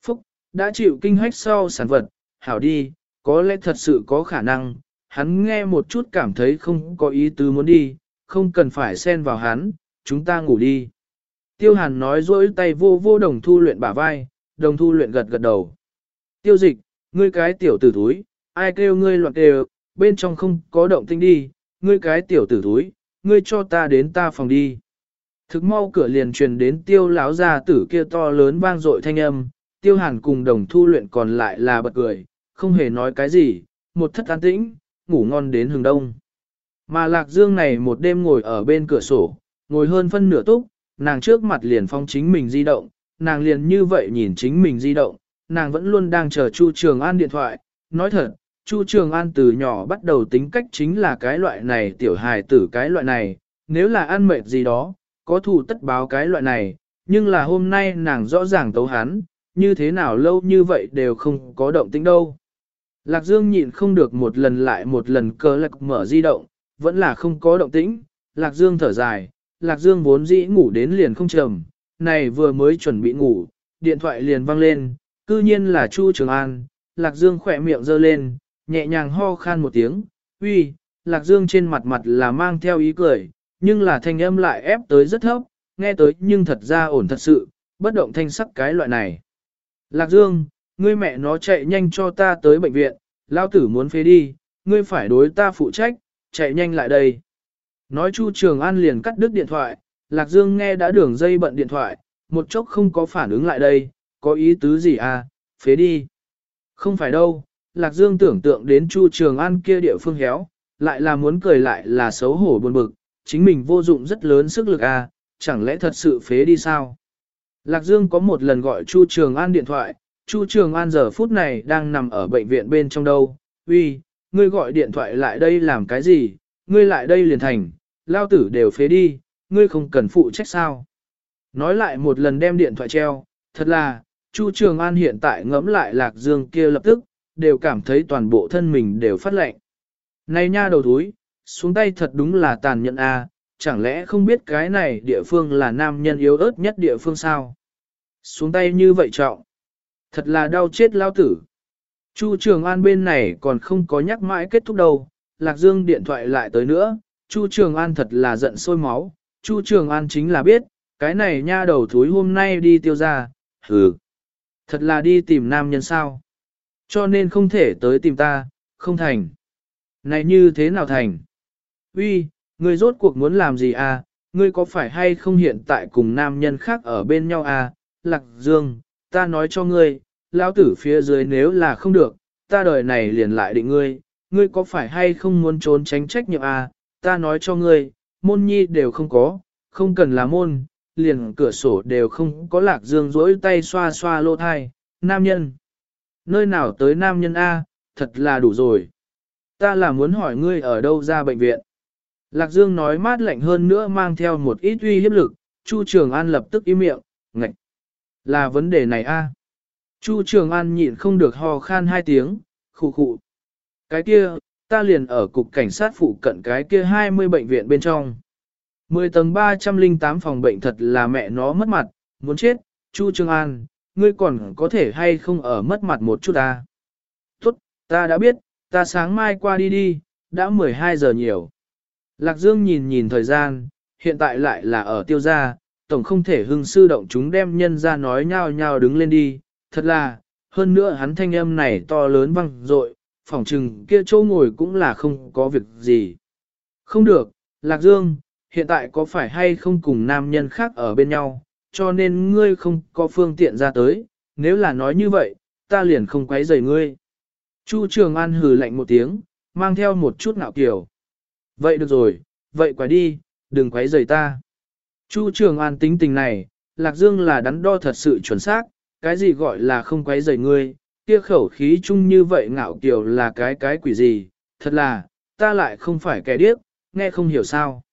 Phúc, đã chịu kinh hách sau sản vật, hảo đi, có lẽ thật sự có khả năng, hắn nghe một chút cảm thấy không có ý tứ muốn đi, không cần phải xen vào hắn, chúng ta ngủ đi. Tiêu hàn nói dỗi tay vô vô đồng thu luyện bả vai, đồng thu luyện gật gật đầu. Tiêu dịch, ngươi cái tiểu tử thúi, ai kêu ngươi loạn kêu, bên trong không có động tinh đi, ngươi cái tiểu tử thúi, ngươi cho ta đến ta phòng đi. Thực mau cửa liền truyền đến tiêu láo ra tử kia to lớn vang dội thanh âm, tiêu hàn cùng đồng thu luyện còn lại là bật cười, không hề nói cái gì, một thất an tĩnh, ngủ ngon đến hừng đông. Mà lạc dương này một đêm ngồi ở bên cửa sổ, ngồi hơn phân nửa túc, nàng trước mặt liền phong chính mình di động, nàng liền như vậy nhìn chính mình di động, nàng vẫn luôn đang chờ Chu Trường An điện thoại, nói thật, Chu Trường An từ nhỏ bắt đầu tính cách chính là cái loại này tiểu hài tử cái loại này, nếu là ăn mệt gì đó, có thù tất báo cái loại này, nhưng là hôm nay nàng rõ ràng tấu hắn, như thế nào lâu như vậy đều không có động tĩnh đâu. Lạc Dương nhịn không được một lần lại một lần cờ lạc mở di động, vẫn là không có động tĩnh, Lạc Dương thở dài, Lạc Dương vốn dĩ ngủ đến liền không trầm, này vừa mới chuẩn bị ngủ, điện thoại liền vang lên, cư nhiên là Chu Trường An, Lạc Dương khỏe miệng giơ lên, nhẹ nhàng ho khan một tiếng, uy, Lạc Dương trên mặt mặt là mang theo ý cười, nhưng là thanh âm lại ép tới rất thấp, nghe tới nhưng thật ra ổn thật sự, bất động thanh sắc cái loại này. Lạc Dương, ngươi mẹ nó chạy nhanh cho ta tới bệnh viện, lao tử muốn phế đi, ngươi phải đối ta phụ trách, chạy nhanh lại đây. Nói Chu Trường An liền cắt đứt điện thoại, Lạc Dương nghe đã đường dây bận điện thoại, một chốc không có phản ứng lại đây, có ý tứ gì à, phế đi. Không phải đâu, Lạc Dương tưởng tượng đến Chu Trường An kia địa phương héo, lại là muốn cười lại là xấu hổ buồn bực, chính mình vô dụng rất lớn sức lực à, chẳng lẽ thật sự phế đi sao? Lạc Dương có một lần gọi Chu Trường An điện thoại, Chu Trường An giờ phút này đang nằm ở bệnh viện bên trong đâu, uy, ngươi gọi điện thoại lại đây làm cái gì, ngươi lại đây liền thành, lao tử đều phế đi, ngươi không cần phụ trách sao. Nói lại một lần đem điện thoại treo, thật là, Chu Trường An hiện tại ngẫm lại Lạc Dương kia lập tức, đều cảm thấy toàn bộ thân mình đều phát lạnh. Này nha đầu thúi, xuống tay thật đúng là tàn nhẫn a, chẳng lẽ không biết cái này địa phương là nam nhân yếu ớt nhất địa phương sao? Xuống tay như vậy trọng. Thật là đau chết lao tử. Chu Trường An bên này còn không có nhắc mãi kết thúc đâu, Lạc Dương điện thoại lại tới nữa, Chu Trường An thật là giận sôi máu, Chu Trường An chính là biết, cái này nha đầu thúi hôm nay đi tiêu ra, hừ. Thật là đi tìm nam nhân sao. Cho nên không thể tới tìm ta, không thành. Này như thế nào thành? Uy, ngươi rốt cuộc muốn làm gì à? Ngươi có phải hay không hiện tại cùng nam nhân khác ở bên nhau à? Lạc Dương, ta nói cho ngươi, lão tử phía dưới nếu là không được, ta đời này liền lại định ngươi, ngươi có phải hay không muốn trốn tránh trách nhiệm à? Ta nói cho ngươi, môn nhi đều không có, không cần là môn, liền cửa sổ đều không có Lạc Dương rỗi tay xoa xoa lô thai, nam nhân. Nơi nào tới nam nhân A, thật là đủ rồi. Ta là muốn hỏi ngươi ở đâu ra bệnh viện. Lạc Dương nói mát lạnh hơn nữa mang theo một ít uy hiếp lực, Chu Trường An lập tức im miệng, ngạch. Là vấn đề này a. Chu Trường An nhịn không được ho khan hai tiếng, khụ khụ. Cái kia, ta liền ở cục cảnh sát phụ cận cái kia 20 bệnh viện bên trong. 10 tầng 308 phòng bệnh thật là mẹ nó mất mặt, muốn chết, Chu Trường An, ngươi còn có thể hay không ở mất mặt một chút ta. Tốt, ta đã biết, ta sáng mai qua đi đi, đã 12 giờ nhiều. Lạc Dương nhìn nhìn thời gian, hiện tại lại là ở tiêu gia, tổng không thể hưng sư động chúng đem nhân ra nói nhau nhau đứng lên đi, thật là, hơn nữa hắn thanh âm này to lớn vang dội, phỏng trừng kia chỗ ngồi cũng là không có việc gì. Không được, Lạc Dương, hiện tại có phải hay không cùng nam nhân khác ở bên nhau, cho nên ngươi không có phương tiện ra tới, nếu là nói như vậy, ta liền không quấy rầy ngươi. Chu Trường An hừ lạnh một tiếng, mang theo một chút ngạo kiểu. Vậy được rồi, vậy quay đi, đừng quấy rầy ta. Chu Trường An tính tình này, Lạc Dương là đắn đo thật sự chuẩn xác, cái gì gọi là không quấy rầy ngươi, kia khẩu khí chung như vậy ngạo kiều là cái cái quỷ gì, thật là, ta lại không phải kẻ điếc, nghe không hiểu sao.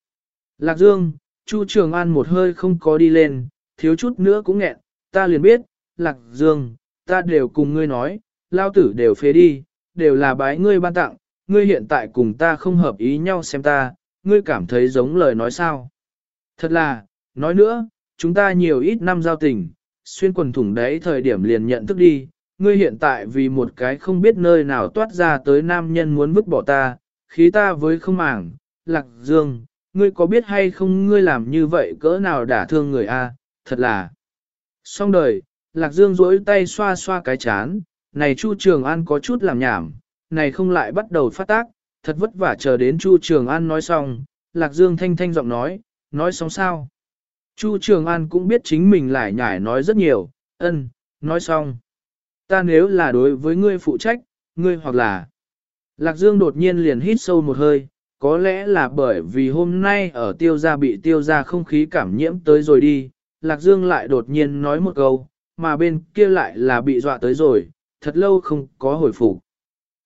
Lạc Dương, Chu Trường An một hơi không có đi lên, thiếu chút nữa cũng nghẹn, ta liền biết, Lạc Dương, ta đều cùng ngươi nói, lao tử đều phế đi, đều là bái ngươi ban tặng, ngươi hiện tại cùng ta không hợp ý nhau xem ta, ngươi cảm thấy giống lời nói sao. Thật là, nói nữa, chúng ta nhiều ít năm giao tình, xuyên quần thủng đấy thời điểm liền nhận thức đi, ngươi hiện tại vì một cái không biết nơi nào toát ra tới nam nhân muốn vứt bỏ ta, khí ta với không màng, lạc dương, ngươi có biết hay không ngươi làm như vậy cỡ nào đả thương người a? thật là. Xong đời, lạc dương duỗi tay xoa xoa cái chán, này Chu Trường An có chút làm nhảm, này không lại bắt đầu phát tác, thật vất vả chờ đến Chu Trường An nói xong, Lạc Dương thanh thanh giọng nói, nói xong sao? Chu Trường An cũng biết chính mình lại nhải nói rất nhiều, ân, nói xong. Ta nếu là đối với ngươi phụ trách, ngươi hoặc là... Lạc Dương đột nhiên liền hít sâu một hơi, có lẽ là bởi vì hôm nay ở tiêu gia bị tiêu gia không khí cảm nhiễm tới rồi đi, Lạc Dương lại đột nhiên nói một câu, mà bên kia lại là bị dọa tới rồi, thật lâu không có hồi phục.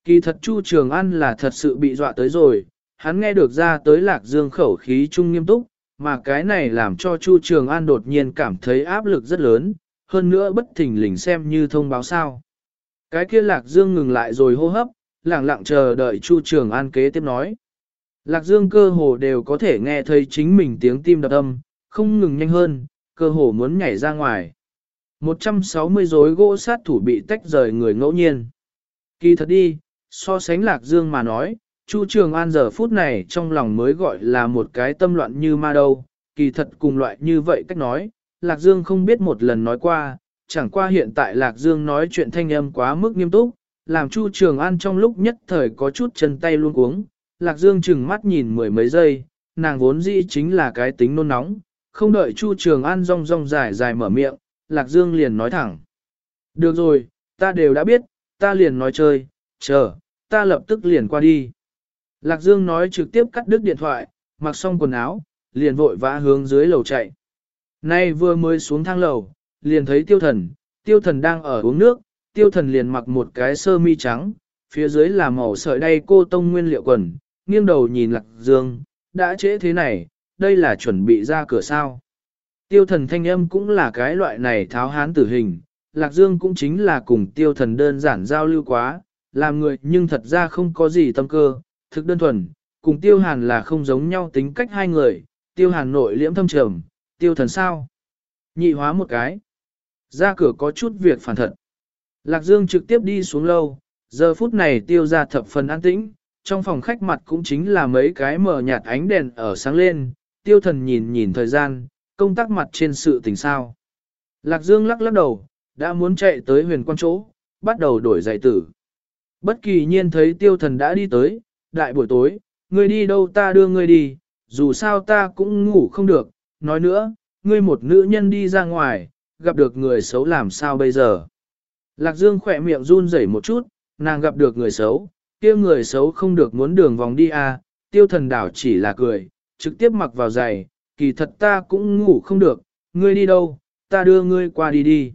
Kỳ thật Chu Trường An là thật sự bị dọa tới rồi, hắn nghe được ra tới Lạc Dương khẩu khí trung nghiêm túc, mà cái này làm cho Chu Trường An đột nhiên cảm thấy áp lực rất lớn, hơn nữa bất thình lình xem như thông báo sao. Cái kia Lạc Dương ngừng lại rồi hô hấp, lặng lặng chờ đợi Chu Trường An kế tiếp nói. Lạc Dương cơ hồ đều có thể nghe thấy chính mình tiếng tim đập âm, không ngừng nhanh hơn, cơ hồ muốn nhảy ra ngoài. 160 rối gỗ sát thủ bị tách rời người ngẫu nhiên. Kỳ thật đi, so sánh Lạc Dương mà nói, Chu Trường An giờ phút này trong lòng mới gọi là một cái tâm loạn như ma đâu, kỳ thật cùng loại như vậy cách nói, Lạc Dương không biết một lần nói qua, chẳng qua hiện tại Lạc Dương nói chuyện thanh âm quá mức nghiêm túc, làm Chu Trường An trong lúc nhất thời có chút chân tay luôn cuống. Lạc Dương chừng mắt nhìn mười mấy giây, nàng vốn dĩ chính là cái tính nôn nóng, không đợi Chu Trường An rong rong dài dài mở miệng, Lạc Dương liền nói thẳng. Được rồi, ta đều đã biết, ta liền nói chơi, chờ, ta lập tức liền qua đi. Lạc Dương nói trực tiếp cắt đứt điện thoại, mặc xong quần áo, liền vội vã hướng dưới lầu chạy. Nay vừa mới xuống thang lầu, liền thấy tiêu thần, tiêu thần đang ở uống nước, tiêu thần liền mặc một cái sơ mi trắng, phía dưới là màu sợi đay cô tông nguyên liệu quần, nghiêng đầu nhìn lạc dương, đã trễ thế này, đây là chuẩn bị ra cửa sao. Tiêu thần thanh âm cũng là cái loại này tháo hán tử hình, lạc dương cũng chính là cùng tiêu thần đơn giản giao lưu quá, làm người nhưng thật ra không có gì tâm cơ, thực đơn thuần, cùng tiêu hàn là không giống nhau tính cách hai người, tiêu hàn nội liễm thâm trầm, tiêu thần sao? Nhị hóa một cái. Ra cửa có chút việc phản thật. Lạc Dương trực tiếp đi xuống lâu, giờ phút này tiêu ra thập phần an tĩnh, trong phòng khách mặt cũng chính là mấy cái mở nhạt ánh đèn ở sáng lên, tiêu thần nhìn nhìn thời gian, công tác mặt trên sự tình sao. Lạc Dương lắc lắc đầu, đã muốn chạy tới huyền quan chỗ, bắt đầu đổi dạy tử. Bất kỳ nhiên thấy tiêu thần đã đi tới, đại buổi tối, ngươi đi đâu ta đưa ngươi đi, dù sao ta cũng ngủ không được, nói nữa, ngươi một nữ nhân đi ra ngoài, gặp được người xấu làm sao bây giờ. Lạc Dương khỏe miệng run rẩy một chút, nàng gặp được người xấu, kia người xấu không được muốn đường vòng đi à, tiêu thần đảo chỉ là cười, trực tiếp mặc vào giày, kỳ thật ta cũng ngủ không được, ngươi đi đâu, ta đưa ngươi qua đi đi.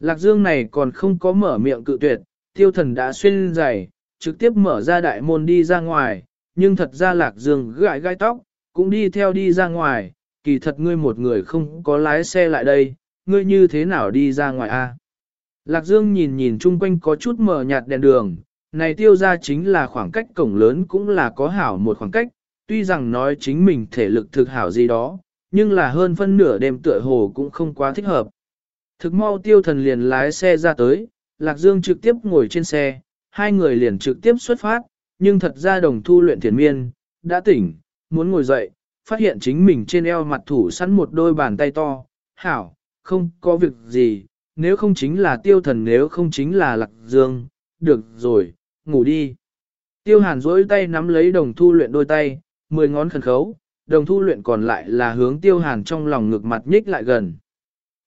Lạc Dương này còn không có mở miệng cự tuyệt, tiêu thần đã xuyên giày, trực tiếp mở ra đại môn đi ra ngoài, nhưng thật ra Lạc Dương gãi gai tóc, cũng đi theo đi ra ngoài, kỳ thật ngươi một người không có lái xe lại đây, ngươi như thế nào đi ra ngoài a? Lạc Dương nhìn nhìn chung quanh có chút mờ nhạt đèn đường, này tiêu ra chính là khoảng cách cổng lớn cũng là có hảo một khoảng cách, tuy rằng nói chính mình thể lực thực hảo gì đó, nhưng là hơn phân nửa đêm tựa hồ cũng không quá thích hợp. Thực mau tiêu thần liền lái xe ra tới, Lạc Dương trực tiếp ngồi trên xe, hai người liền trực tiếp xuất phát, nhưng thật ra đồng thu luyện thiền miên, đã tỉnh, muốn ngồi dậy, phát hiện chính mình trên eo mặt thủ sẵn một đôi bàn tay to, hảo, không có việc gì, nếu không chính là tiêu thần nếu không chính là lạc dương, được rồi, ngủ đi. Tiêu hàn rỗi tay nắm lấy đồng thu luyện đôi tay, mười ngón khẩn khấu, đồng thu luyện còn lại là hướng tiêu hàn trong lòng ngực mặt nhích lại gần.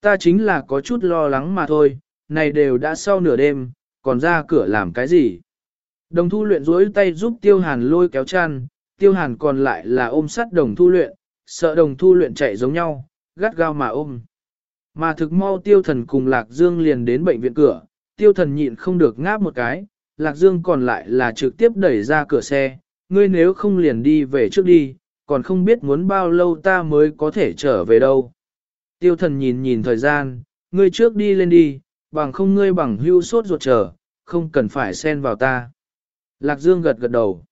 Ta chính là có chút lo lắng mà thôi, này đều đã sau nửa đêm, còn ra cửa làm cái gì. Đồng thu luyện duỗi tay giúp tiêu hàn lôi kéo chăn, tiêu hàn còn lại là ôm sát đồng thu luyện, sợ đồng thu luyện chạy giống nhau, gắt gao mà ôm. Mà thực mau tiêu thần cùng Lạc Dương liền đến bệnh viện cửa, tiêu thần nhịn không được ngáp một cái, Lạc Dương còn lại là trực tiếp đẩy ra cửa xe, ngươi nếu không liền đi về trước đi, còn không biết muốn bao lâu ta mới có thể trở về đâu. Tiêu thần nhìn nhìn thời gian, ngươi trước đi lên đi, bằng không ngươi bằng hưu sốt ruột chờ, không cần phải xen vào ta. Lạc Dương gật gật đầu.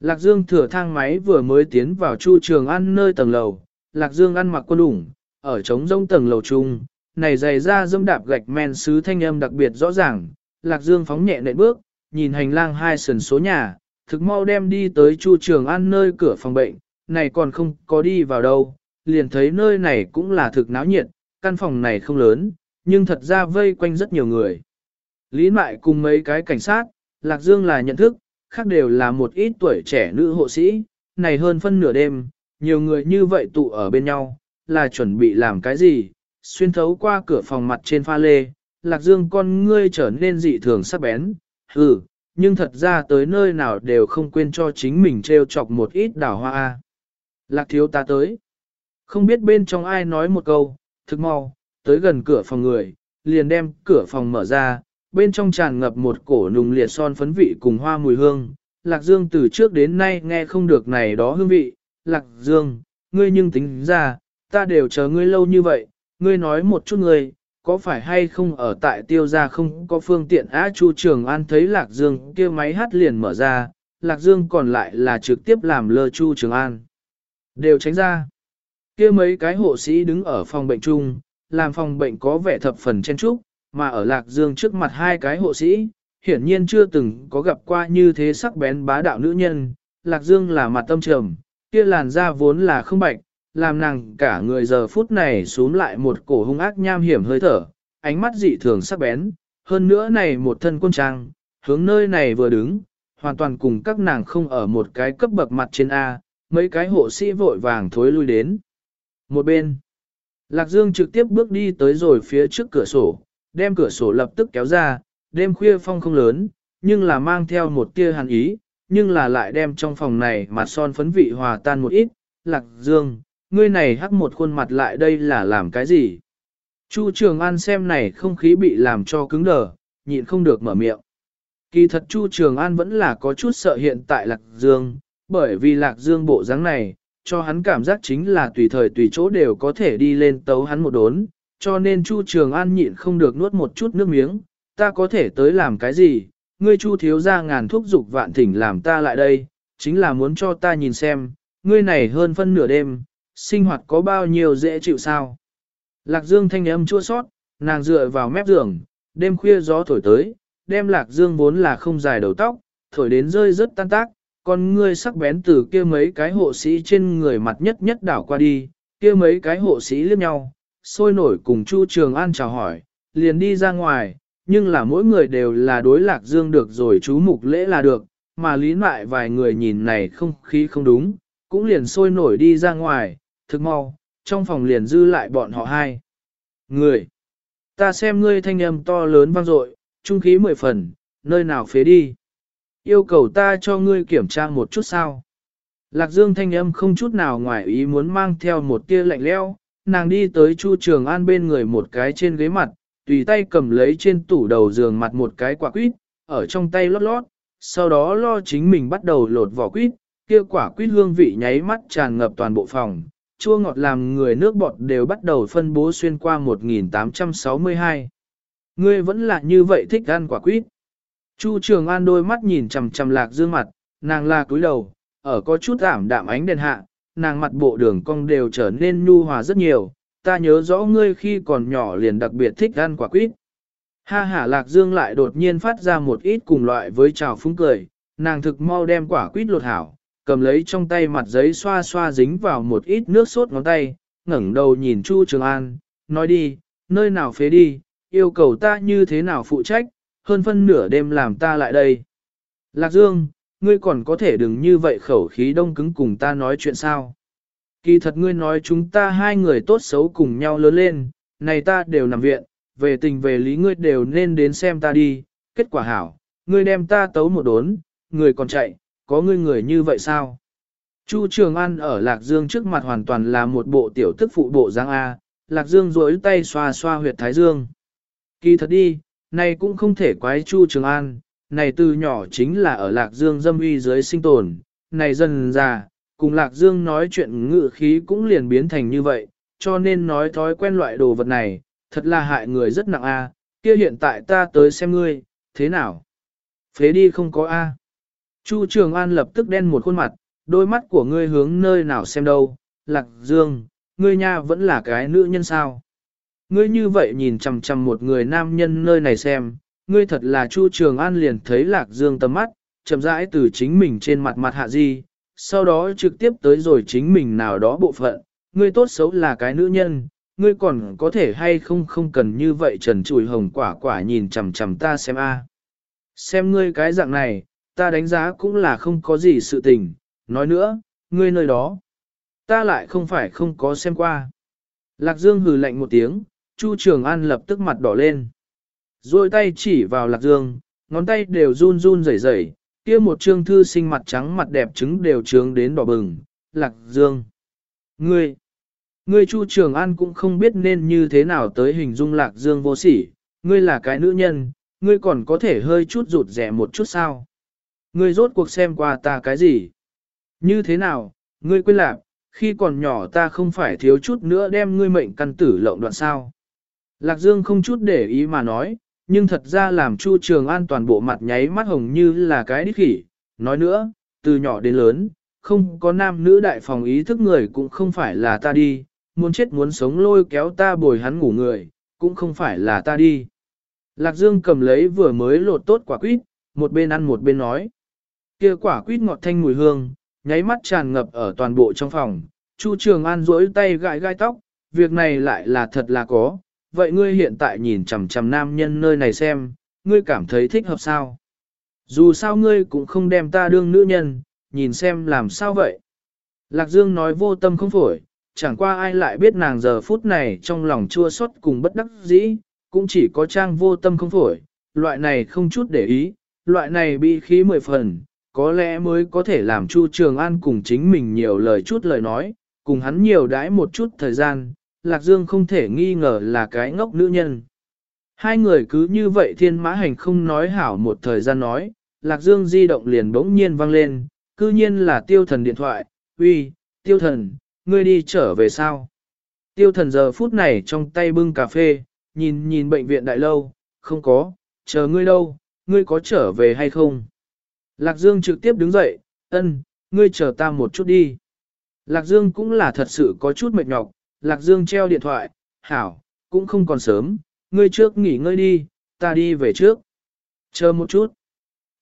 Lạc Dương thừa thang máy vừa mới tiến vào chu trường ăn nơi tầng lầu, Lạc Dương ăn mặc quân ủng, ở trống rông tầng lầu chung, này dày ra dâm đạp gạch men sứ thanh âm đặc biệt rõ ràng, Lạc Dương phóng nhẹ nện bước, nhìn hành lang hai sườn số nhà, thực mau đem đi tới chu trường ăn nơi cửa phòng bệnh, này còn không có đi vào đâu, liền thấy nơi này cũng là thực náo nhiệt, căn phòng này không lớn, nhưng thật ra vây quanh rất nhiều người. Lý Mại cùng mấy cái cảnh sát, Lạc Dương là nhận thức, khác đều là một ít tuổi trẻ nữ hộ sĩ, này hơn phân nửa đêm, nhiều người như vậy tụ ở bên nhau, là chuẩn bị làm cái gì, xuyên thấu qua cửa phòng mặt trên pha lê, lạc dương con ngươi trở nên dị thường sắc bén, hừ, nhưng thật ra tới nơi nào đều không quên cho chính mình treo chọc một ít đào hoa. Lạc thiếu ta tới. Không biết bên trong ai nói một câu, thực mau, tới gần cửa phòng người, liền đem cửa phòng mở ra, bên trong tràn ngập một cổ nùng liệt son phấn vị cùng hoa mùi hương. Lạc Dương từ trước đến nay nghe không được này đó hương vị. Lạc Dương, ngươi nhưng tính ra, ta đều chờ ngươi lâu như vậy, ngươi nói một chút ngươi, có phải hay không ở tại tiêu gia không có phương tiện á Chu Trường An thấy Lạc Dương kia máy hát liền mở ra, Lạc Dương còn lại là trực tiếp làm lơ Chu Trường An. Đều tránh ra. kia mấy cái hộ sĩ đứng ở phòng bệnh chung, làm phòng bệnh có vẻ thập phần chen trúc, mà ở Lạc Dương trước mặt hai cái hộ sĩ, hiển nhiên chưa từng có gặp qua như thế sắc bén bá đạo nữ nhân. Lạc Dương là mặt tâm trầm, kia làn da vốn là không bạch, làm nàng cả người giờ phút này xuống lại một cổ hung ác nham hiểm hơi thở, ánh mắt dị thường sắc bén, hơn nữa này một thân quân trang, hướng nơi này vừa đứng, hoàn toàn cùng các nàng không ở một cái cấp bậc mặt trên A, mấy cái hộ sĩ vội vàng thối lui đến. Một bên, Lạc Dương trực tiếp bước đi tới rồi phía trước cửa sổ, đem cửa sổ lập tức kéo ra, đêm khuya phong không lớn, nhưng là mang theo một tia hàn ý, nhưng là lại đem trong phòng này mặt son phấn vị hòa tan một ít. Lạc Dương, ngươi này hắc một khuôn mặt lại đây là làm cái gì? Chu Trường An xem này không khí bị làm cho cứng đờ, nhịn không được mở miệng. Kỳ thật Chu Trường An vẫn là có chút sợ hiện tại Lạc Dương, bởi vì Lạc Dương bộ dáng này, cho hắn cảm giác chính là tùy thời tùy chỗ đều có thể đi lên tấu hắn một đốn, cho nên Chu Trường An nhịn không được nuốt một chút nước miếng, ta có thể tới làm cái gì, ngươi Chu thiếu ra ngàn thuốc dục vạn thỉnh làm ta lại đây, chính là muốn cho ta nhìn xem, ngươi này hơn phân nửa đêm, sinh hoạt có bao nhiêu dễ chịu sao. Lạc Dương thanh âm chua sót, nàng dựa vào mép giường, đêm khuya gió thổi tới, đem Lạc Dương vốn là không dài đầu tóc, thổi đến rơi rất tan tác, con ngươi sắc bén từ kia mấy cái hộ sĩ trên người mặt nhất nhất đảo qua đi, kia mấy cái hộ sĩ liếc nhau, sôi nổi cùng Chu Trường An chào hỏi, liền đi ra ngoài, nhưng là mỗi người đều là đối Lạc Dương được rồi chú mục lễ là được, mà lý lại vài người nhìn này không khí không đúng, cũng liền sôi nổi đi ra ngoài, thực mau, trong phòng liền dư lại bọn họ hai. Người, ta xem ngươi thanh âm to lớn vang dội, trung khí mười phần, nơi nào phế đi. Yêu cầu ta cho ngươi kiểm tra một chút sao. Lạc Dương thanh âm không chút nào ngoài ý muốn mang theo một tia lạnh leo, nàng đi tới Chu Trường An bên người một cái trên ghế mặt, tùy tay cầm lấy trên tủ đầu giường mặt một cái quả quýt, ở trong tay lót lót, sau đó lo chính mình bắt đầu lột vỏ quýt, kia quả quýt hương vị nháy mắt tràn ngập toàn bộ phòng, chua ngọt làm người nước bọt đều bắt đầu phân bố xuyên qua 1862. Ngươi vẫn là như vậy thích ăn quả quýt. Chu Trường An đôi mắt nhìn chằm chằm lạc dương mặt, nàng là cúi đầu, ở có chút ảm đạm ánh đèn hạ, nàng mặt bộ đường cong đều trở nên nhu hòa rất nhiều, ta nhớ rõ ngươi khi còn nhỏ liền đặc biệt thích ăn quả quýt. Ha hả lạc dương lại đột nhiên phát ra một ít cùng loại với trào phúng cười, nàng thực mau đem quả quýt lột hảo, cầm lấy trong tay mặt giấy xoa xoa dính vào một ít nước sốt ngón tay, ngẩng đầu nhìn Chu Trường An, nói đi, nơi nào phế đi, yêu cầu ta như thế nào phụ trách, hơn phân nửa đêm làm ta lại đây. Lạc Dương, ngươi còn có thể đừng như vậy khẩu khí đông cứng cùng ta nói chuyện sao. Kỳ thật ngươi nói chúng ta hai người tốt xấu cùng nhau lớn lên, này ta đều nằm viện, về tình về lý ngươi đều nên đến xem ta đi, kết quả hảo, ngươi đem ta tấu một đốn, người còn chạy, có ngươi người như vậy sao? Chu Trường An ở Lạc Dương trước mặt hoàn toàn là một bộ tiểu tức phụ bộ giang A, Lạc Dương rối tay xoa xoa huyệt thái dương. Kỳ thật đi, này cũng không thể quái Chu Trường An, này từ nhỏ chính là ở Lạc Dương dâm uy dưới sinh tồn, này dần già, cùng Lạc Dương nói chuyện ngự khí cũng liền biến thành như vậy, cho nên nói thói quen loại đồ vật này, thật là hại người rất nặng a. kia hiện tại ta tới xem ngươi, thế nào? Phế đi không có a. Chu Trường An lập tức đen một khuôn mặt, đôi mắt của ngươi hướng nơi nào xem đâu, Lạc Dương, ngươi nha vẫn là cái nữ nhân sao. Ngươi như vậy nhìn chằm chằm một người nam nhân nơi này xem, ngươi thật là Chu Trường An liền thấy Lạc Dương tầm mắt, chậm rãi từ chính mình trên mặt mặt hạ di, sau đó trực tiếp tới rồi chính mình nào đó bộ phận, ngươi tốt xấu là cái nữ nhân, ngươi còn có thể hay không không cần như vậy trần trụi hồng quả quả nhìn chằm chằm ta xem a. À. Xem ngươi cái dạng này, ta đánh giá cũng là không có gì sự tình, nói nữa, ngươi nơi đó, ta lại không phải không có xem qua. Lạc Dương hừ lạnh một tiếng, Chu Trường An lập tức mặt đỏ lên. Rồi tay chỉ vào Lạc Dương, ngón tay đều run run rẩy rẩy, kia một trương thư sinh mặt trắng mặt đẹp trứng đều trướng đến đỏ bừng. Lạc Dương, ngươi, ngươi Chu Trường An cũng không biết nên như thế nào tới hình dung Lạc Dương vô sỉ, ngươi là cái nữ nhân, ngươi còn có thể hơi chút rụt rẻ một chút sao. Ngươi rốt cuộc xem qua ta cái gì? Như thế nào, ngươi quên lạc, khi còn nhỏ ta không phải thiếu chút nữa đem ngươi mệnh căn tử lộng đoạn sao? Lạc Dương không chút để ý mà nói, nhưng thật ra làm Chu Trường An toàn bộ mặt nháy mắt hồng như là cái đích khỉ. Nói nữa, từ nhỏ đến lớn, không có nam nữ đại phòng ý thức người cũng không phải là ta đi, muốn chết muốn sống lôi kéo ta bồi hắn ngủ người, cũng không phải là ta đi. Lạc Dương cầm lấy vừa mới lột tốt quả quýt, một bên ăn một bên nói. kia quả quýt ngọt thanh mùi hương, nháy mắt tràn ngập ở toàn bộ trong phòng. Chu Trường An duỗi tay gãi gai tóc, việc này lại là thật là có. Vậy ngươi hiện tại nhìn chằm chằm nam nhân nơi này xem, ngươi cảm thấy thích hợp sao? Dù sao ngươi cũng không đem ta đương nữ nhân, nhìn xem làm sao vậy? Lạc Dương nói vô tâm không phổi, chẳng qua ai lại biết nàng giờ phút này trong lòng chua xót cùng bất đắc dĩ, cũng chỉ có trang vô tâm không phổi, loại này không chút để ý, loại này bị khí mười phần, có lẽ mới có thể làm Chu Trường An cùng chính mình nhiều lời chút lời nói, cùng hắn nhiều đãi một chút thời gian, Lạc Dương không thể nghi ngờ là cái ngốc nữ nhân. Hai người cứ như vậy thiên mã hành không nói hảo một thời gian nói, Lạc Dương di động liền bỗng nhiên vang lên, cư nhiên là tiêu thần điện thoại, uy, tiêu thần, ngươi đi trở về sao? Tiêu thần giờ phút này trong tay bưng cà phê, nhìn nhìn bệnh viện đại lâu, không có, chờ ngươi đâu, ngươi có trở về hay không? Lạc Dương trực tiếp đứng dậy, ân, ngươi chờ ta một chút đi. Lạc Dương cũng là thật sự có chút mệt nhọc, Lạc Dương treo điện thoại, hảo, cũng không còn sớm, ngươi trước nghỉ ngơi đi, ta đi về trước. Chờ một chút.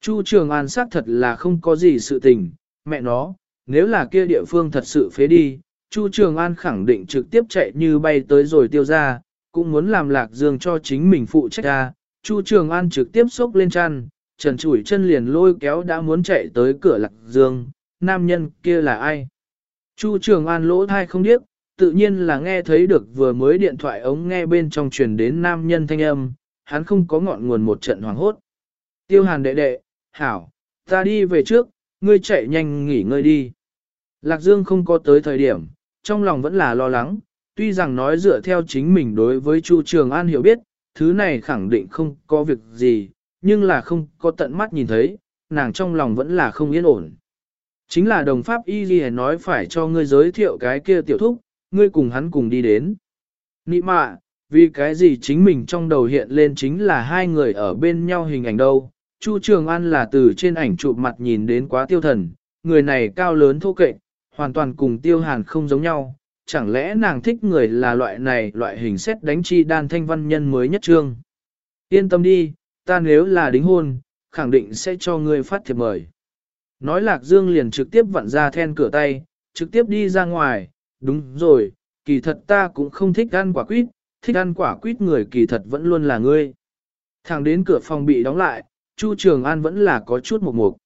Chu Trường An xác thật là không có gì sự tình, mẹ nó, nếu là kia địa phương thật sự phế đi, Chu Trường An khẳng định trực tiếp chạy như bay tới rồi tiêu ra, cũng muốn làm Lạc Dương cho chính mình phụ trách ra. Chu Trường An trực tiếp xốc lên chăn, trần chủi chân liền lôi kéo đã muốn chạy tới cửa Lạc Dương, nam nhân kia là ai? Chu Trường An lỗ thai không điếc, tự nhiên là nghe thấy được vừa mới điện thoại ống nghe bên trong truyền đến nam nhân thanh âm, hắn không có ngọn nguồn một trận hoảng hốt. Tiêu hàn đệ đệ, hảo, ta đi về trước, ngươi chạy nhanh nghỉ ngơi đi. Lạc Dương không có tới thời điểm, trong lòng vẫn là lo lắng, tuy rằng nói dựa theo chính mình đối với Chu Trường An hiểu biết, thứ này khẳng định không có việc gì, nhưng là không có tận mắt nhìn thấy, nàng trong lòng vẫn là không yên ổn. Chính là đồng pháp y ghi nói phải cho ngươi giới thiệu cái kia tiểu thúc, ngươi cùng hắn cùng đi đến. Nị mạ, vì cái gì chính mình trong đầu hiện lên chính là hai người ở bên nhau hình ảnh đâu. Chu Trường An là từ trên ảnh chụp mặt nhìn đến quá tiêu thần, người này cao lớn thô kệch, hoàn toàn cùng tiêu hàn không giống nhau. Chẳng lẽ nàng thích người là loại này, loại hình xét đánh chi đan thanh văn nhân mới nhất trương. Yên tâm đi, ta nếu là đính hôn, khẳng định sẽ cho ngươi phát thiệp mời. Nói Lạc Dương liền trực tiếp vặn ra then cửa tay, trực tiếp đi ra ngoài, đúng rồi, kỳ thật ta cũng không thích ăn quả quýt, thích ăn quả quýt người kỳ thật vẫn luôn là ngươi. Thẳng đến cửa phòng bị đóng lại, Chu Trường An vẫn là có chút mục mục.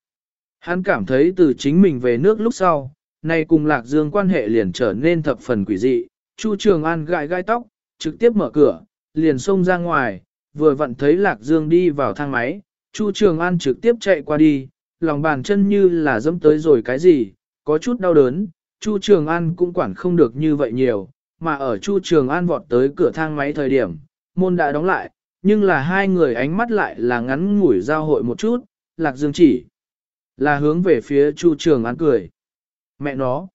Hắn cảm thấy từ chính mình về nước lúc sau, nay cùng Lạc Dương quan hệ liền trở nên thập phần quỷ dị. Chu Trường An gãi gai tóc, trực tiếp mở cửa, liền xông ra ngoài, vừa vặn thấy Lạc Dương đi vào thang máy, Chu Trường An trực tiếp chạy qua đi, lòng bàn chân như là dẫm tới rồi cái gì, có chút đau đớn, Chu Trường An cũng quản không được như vậy nhiều, mà ở Chu Trường An vọt tới cửa thang máy thời điểm, môn đã đóng lại, nhưng là hai người ánh mắt lại là ngắn ngủi giao hội một chút, Lạc Dương chỉ là hướng về phía Chu Trường An cười. Mẹ nó!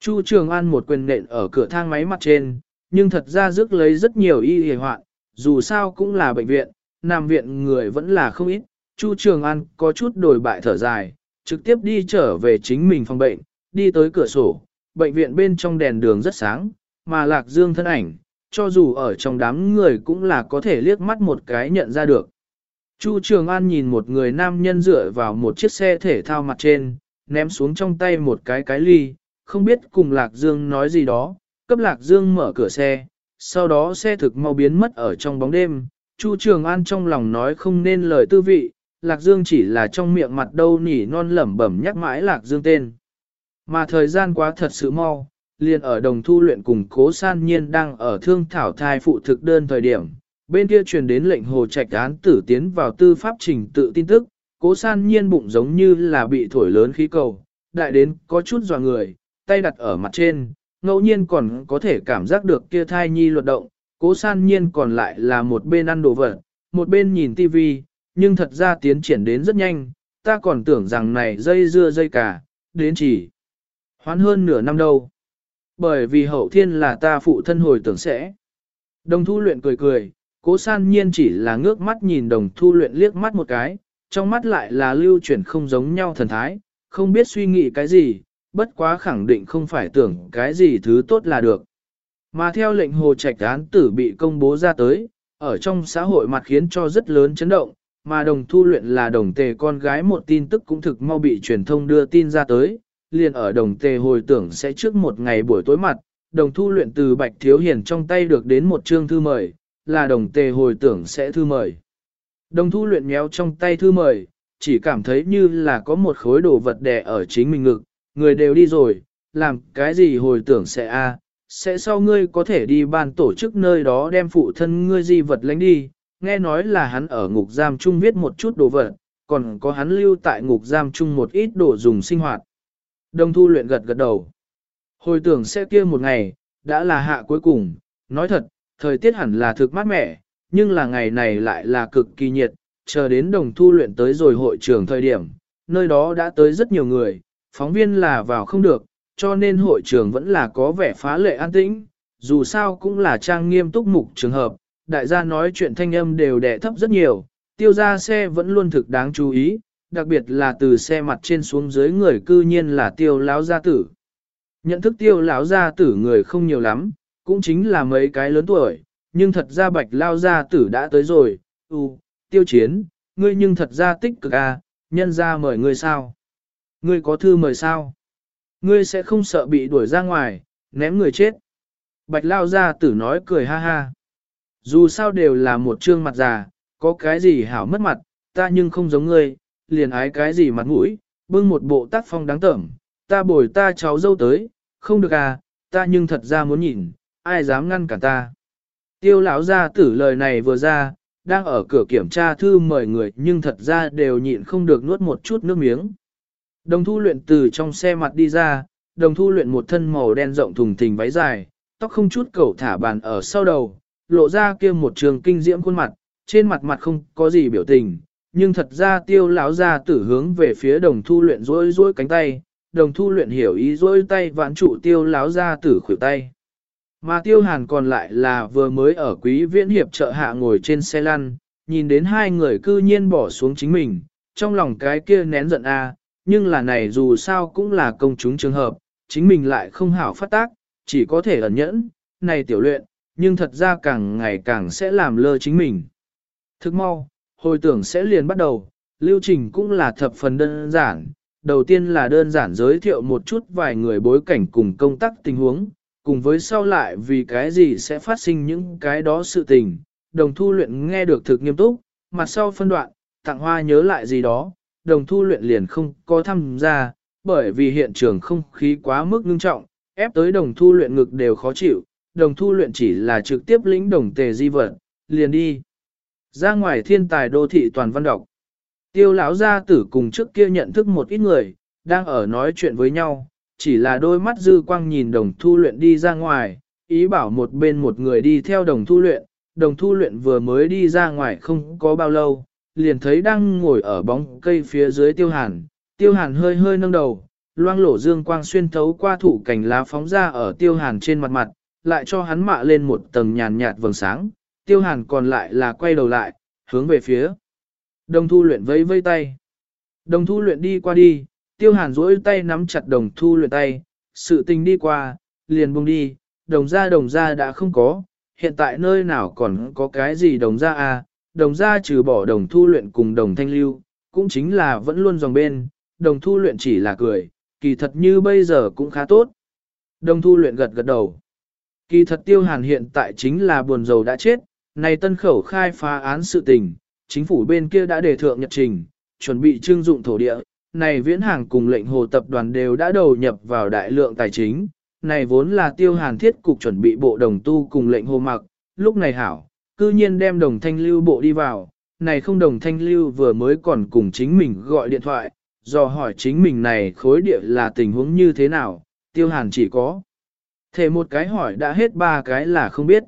Chu Trường An một quyền nện ở cửa thang máy mặt trên, nhưng thật ra rước lấy rất nhiều y hề hoạn, dù sao cũng là bệnh viện, nằm viện người vẫn là không ít. Chu Trường An có chút đổi bại thở dài, trực tiếp đi trở về chính mình phòng bệnh, đi tới cửa sổ, bệnh viện bên trong đèn đường rất sáng, mà Lạc Dương thân ảnh, cho dù ở trong đám người cũng là có thể liếc mắt một cái nhận ra được. Chu Trường An nhìn một người nam nhân dựa vào một chiếc xe thể thao mặt trên, ném xuống trong tay một cái cái ly, không biết cùng Lạc Dương nói gì đó, cấp Lạc Dương mở cửa xe, sau đó xe thực mau biến mất ở trong bóng đêm. Chu Trường An trong lòng nói không nên lời tư vị, Lạc Dương chỉ là trong miệng mặt đâu nỉ non lẩm bẩm nhắc mãi Lạc Dương tên. Mà thời gian quá thật sự mau, liền ở đồng thu luyện cùng cố san nhiên đang ở thương thảo thai phụ thực đơn thời điểm, bên kia truyền đến lệnh hồ trạch án tử tiến vào tư pháp trình tự tin tức, cố san nhiên bụng giống như là bị thổi lớn khí cầu, đại đến có chút dò người, tay đặt ở mặt trên, ngẫu nhiên còn có thể cảm giác được kia thai nhi luật động, cố san nhiên còn lại là một bên ăn đồ vật, một bên nhìn tivi, nhưng thật ra tiến triển đến rất nhanh, ta còn tưởng rằng này dây dưa dây cả, đến chỉ hoán hơn nửa năm đâu. Bởi vì hậu thiên là ta phụ thân hồi tưởng sẽ. Đồng thu luyện cười cười, cố san nhiên chỉ là ngước mắt nhìn đồng thu luyện liếc mắt một cái, trong mắt lại là lưu chuyển không giống nhau thần thái, không biết suy nghĩ cái gì, bất quá khẳng định không phải tưởng cái gì thứ tốt là được. Mà theo lệnh hồ trạch án tử bị công bố ra tới, ở trong xã hội mặt khiến cho rất lớn chấn động, mà đồng thu luyện là đồng tề con gái một tin tức cũng thực mau bị truyền thông đưa tin ra tới, liền ở đồng tề hồi tưởng sẽ trước một ngày buổi tối mặt, đồng thu luyện từ bạch thiếu hiền trong tay được đến một chương thư mời, là đồng tề hồi tưởng sẽ thư mời. Đồng thu luyện méo trong tay thư mời, chỉ cảm thấy như là có một khối đồ vật đè ở chính mình ngực, người đều đi rồi, làm cái gì hồi tưởng sẽ a sẽ sau ngươi có thể đi ban tổ chức nơi đó đem phụ thân ngươi di vật lánh đi, nghe nói là hắn ở ngục giam chung viết một chút đồ vật, còn có hắn lưu tại ngục giam chung một ít đồ dùng sinh hoạt. Đồng thu luyện gật gật đầu. Hồi tưởng sẽ kia một ngày, đã là hạ cuối cùng, nói thật, thời tiết hẳn là thực mát mẻ, nhưng là ngày này lại là cực kỳ nhiệt, chờ đến đồng thu luyện tới rồi hội trường thời điểm, nơi đó đã tới rất nhiều người, phóng viên là vào không được, cho nên hội trường vẫn là có vẻ phá lệ an tĩnh, dù sao cũng là trang nghiêm túc mục trường hợp, đại gia nói chuyện thanh âm đều đẻ thấp rất nhiều, tiêu ra xe vẫn luôn thực đáng chú ý, đặc biệt là từ xe mặt trên xuống dưới người cư nhiên là tiêu lão gia tử. Nhận thức tiêu lão gia tử người không nhiều lắm, cũng chính là mấy cái lớn tuổi, nhưng thật ra bạch lao gia tử đã tới rồi, ừ, tiêu chiến, ngươi nhưng thật ra tích cực à, nhân ra mời ngươi sao? Ngươi có thư mời sao? Ngươi sẽ không sợ bị đuổi ra ngoài, ném người chết. Bạch lao gia tử nói cười ha ha. Dù sao đều là một trương mặt già, có cái gì hảo mất mặt, ta nhưng không giống ngươi, liền ái cái gì mặt mũi, bưng một bộ tác phong đáng tởm, ta bồi ta cháu dâu tới, không được à, ta nhưng thật ra muốn nhìn, ai dám ngăn cả ta. Tiêu lão gia tử lời này vừa ra, đang ở cửa kiểm tra thư mời người nhưng thật ra đều nhịn không được nuốt một chút nước miếng. Đồng thu luyện từ trong xe mặt đi ra, đồng thu luyện một thân màu đen rộng thùng thình váy dài, tóc không chút cẩu thả bàn ở sau đầu, lộ ra kia một trường kinh diễm khuôn mặt, trên mặt mặt không có gì biểu tình, nhưng thật ra tiêu lão gia tử hướng về phía đồng thu luyện rối rối cánh tay, đồng thu luyện hiểu ý rối tay vãn trụ tiêu lão gia tử khuỷu tay. Mà tiêu hàn còn lại là vừa mới ở quý viễn hiệp trợ hạ ngồi trên xe lăn, nhìn đến hai người cư nhiên bỏ xuống chính mình, trong lòng cái kia nén giận a nhưng là này dù sao cũng là công chúng trường hợp, chính mình lại không hảo phát tác, chỉ có thể ẩn nhẫn, này tiểu luyện, nhưng thật ra càng ngày càng sẽ làm lơ chính mình. Thức mau, hồi tưởng sẽ liền bắt đầu, lưu trình cũng là thập phần đơn giản, đầu tiên là đơn giản giới thiệu một chút vài người bối cảnh cùng công tác tình huống, cùng với sau lại vì cái gì sẽ phát sinh những cái đó sự tình, đồng thu luyện nghe được thực nghiêm túc, mặt sau phân đoạn, tặng hoa nhớ lại gì đó, đồng thu luyện liền không có tham gia, bởi vì hiện trường không khí quá mức ngưng trọng, ép tới đồng thu luyện ngực đều khó chịu, đồng thu luyện chỉ là trực tiếp lĩnh đồng tề di vật, liền đi. Ra ngoài thiên tài đô thị toàn văn đọc. Tiêu lão gia tử cùng trước kia nhận thức một ít người, đang ở nói chuyện với nhau, chỉ là đôi mắt dư quang nhìn đồng thu luyện đi ra ngoài, ý bảo một bên một người đi theo đồng thu luyện, đồng thu luyện vừa mới đi ra ngoài không có bao lâu, liền thấy đang ngồi ở bóng cây phía dưới tiêu hàn, tiêu hàn hơi hơi nâng đầu, loang lổ dương quang xuyên thấu qua thủ cành lá phóng ra ở tiêu hàn trên mặt mặt, lại cho hắn mạ lên một tầng nhàn nhạt vầng sáng, tiêu hàn còn lại là quay đầu lại, hướng về phía. Đồng thu luyện vẫy vây tay. Đồng thu luyện đi qua đi, tiêu hàn duỗi tay nắm chặt đồng thu luyện tay, sự tình đi qua, liền buông đi, đồng ra đồng ra đã không có, hiện tại nơi nào còn có cái gì đồng ra à, đồng ra trừ bỏ đồng thu luyện cùng đồng thanh lưu, cũng chính là vẫn luôn dòng bên, đồng thu luyện chỉ là cười, kỳ thật như bây giờ cũng khá tốt. Đồng thu luyện gật gật đầu. Kỳ thật tiêu hàn hiện tại chính là buồn dầu đã chết, này tân khẩu khai phá án sự tình, chính phủ bên kia đã đề thượng nhật trình, chuẩn bị trưng dụng thổ địa, này viễn hàng cùng lệnh hồ tập đoàn đều đã đầu nhập vào đại lượng tài chính, này vốn là tiêu hàn thiết cục chuẩn bị bộ đồng tu cùng lệnh hồ mặc, lúc này hảo, cư nhiên đem đồng thanh lưu bộ đi vào, này không đồng thanh lưu vừa mới còn cùng chính mình gọi điện thoại, do hỏi chính mình này khối địa là tình huống như thế nào, tiêu hàn chỉ có. Thế một cái hỏi đã hết ba cái là không biết.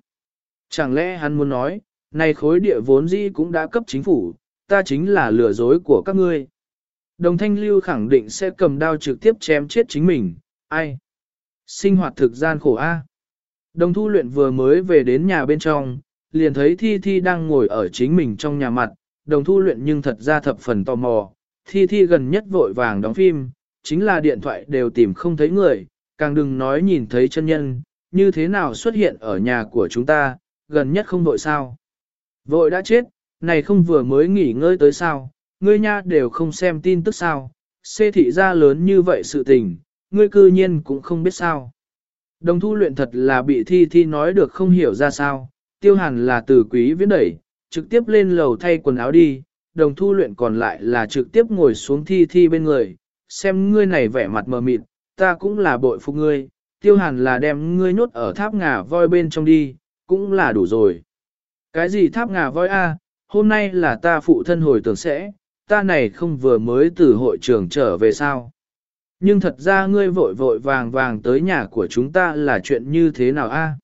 Chẳng lẽ hắn muốn nói, này khối địa vốn dĩ cũng đã cấp chính phủ, ta chính là lừa dối của các ngươi. Đồng thanh lưu khẳng định sẽ cầm đao trực tiếp chém chết chính mình, ai? Sinh hoạt thực gian khổ a. Đồng thu luyện vừa mới về đến nhà bên trong, liền thấy Thi Thi đang ngồi ở chính mình trong nhà mặt, đồng thu luyện nhưng thật ra thập phần tò mò, Thi Thi gần nhất vội vàng đóng phim, chính là điện thoại đều tìm không thấy người, càng đừng nói nhìn thấy chân nhân, như thế nào xuất hiện ở nhà của chúng ta, gần nhất không vội sao. Vội đã chết, này không vừa mới nghỉ ngơi tới sao, ngươi nha đều không xem tin tức sao, xê thị ra lớn như vậy sự tình, ngươi cư nhiên cũng không biết sao. Đồng thu luyện thật là bị thi thi nói được không hiểu ra sao, tiêu hàn là từ quý viễn đẩy, trực tiếp lên lầu thay quần áo đi, đồng thu luyện còn lại là trực tiếp ngồi xuống thi thi bên người, xem ngươi này vẻ mặt mờ mịt, ta cũng là bội phục ngươi, tiêu hàn là đem ngươi nhốt ở tháp ngà voi bên trong đi, cũng là đủ rồi. Cái gì tháp ngà voi a? hôm nay là ta phụ thân hồi tưởng sẽ, ta này không vừa mới từ hội trường trở về sao. Nhưng thật ra ngươi vội vội vàng vàng tới nhà của chúng ta là chuyện như thế nào a?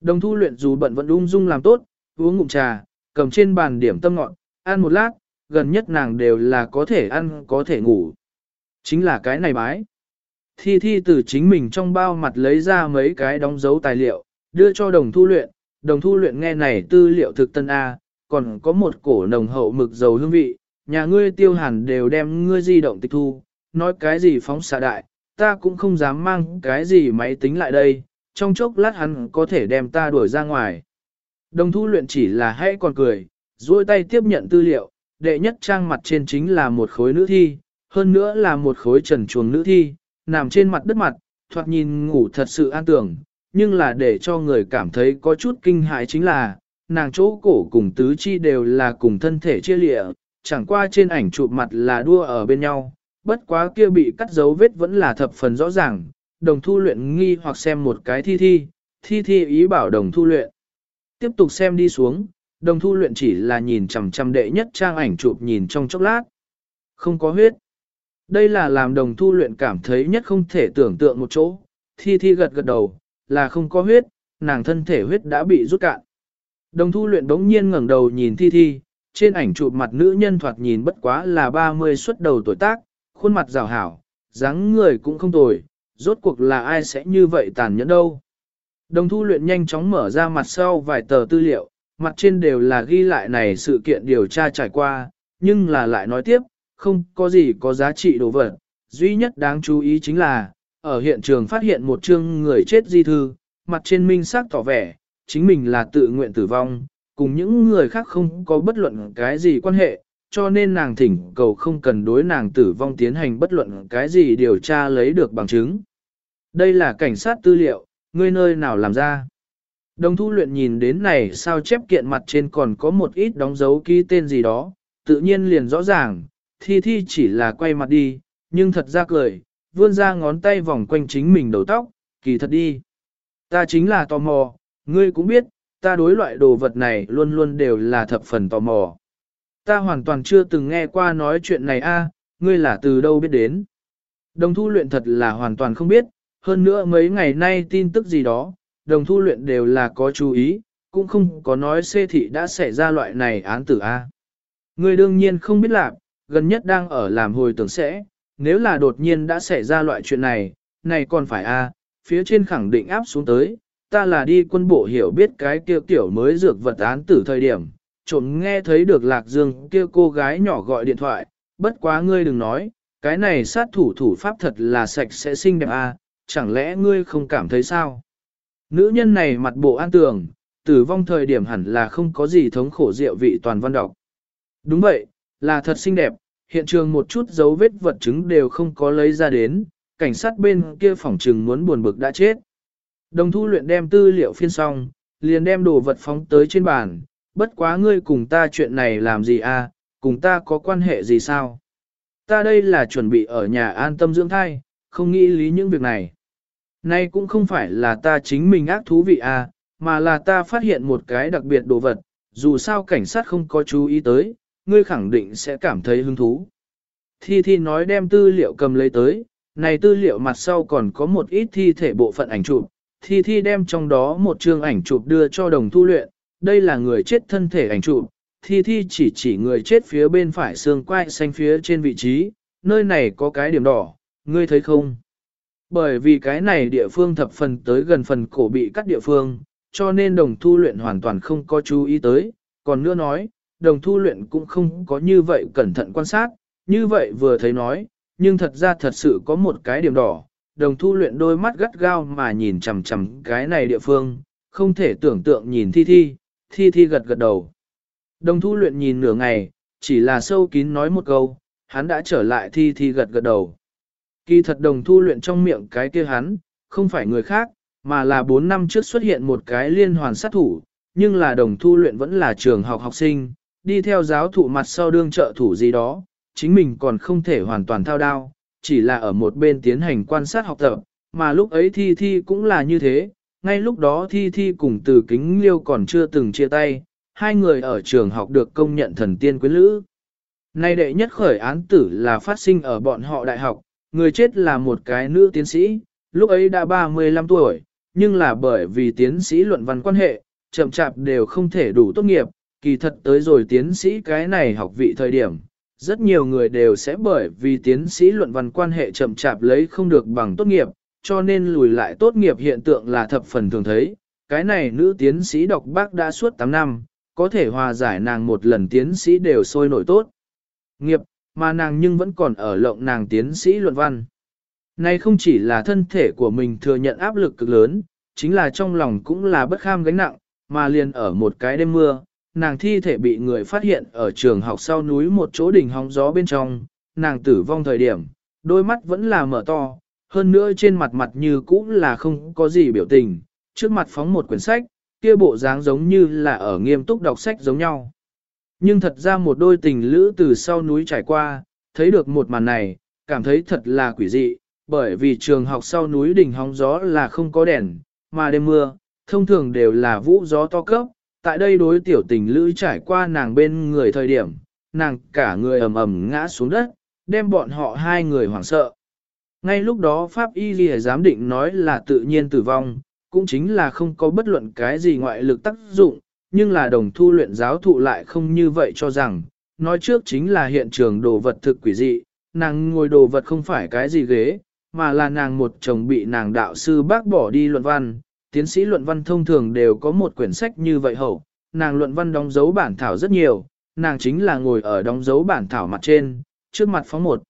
Đồng thu luyện dù bận vẫn ung dung làm tốt, uống ngụm trà, cầm trên bàn điểm tâm ngọn, ăn một lát, gần nhất nàng đều là có thể ăn có thể ngủ. Chính là cái này bái. Thi Thi từ chính mình trong bao mặt lấy ra mấy cái đóng dấu tài liệu, đưa cho đồng thu luyện, đồng thu luyện nghe này tư liệu thực tân A, còn có một cổ nồng hậu mực dầu hương vị, nhà ngươi tiêu hẳn đều đem ngươi di động tịch thu, nói cái gì phóng xạ đại, ta cũng không dám mang cái gì máy tính lại đây, trong chốc lát hắn có thể đem ta đuổi ra ngoài. Đồng thu luyện chỉ là hãy còn cười, duỗi tay tiếp nhận tư liệu, đệ nhất trang mặt trên chính là một khối nữ thi, hơn nữa là một khối trần chuồng nữ thi, nằm trên mặt đất mặt, thoạt nhìn ngủ thật sự an tưởng, nhưng là để cho người cảm thấy có chút kinh hại chính là, nàng chỗ cổ cùng tứ chi đều là cùng thân thể chia lịa, chẳng qua trên ảnh chụp mặt là đua ở bên nhau, bất quá kia bị cắt dấu vết vẫn là thập phần rõ ràng, đồng thu luyện nghi hoặc xem một cái thi thi, thi thi ý bảo đồng thu luyện. Tiếp tục xem đi xuống, đồng thu luyện chỉ là nhìn chằm chằm đệ nhất trang ảnh chụp nhìn trong chốc lát. Không có huyết. Đây là làm đồng thu luyện cảm thấy nhất không thể tưởng tượng một chỗ, thi thi gật gật đầu, là không có huyết, nàng thân thể huyết đã bị rút cạn. Đồng thu luyện đống nhiên ngẩng đầu nhìn thi thi, trên ảnh chụp mặt nữ nhân thoạt nhìn bất quá là 30 xuất đầu tuổi tác, khuôn mặt rào hảo, dáng người cũng không tồi, rốt cuộc là ai sẽ như vậy tàn nhẫn đâu. Đồng thu luyện nhanh chóng mở ra mặt sau vài tờ tư liệu, mặt trên đều là ghi lại này sự kiện điều tra trải qua, nhưng là lại nói tiếp, không có gì có giá trị đồ vật. Duy nhất đáng chú ý chính là, ở hiện trường phát hiện một chương người chết di thư, mặt trên minh xác tỏ vẻ, chính mình là tự nguyện tử vong, cùng những người khác không có bất luận cái gì quan hệ, cho nên nàng thỉnh cầu không cần đối nàng tử vong tiến hành bất luận cái gì điều tra lấy được bằng chứng. Đây là cảnh sát tư liệu, ngươi nơi nào làm ra. Đồng thu luyện nhìn đến này sao chép kiện mặt trên còn có một ít đóng dấu ký tên gì đó, tự nhiên liền rõ ràng, thi thi chỉ là quay mặt đi, nhưng thật ra cười, vươn ra ngón tay vòng quanh chính mình đầu tóc, kỳ thật đi. Ta chính là tò mò, ngươi cũng biết, ta đối loại đồ vật này luôn luôn đều là thập phần tò mò. Ta hoàn toàn chưa từng nghe qua nói chuyện này a, ngươi là từ đâu biết đến. Đồng thu luyện thật là hoàn toàn không biết, hơn nữa mấy ngày nay tin tức gì đó, đồng thu luyện đều là có chú ý, cũng không có nói xê thị đã xảy ra loại này án tử A. Ngươi đương nhiên không biết làm, gần nhất đang ở làm hồi tưởng sẽ, nếu là đột nhiên đã xảy ra loại chuyện này, này còn phải A, phía trên khẳng định áp xuống tới, ta là đi quân bộ hiểu biết cái kia tiểu mới dược vật án tử thời điểm, trộm nghe thấy được Lạc Dương kia cô gái nhỏ gọi điện thoại, bất quá ngươi đừng nói, cái này sát thủ thủ pháp thật là sạch sẽ xinh đẹp à, chẳng lẽ ngươi không cảm thấy sao? Nữ nhân này mặt bộ an tường, tử vong thời điểm hẳn là không có gì thống khổ rượu vị toàn văn đọc. Đúng vậy, là thật xinh đẹp, hiện trường một chút dấu vết vật chứng đều không có lấy ra đến, cảnh sát bên kia phỏng trừng muốn buồn bực đã chết. Đồng thu luyện đem tư liệu phiên xong, liền đem đồ vật phóng tới trên bàn, bất quá ngươi cùng ta chuyện này làm gì à, cùng ta có quan hệ gì sao? Ta đây là chuẩn bị ở nhà an tâm dưỡng thai, không nghĩ lý những việc này. Nay cũng không phải là ta chính mình ác thú vị à, mà là ta phát hiện một cái đặc biệt đồ vật, dù sao cảnh sát không có chú ý tới, ngươi khẳng định sẽ cảm thấy hứng thú. Thi Thi nói đem tư liệu cầm lấy tới, này tư liệu mặt sau còn có một ít thi thể bộ phận ảnh chụp, Thi Thi đem trong đó một chương ảnh chụp đưa cho đồng thu luyện, đây là người chết thân thể ảnh chụp. Thi Thi chỉ chỉ người chết phía bên phải xương quai xanh phía trên vị trí, nơi này có cái điểm đỏ, ngươi thấy không? Bởi vì cái này địa phương thập phần tới gần phần cổ bị cắt địa phương, cho nên đồng thu luyện hoàn toàn không có chú ý tới. Còn nữa nói, đồng thu luyện cũng không có như vậy cẩn thận quan sát, như vậy vừa thấy nói, nhưng thật ra thật sự có một cái điểm đỏ. Đồng thu luyện đôi mắt gắt gao mà nhìn chằm chằm cái này địa phương, không thể tưởng tượng nhìn thi thi, thi thi gật gật đầu. Đồng thu luyện nhìn nửa ngày, chỉ là sâu kín nói một câu, hắn đã trở lại thi thi gật gật đầu. Kỳ thật đồng thu luyện trong miệng cái kia hắn, không phải người khác, mà là 4 năm trước xuất hiện một cái liên hoàn sát thủ, nhưng là đồng thu luyện vẫn là trường học học sinh, đi theo giáo thụ mặt sau đương trợ thủ gì đó, chính mình còn không thể hoàn toàn thao đao, chỉ là ở một bên tiến hành quan sát học tập, mà lúc ấy thi thi cũng là như thế, ngay lúc đó thi thi cùng từ kính liêu còn chưa từng chia tay, hai người ở trường học được công nhận thần tiên quyến lữ. Nay đệ nhất khởi án tử là phát sinh ở bọn họ đại học, người chết là một cái nữ tiến sĩ, lúc ấy đã 35 tuổi, nhưng là bởi vì tiến sĩ luận văn quan hệ, chậm chạp đều không thể đủ tốt nghiệp, kỳ thật tới rồi tiến sĩ cái này học vị thời điểm. Rất nhiều người đều sẽ bởi vì tiến sĩ luận văn quan hệ chậm chạp lấy không được bằng tốt nghiệp, cho nên lùi lại tốt nghiệp hiện tượng là thập phần thường thấy. Cái này nữ tiến sĩ đọc bác đã suốt 8 năm, có thể hòa giải nàng một lần tiến sĩ đều sôi nổi tốt. Nghiệp, mà nàng nhưng vẫn còn ở lộng nàng tiến sĩ luận văn. Này không chỉ là thân thể của mình thừa nhận áp lực cực lớn, chính là trong lòng cũng là bất kham gánh nặng, mà liền ở một cái đêm mưa, nàng thi thể bị người phát hiện ở trường học sau núi một chỗ đỉnh hóng gió bên trong, nàng tử vong thời điểm, đôi mắt vẫn là mở to, hơn nữa trên mặt mặt như cũ là không có gì biểu tình, trước mặt phóng một quyển sách, kia bộ dáng giống như là ở nghiêm túc đọc sách giống nhau. Nhưng thật ra một đôi tình lữ từ sau núi trải qua, thấy được một màn này, cảm thấy thật là quỷ dị, bởi vì trường học sau núi đỉnh hóng gió là không có đèn, mà đêm mưa, thông thường đều là vũ gió to cấp, tại đây đối tiểu tình lữ trải qua nàng bên người thời điểm, nàng cả người ầm ầm ngã xuống đất, đem bọn họ hai người hoảng sợ. Ngay lúc đó Pháp Y Ghi giám định nói là tự nhiên tử vong, cũng chính là không có bất luận cái gì ngoại lực tác dụng, nhưng là đồng thu luyện giáo thụ lại không như vậy cho rằng, nói trước chính là hiện trường đồ vật thực quỷ dị, nàng ngồi đồ vật không phải cái gì ghế, mà là nàng một chồng bị nàng đạo sư bác bỏ đi luận văn, tiến sĩ luận văn thông thường đều có một quyển sách như vậy hậu, nàng luận văn đóng dấu bản thảo rất nhiều, nàng chính là ngồi ở đóng dấu bản thảo mặt trên, trước mặt phóng một.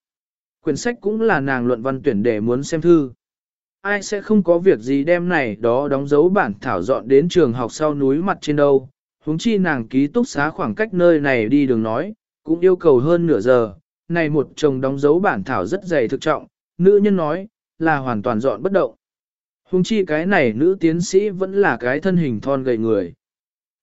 Quyển sách cũng là nàng luận văn tuyển để muốn xem thư. Ai sẽ không có việc gì đem này đó đóng dấu bản thảo dọn đến trường học sau núi mặt trên đâu, huống chi nàng ký túc xá khoảng cách nơi này đi đường nói, cũng yêu cầu hơn nửa giờ, này một chồng đóng dấu bản thảo rất dày thực trọng, nữ nhân nói, là hoàn toàn dọn bất động. Hùng chi cái này nữ tiến sĩ vẫn là cái thân hình thon gầy người.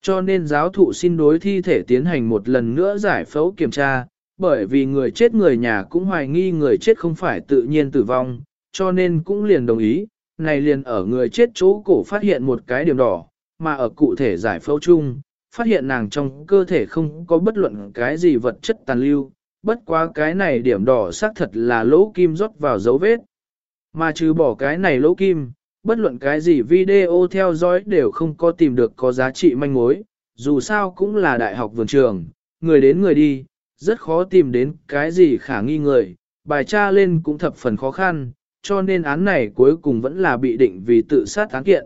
Cho nên giáo thụ xin đối thi thể tiến hành một lần nữa giải phẫu kiểm tra, bởi vì người chết người nhà cũng hoài nghi người chết không phải tự nhiên tử vong, cho nên cũng liền đồng ý, này liền ở người chết chỗ cổ phát hiện một cái điểm đỏ, mà ở cụ thể giải phẫu chung, phát hiện nàng trong cơ thể không có bất luận cái gì vật chất tàn lưu, bất quá cái này điểm đỏ xác thật là lỗ kim rót vào dấu vết. Mà trừ bỏ cái này lỗ kim, bất luận cái gì video theo dõi đều không có tìm được có giá trị manh mối, dù sao cũng là đại học vườn trường, người đến người đi, rất khó tìm đến cái gì khả nghi người, bài tra lên cũng thập phần khó khăn, cho nên án này cuối cùng vẫn là bị định vì tự sát án kiện.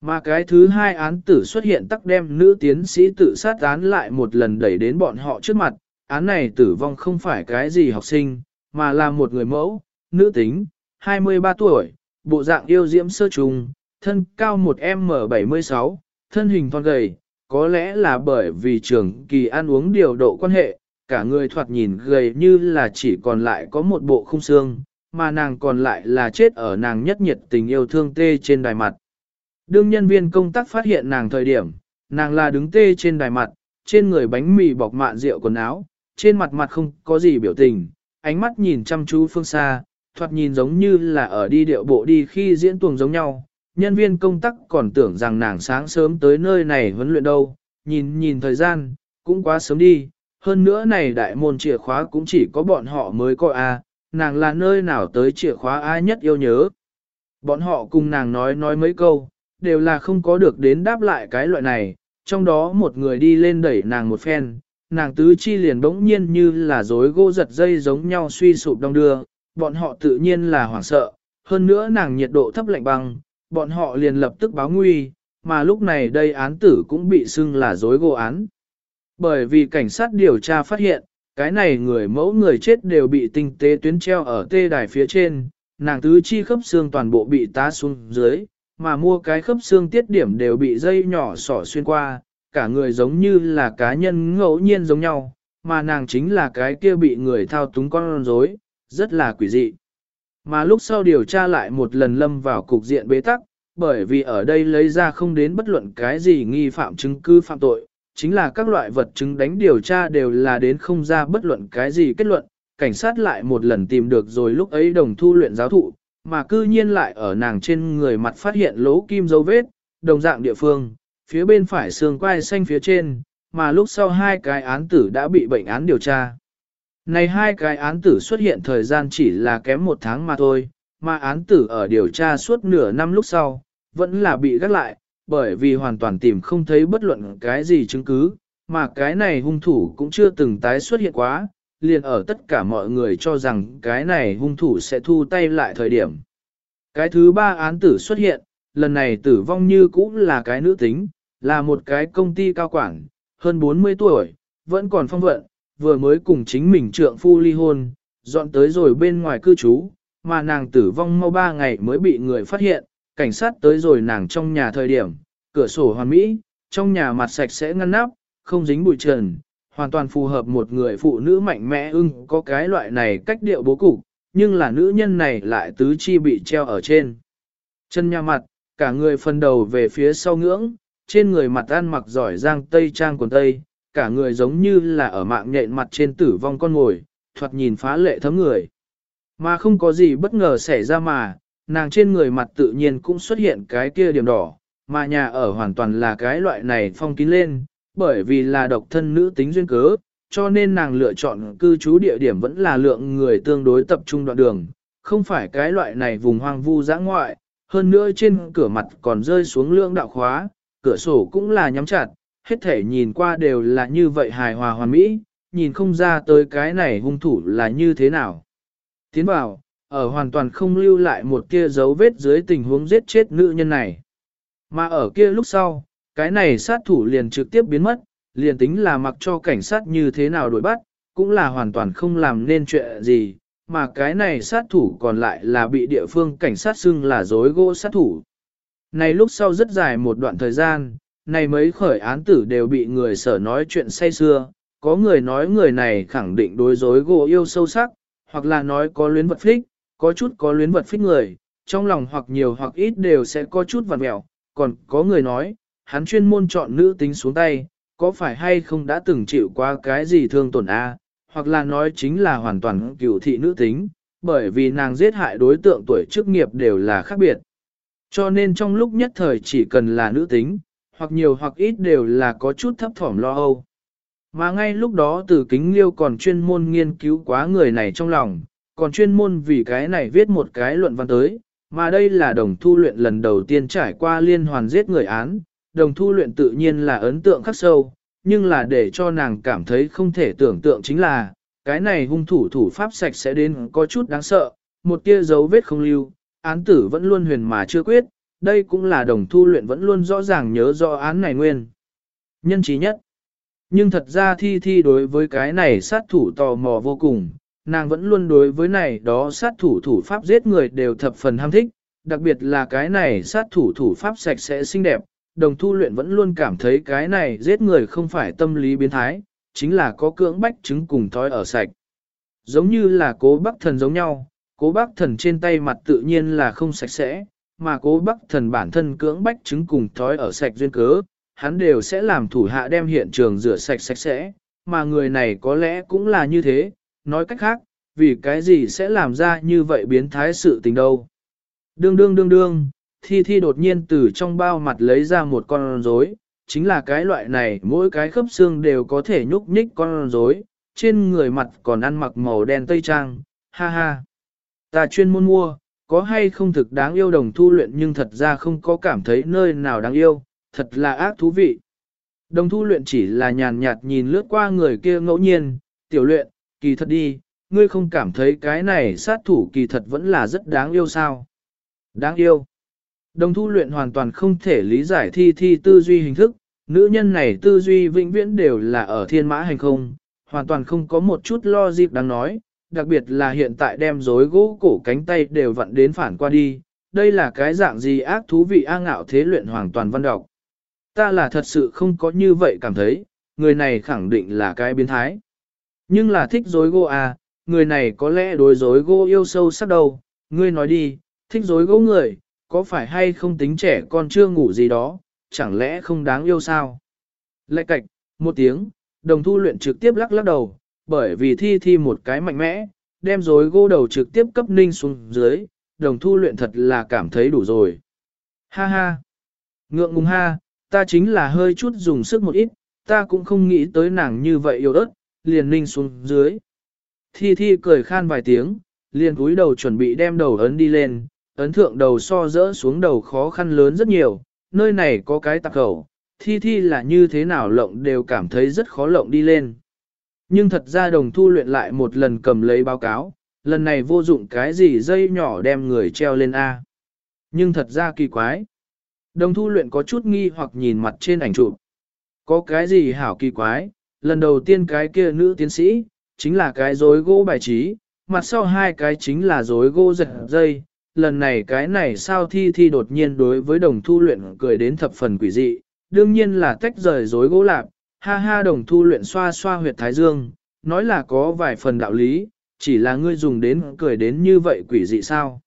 Mà cái thứ hai án tử xuất hiện tắc đem nữ tiến sĩ tự sát án lại một lần đẩy đến bọn họ trước mặt, án này tử vong không phải cái gì học sinh, mà là một người mẫu, nữ tính, 23 tuổi, bộ dạng yêu diễm sơ trùng, thân cao 1m76, thân hình thon gầy, có lẽ là bởi vì trường kỳ ăn uống điều độ quan hệ, cả người thoạt nhìn gầy như là chỉ còn lại có một bộ khung xương, mà nàng còn lại là chết ở nàng nhất nhiệt tình yêu thương tê trên đài mặt. Đương nhân viên công tác phát hiện nàng thời điểm, nàng là đứng tê trên đài mặt, trên người bánh mì bọc mạn rượu quần áo, trên mặt mặt không có gì biểu tình, ánh mắt nhìn chăm chú phương xa, thoạt nhìn giống như là ở đi điệu bộ đi khi diễn tuồng giống nhau. Nhân viên công tác còn tưởng rằng nàng sáng sớm tới nơi này huấn luyện đâu, nhìn nhìn thời gian, cũng quá sớm đi, hơn nữa này đại môn chìa khóa cũng chỉ có bọn họ mới có a, nàng là nơi nào tới chìa khóa ai nhất yêu nhớ. Bọn họ cùng nàng nói nói mấy câu, đều là không có được đến đáp lại cái loại này, trong đó một người đi lên đẩy nàng một phen, nàng tứ chi liền bỗng nhiên như là rối gỗ giật dây giống nhau suy sụp đông đưa, bọn họ tự nhiên là hoảng sợ, Hơn nữa nàng nhiệt độ thấp lạnh băng, bọn họ liền lập tức báo nguy, mà lúc này đây án tử cũng bị xưng là dối gô án. Bởi vì cảnh sát điều tra phát hiện, cái này người mẫu người chết đều bị tinh tế tuyến treo ở tê đài phía trên, nàng tứ chi khớp xương toàn bộ bị tá xuống dưới, mà mua cái khớp xương tiết điểm đều bị dây nhỏ sỏ xuyên qua, cả người giống như là cá nhân ngẫu nhiên giống nhau, mà nàng chính là cái kia bị người thao túng con rối, rất là quỷ dị. Mà lúc sau điều tra lại một lần lâm vào cục diện bế tắc, bởi vì ở đây lấy ra không đến bất luận cái gì nghi phạm chứng cứ phạm tội, chính là các loại vật chứng đánh điều tra đều là đến không ra bất luận cái gì kết luận, cảnh sát lại một lần tìm được rồi lúc ấy đồng thu luyện giáo thụ, mà cư nhiên lại ở nàng trên người mặt phát hiện lỗ kim dấu vết, đồng dạng địa phương, phía bên phải xương quai xanh phía trên, mà lúc sau hai cái án tử đã bị bệnh án điều tra. Này hai cái án tử xuất hiện thời gian chỉ là kém một tháng mà thôi, mà án tử ở điều tra suốt nửa năm lúc sau, vẫn là bị gác lại, bởi vì hoàn toàn tìm không thấy bất luận cái gì chứng cứ, mà cái này hung thủ cũng chưa từng tái xuất hiện quá, liền ở tất cả mọi người cho rằng cái này hung thủ sẽ thu tay lại thời điểm. Cái thứ ba án tử xuất hiện, lần này tử vong như cũng là cái nữ tính, là một cái công ty cao quản, hơn 40 tuổi, vẫn còn phong vận, vừa mới cùng chính mình trượng phu ly hôn, dọn tới rồi bên ngoài cư trú, mà nàng tử vong mau 3 ngày mới bị người phát hiện, cảnh sát tới rồi nàng trong nhà thời điểm, cửa sổ hoàn mỹ, trong nhà mặt sạch sẽ ngăn nắp, không dính bụi trần, hoàn toàn phù hợp một người phụ nữ mạnh mẽ ưng có cái loại này cách điệu bố cục, nhưng là nữ nhân này lại tứ chi bị treo ở trên. Chân nhà mặt, cả người phần đầu về phía sau ngưỡng, trên người mặt ăn mặc giỏi giang tây trang quần tây, cả người giống như là ở mạng nhện mặt trên tử vong con ngồi, thoạt nhìn phá lệ thấm người. Mà không có gì bất ngờ xảy ra mà, nàng trên người mặt tự nhiên cũng xuất hiện cái kia điểm đỏ, mà nhà ở hoàn toàn là cái loại này phong kín lên, bởi vì là độc thân nữ tính duyên cớ, cho nên nàng lựa chọn cư trú địa điểm vẫn là lượng người tương đối tập trung đoạn đường, không phải cái loại này vùng hoang vu giã ngoại, hơn nữa trên cửa mặt còn rơi xuống lượng đạo khóa, cửa sổ cũng là nhắm chặt, hết thể nhìn qua đều là như vậy hài hòa hoàn mỹ, nhìn không ra tới cái này hung thủ là như thế nào. Tiến vào, ở hoàn toàn không lưu lại một kia dấu vết dưới tình huống giết chết nữ nhân này. Mà ở kia lúc sau, cái này sát thủ liền trực tiếp biến mất, liền tính là mặc cho cảnh sát như thế nào đuổi bắt, cũng là hoàn toàn không làm nên chuyện gì, mà cái này sát thủ còn lại là bị địa phương cảnh sát xưng là dối gỗ sát thủ. Này lúc sau rất dài một đoạn thời gian, này mấy khởi án tử đều bị người sở nói chuyện say xưa, có người nói người này khẳng định đối dối gỗ yêu sâu sắc, hoặc là nói có luyến vật phích, có chút có luyến vật phích người, trong lòng hoặc nhiều hoặc ít đều sẽ có chút vằn mẹo, còn có người nói, hắn chuyên môn chọn nữ tính xuống tay, có phải hay không đã từng chịu qua cái gì thương tổn A, hoặc là nói chính là hoàn toàn cựu thị nữ tính, bởi vì nàng giết hại đối tượng tuổi chức nghiệp đều là khác biệt. Cho nên trong lúc nhất thời chỉ cần là nữ tính, hoặc nhiều hoặc ít đều là có chút thấp thỏm lo âu. Mà ngay lúc đó từ kính liêu còn chuyên môn nghiên cứu quá người này trong lòng, còn chuyên môn vì cái này viết một cái luận văn tới, mà đây là đồng thu luyện lần đầu tiên trải qua liên hoàn giết người án, đồng thu luyện tự nhiên là ấn tượng khắc sâu, nhưng là để cho nàng cảm thấy không thể tưởng tượng chính là, cái này hung thủ thủ pháp sạch sẽ đến có chút đáng sợ, một tia dấu vết không lưu, án tử vẫn luôn huyền mà chưa quyết, đây cũng là đồng thu luyện vẫn luôn rõ ràng nhớ rõ án này nguyên. Nhân trí nhất. Nhưng thật ra thi thi đối với cái này sát thủ tò mò vô cùng, nàng vẫn luôn đối với này đó sát thủ thủ pháp giết người đều thập phần ham thích, đặc biệt là cái này sát thủ thủ pháp sạch sẽ xinh đẹp, đồng thu luyện vẫn luôn cảm thấy cái này giết người không phải tâm lý biến thái, chính là có cưỡng bách chứng cùng thói ở sạch. Giống như là cố bác thần giống nhau, cố bác thần trên tay mặt tự nhiên là không sạch sẽ, mà cố bắc thần bản thân cưỡng bách chứng cùng thói ở sạch duyên cớ, hắn đều sẽ làm thủ hạ đem hiện trường rửa sạch sạch sẽ, mà người này có lẽ cũng là như thế, nói cách khác, vì cái gì sẽ làm ra như vậy biến thái sự tình đâu. Đương đương đương đương, thi thi đột nhiên từ trong bao mặt lấy ra một con rối, chính là cái loại này mỗi cái khớp xương đều có thể nhúc nhích con rối, trên người mặt còn ăn mặc màu đen tây trang, ha ha. Ta chuyên môn mua, có hay không thực đáng yêu đồng thu luyện nhưng thật ra không có cảm thấy nơi nào đáng yêu, thật là ác thú vị. Đồng thu luyện chỉ là nhàn nhạt nhìn lướt qua người kia ngẫu nhiên, tiểu luyện, kỳ thật đi, ngươi không cảm thấy cái này sát thủ kỳ thật vẫn là rất đáng yêu sao. Đáng yêu. Đồng thu luyện hoàn toàn không thể lý giải thi thi tư duy hình thức, nữ nhân này tư duy vĩnh viễn đều là ở thiên mã hành không, hoàn toàn không có một chút lo dịp đáng nói, đặc biệt là hiện tại đem rối gỗ cổ cánh tay đều vặn đến phản qua đi, đây là cái dạng gì ác thú vị a ngạo thế luyện hoàn toàn văn đọc. Ta là thật sự không có như vậy cảm thấy, người này khẳng định là cái biến thái. Nhưng là thích rối gỗ à, người này có lẽ đối rối gỗ yêu sâu sắc đâu, ngươi nói đi, thích rối gỗ người, có phải hay không tính trẻ con chưa ngủ gì đó, chẳng lẽ không đáng yêu sao? Lại cạch, một tiếng, đồng thu luyện trực tiếp lắc lắc đầu, bởi vì thi thi một cái mạnh mẽ, đem rối gỗ đầu trực tiếp cấp ninh xuống dưới, đồng thu luyện thật là cảm thấy đủ rồi. Ha ha! Ngượng ngùng ha, ta chính là hơi chút dùng sức một ít, ta cũng không nghĩ tới nàng như vậy yếu ớt, liền ninh xuống dưới. Thi thi cười khan vài tiếng, liền cúi đầu chuẩn bị đem đầu ấn đi lên, ấn thượng đầu so dỡ xuống đầu khó khăn lớn rất nhiều, nơi này có cái tạc khẩu, thi thi là như thế nào lộng đều cảm thấy rất khó lộng đi lên. Nhưng thật ra đồng thu luyện lại một lần cầm lấy báo cáo, lần này vô dụng cái gì dây nhỏ đem người treo lên A. Nhưng thật ra kỳ quái. Đồng thu luyện có chút nghi hoặc nhìn mặt trên ảnh chụp. Có cái gì hảo kỳ quái, lần đầu tiên cái kia nữ tiến sĩ, chính là cái rối gỗ bài trí, mặt sau hai cái chính là rối gỗ giật dây. Lần này cái này sao thi thi đột nhiên đối với đồng thu luyện cười đến thập phần quỷ dị, đương nhiên là tách rời rối gỗ lạp, ha ha đồng thu luyện xoa xoa huyệt thái dương, nói là có vài phần đạo lý, chỉ là ngươi dùng đến cười đến như vậy quỷ dị sao.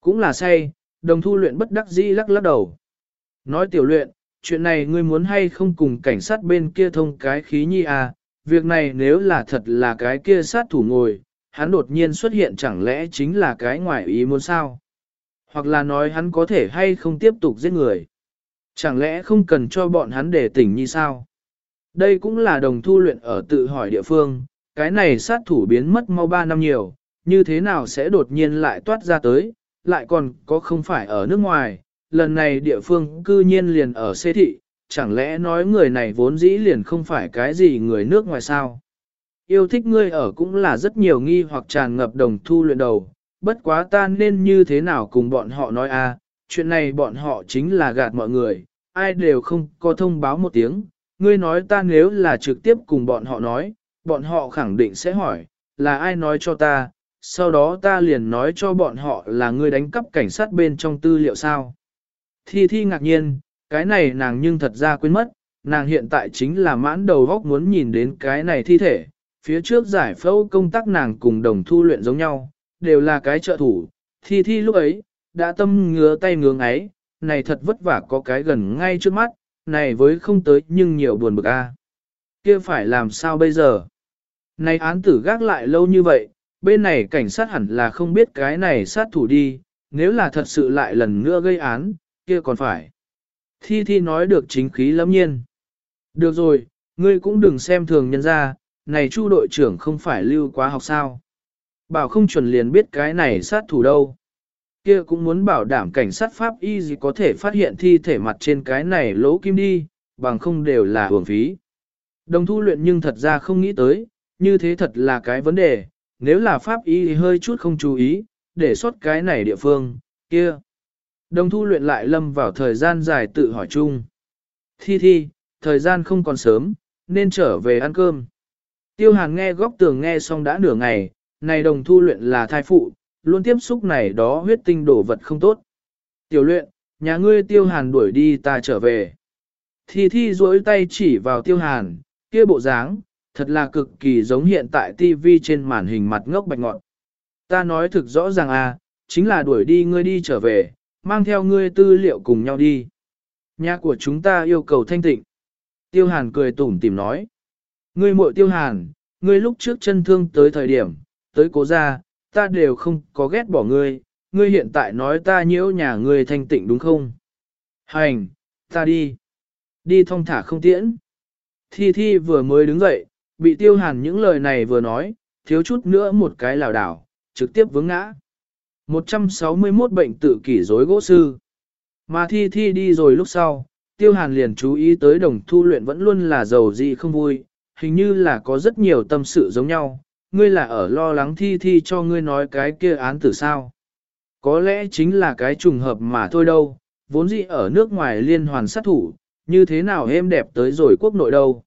Cũng là say, đồng thu luyện bất đắc dĩ lắc lắc đầu. Nói tiểu luyện, chuyện này ngươi muốn hay không cùng cảnh sát bên kia thông cái khí nhi à, việc này nếu là thật là cái kia sát thủ ngồi, hắn đột nhiên xuất hiện chẳng lẽ chính là cái ngoại ý muốn sao? Hoặc là nói hắn có thể hay không tiếp tục giết người? Chẳng lẽ không cần cho bọn hắn để tỉnh như sao? Đây cũng là đồng thu luyện ở tự hỏi địa phương, cái này sát thủ biến mất mau 3 năm nhiều, như thế nào sẽ đột nhiên lại toát ra tới, lại còn có không phải ở nước ngoài, lần này địa phương cư nhiên liền ở xê thị, chẳng lẽ nói người này vốn dĩ liền không phải cái gì người nước ngoài sao? Yêu thích ngươi ở cũng là rất nhiều nghi hoặc tràn ngập đồng thu luyện đầu, bất quá ta nên như thế nào cùng bọn họ nói a? chuyện này bọn họ chính là gạt mọi người, ai đều không có thông báo một tiếng, ngươi nói ta nếu là trực tiếp cùng bọn họ nói, bọn họ khẳng định sẽ hỏi, là ai nói cho ta, sau đó ta liền nói cho bọn họ là ngươi đánh cắp cảnh sát bên trong tư liệu sao. Thi Thi ngạc nhiên, cái này nàng nhưng thật ra quên mất, nàng hiện tại chính là mãn đầu góc muốn nhìn đến cái này thi thể, phía trước giải phẫu công tác nàng cùng đồng thu luyện giống nhau, đều là cái trợ thủ, Thi Thi lúc ấy, đã tâm ngứa tay ngứa ấy, này thật vất vả có cái gần ngay trước mắt, này với không tới nhưng nhiều buồn bực a. Kia phải làm sao bây giờ? Này án tử gác lại lâu như vậy, bên này cảnh sát hẳn là không biết cái này sát thủ đi, nếu là thật sự lại lần nữa gây án, kia còn phải. Thi Thi nói được chính khí lắm nhiên. Được rồi, ngươi cũng đừng xem thường nhân ra, này chu đội trưởng không phải lưu quá học sao. Bảo không chuẩn liền biết cái này sát thủ đâu. Kia cũng muốn bảo đảm cảnh sát Pháp y gì có thể phát hiện thi thể mặt trên cái này lỗ kim đi, bằng không đều là hưởng phí. Đồng thu luyện nhưng thật ra không nghĩ tới, như thế thật là cái vấn đề, nếu là Pháp y thì hơi chút không chú ý, để sót cái này địa phương, kia. Đồng thu luyện lại lâm vào thời gian dài tự hỏi chung. Thi thi, thời gian không còn sớm, nên trở về ăn cơm. Tiêu hàn nghe góc tường nghe xong đã nửa ngày, này đồng thu luyện là thai phụ, luôn tiếp xúc này đó huyết tinh đổ vật không tốt. Tiểu luyện, nhà ngươi tiêu hàn đuổi đi ta trở về. Thi thi duỗi tay chỉ vào tiêu hàn, kia bộ dáng, thật là cực kỳ giống hiện tại TV trên màn hình mặt ngốc bạch ngọn. Ta nói thực rõ ràng à, chính là đuổi đi ngươi đi trở về, mang theo ngươi tư liệu cùng nhau đi. Nhà của chúng ta yêu cầu thanh tịnh. Tiêu hàn cười tủm tìm nói. Ngươi muội tiêu hàn, ngươi lúc trước chân thương tới thời điểm, tới cố gia ta đều không có ghét bỏ ngươi, ngươi hiện tại nói ta nhiễu nhà ngươi thanh tịnh đúng không? Hành, ta đi. Đi thong thả không tiễn. Thi Thi vừa mới đứng dậy, bị tiêu hàn những lời này vừa nói, thiếu chút nữa một cái lảo đảo, trực tiếp vướng ngã. 161 bệnh tự kỷ rối gỗ sư. Mà Thi Thi đi rồi lúc sau, tiêu hàn liền chú ý tới đồng thu luyện vẫn luôn là giàu gì không vui, hình như là có rất nhiều tâm sự giống nhau, ngươi là ở lo lắng thi thi cho ngươi nói cái kia án tử sao. Có lẽ chính là cái trùng hợp mà thôi đâu, vốn dĩ ở nước ngoài liên hoàn sát thủ, như thế nào êm đẹp tới rồi quốc nội đâu.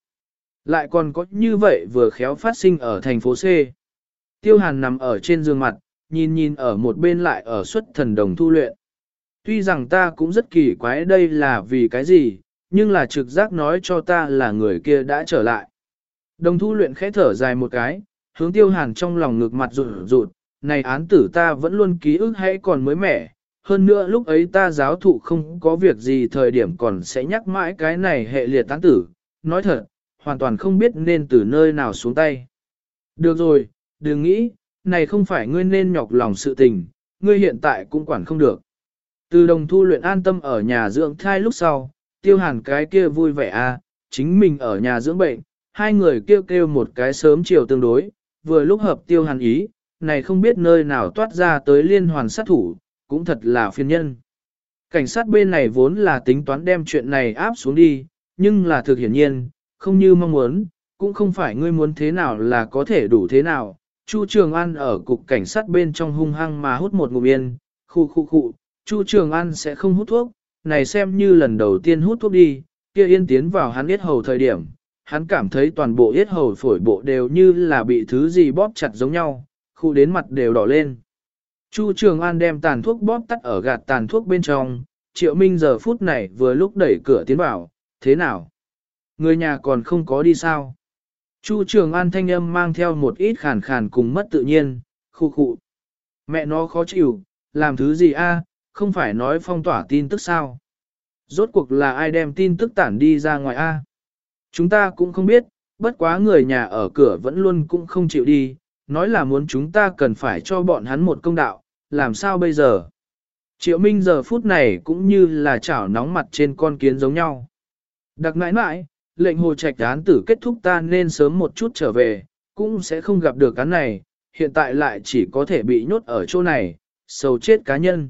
Lại còn có như vậy vừa khéo phát sinh ở thành phố C. Tiêu hàn nằm ở trên giường mặt, nhìn nhìn ở một bên lại ở xuất thần đồng thu luyện. Tuy rằng ta cũng rất kỳ quái đây là vì cái gì, nhưng là trực giác nói cho ta là người kia đã trở lại. Đồng thu luyện khẽ thở dài một cái, hướng tiêu hàn trong lòng ngực mặt rụt rụt, này án tử ta vẫn luôn ký ức hay còn mới mẻ, hơn nữa lúc ấy ta giáo thụ không có việc gì thời điểm còn sẽ nhắc mãi cái này hệ liệt tán tử, nói thật, hoàn toàn không biết nên từ nơi nào xuống tay. Được rồi, đừng nghĩ, này không phải ngươi nên nhọc lòng sự tình, ngươi hiện tại cũng quản không được. Từ đồng thu luyện an tâm ở nhà dưỡng thai lúc sau, tiêu hàn cái kia vui vẻ à, chính mình ở nhà dưỡng bệnh, hai người kêu kêu một cái sớm chiều tương đối, vừa lúc hợp tiêu hàn ý, này không biết nơi nào toát ra tới liên hoàn sát thủ, cũng thật là phiền nhân. Cảnh sát bên này vốn là tính toán đem chuyện này áp xuống đi, nhưng là thực hiển nhiên, không như mong muốn, cũng không phải ngươi muốn thế nào là có thể đủ thế nào. Chu Trường An ở cục cảnh sát bên trong hung hăng mà hút một ngụm yên, khu khu khu, Chu Trường An sẽ không hút thuốc, này xem như lần đầu tiên hút thuốc đi, kia yên tiến vào hắn biết hầu thời điểm, hắn cảm thấy toàn bộ yết hầu phổi bộ đều như là bị thứ gì bóp chặt giống nhau, khu đến mặt đều đỏ lên. Chu Trường An đem tàn thuốc bóp tắt ở gạt tàn thuốc bên trong, Triệu Minh giờ phút này vừa lúc đẩy cửa tiến vào, thế nào? Người nhà còn không có đi sao? Chu Trường An thanh âm mang theo một ít khàn khàn cùng mất tự nhiên, khu khụ. Mẹ nó khó chịu, làm thứ gì a? không phải nói phong tỏa tin tức sao? Rốt cuộc là ai đem tin tức tản đi ra ngoài a? Chúng ta cũng không biết, bất quá người nhà ở cửa vẫn luôn cũng không chịu đi, nói là muốn chúng ta cần phải cho bọn hắn một công đạo, làm sao bây giờ? Triệu Minh giờ phút này cũng như là chảo nóng mặt trên con kiến giống nhau. Đặc mãi mãi, lệnh hồ trạch án tử kết thúc ta nên sớm một chút trở về, cũng sẽ không gặp được án này, hiện tại lại chỉ có thể bị nhốt ở chỗ này, sầu chết cá nhân.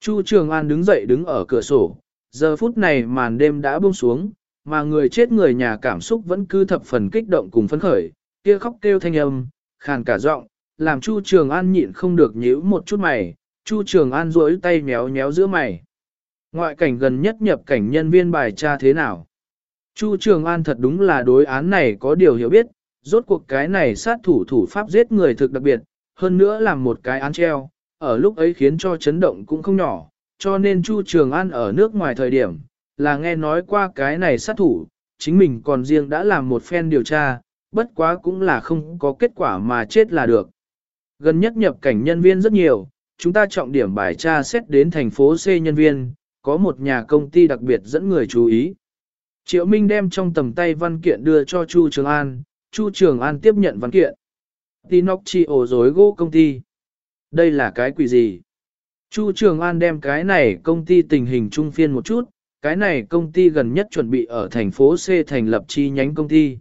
Chu Trường An đứng dậy đứng ở cửa sổ, giờ phút này màn đêm đã buông xuống, mà người chết người nhà cảm xúc vẫn cứ thập phần kích động cùng phấn khởi, kia khóc kêu thanh âm, khàn cả giọng, làm Chu Trường An nhịn không được nhíu một chút mày, Chu Trường An duỗi tay méo méo giữa mày. Ngoại cảnh gần nhất nhập cảnh nhân viên bài tra thế nào? Chu Trường An thật đúng là đối án này có điều hiểu biết, rốt cuộc cái này sát thủ thủ pháp giết người thực đặc biệt, hơn nữa làm một cái án treo, ở lúc ấy khiến cho chấn động cũng không nhỏ, cho nên Chu Trường An ở nước ngoài thời điểm, là nghe nói qua cái này sát thủ, chính mình còn riêng đã làm một phen điều tra, bất quá cũng là không có kết quả mà chết là được. Gần nhất nhập cảnh nhân viên rất nhiều, chúng ta trọng điểm bài tra xét đến thành phố C nhân viên, có một nhà công ty đặc biệt dẫn người chú ý. Triệu Minh đem trong tầm tay văn kiện đưa cho Chu Trường An, Chu Trường An tiếp nhận văn kiện. Tinoc chi ổ dối gỗ công ty. Đây là cái quỷ gì? Chu Trường An đem cái này công ty tình hình trung phiên một chút, cái này công ty gần nhất chuẩn bị ở thành phố C thành lập chi nhánh công ty.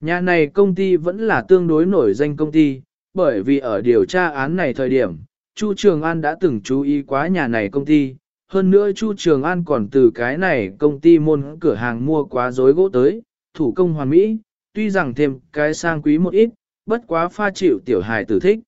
Nhà này công ty vẫn là tương đối nổi danh công ty, bởi vì ở điều tra án này thời điểm, Chu Trường An đã từng chú ý quá nhà này công ty, hơn nữa Chu Trường An còn từ cái này công ty môn cửa hàng mua quá dối gỗ tới, thủ công hoàn mỹ, tuy rằng thêm cái sang quý một ít, bất quá pha chịu tiểu hài tử thích.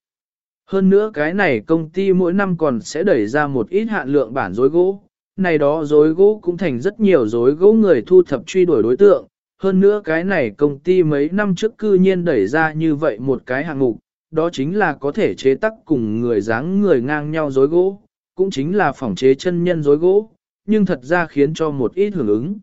Hơn nữa cái này công ty mỗi năm còn sẽ đẩy ra một ít hạn lượng bản dối gỗ, này đó dối gỗ cũng thành rất nhiều dối gỗ người thu thập truy đuổi đối tượng. Hơn nữa cái này công ty mấy năm trước cư nhiên đẩy ra như vậy một cái hạng mục, đó chính là có thể chế tác cùng người dáng người ngang nhau dối gỗ, cũng chính là phòng chế chân nhân dối gỗ, nhưng thật ra khiến cho một ít hưởng ứng.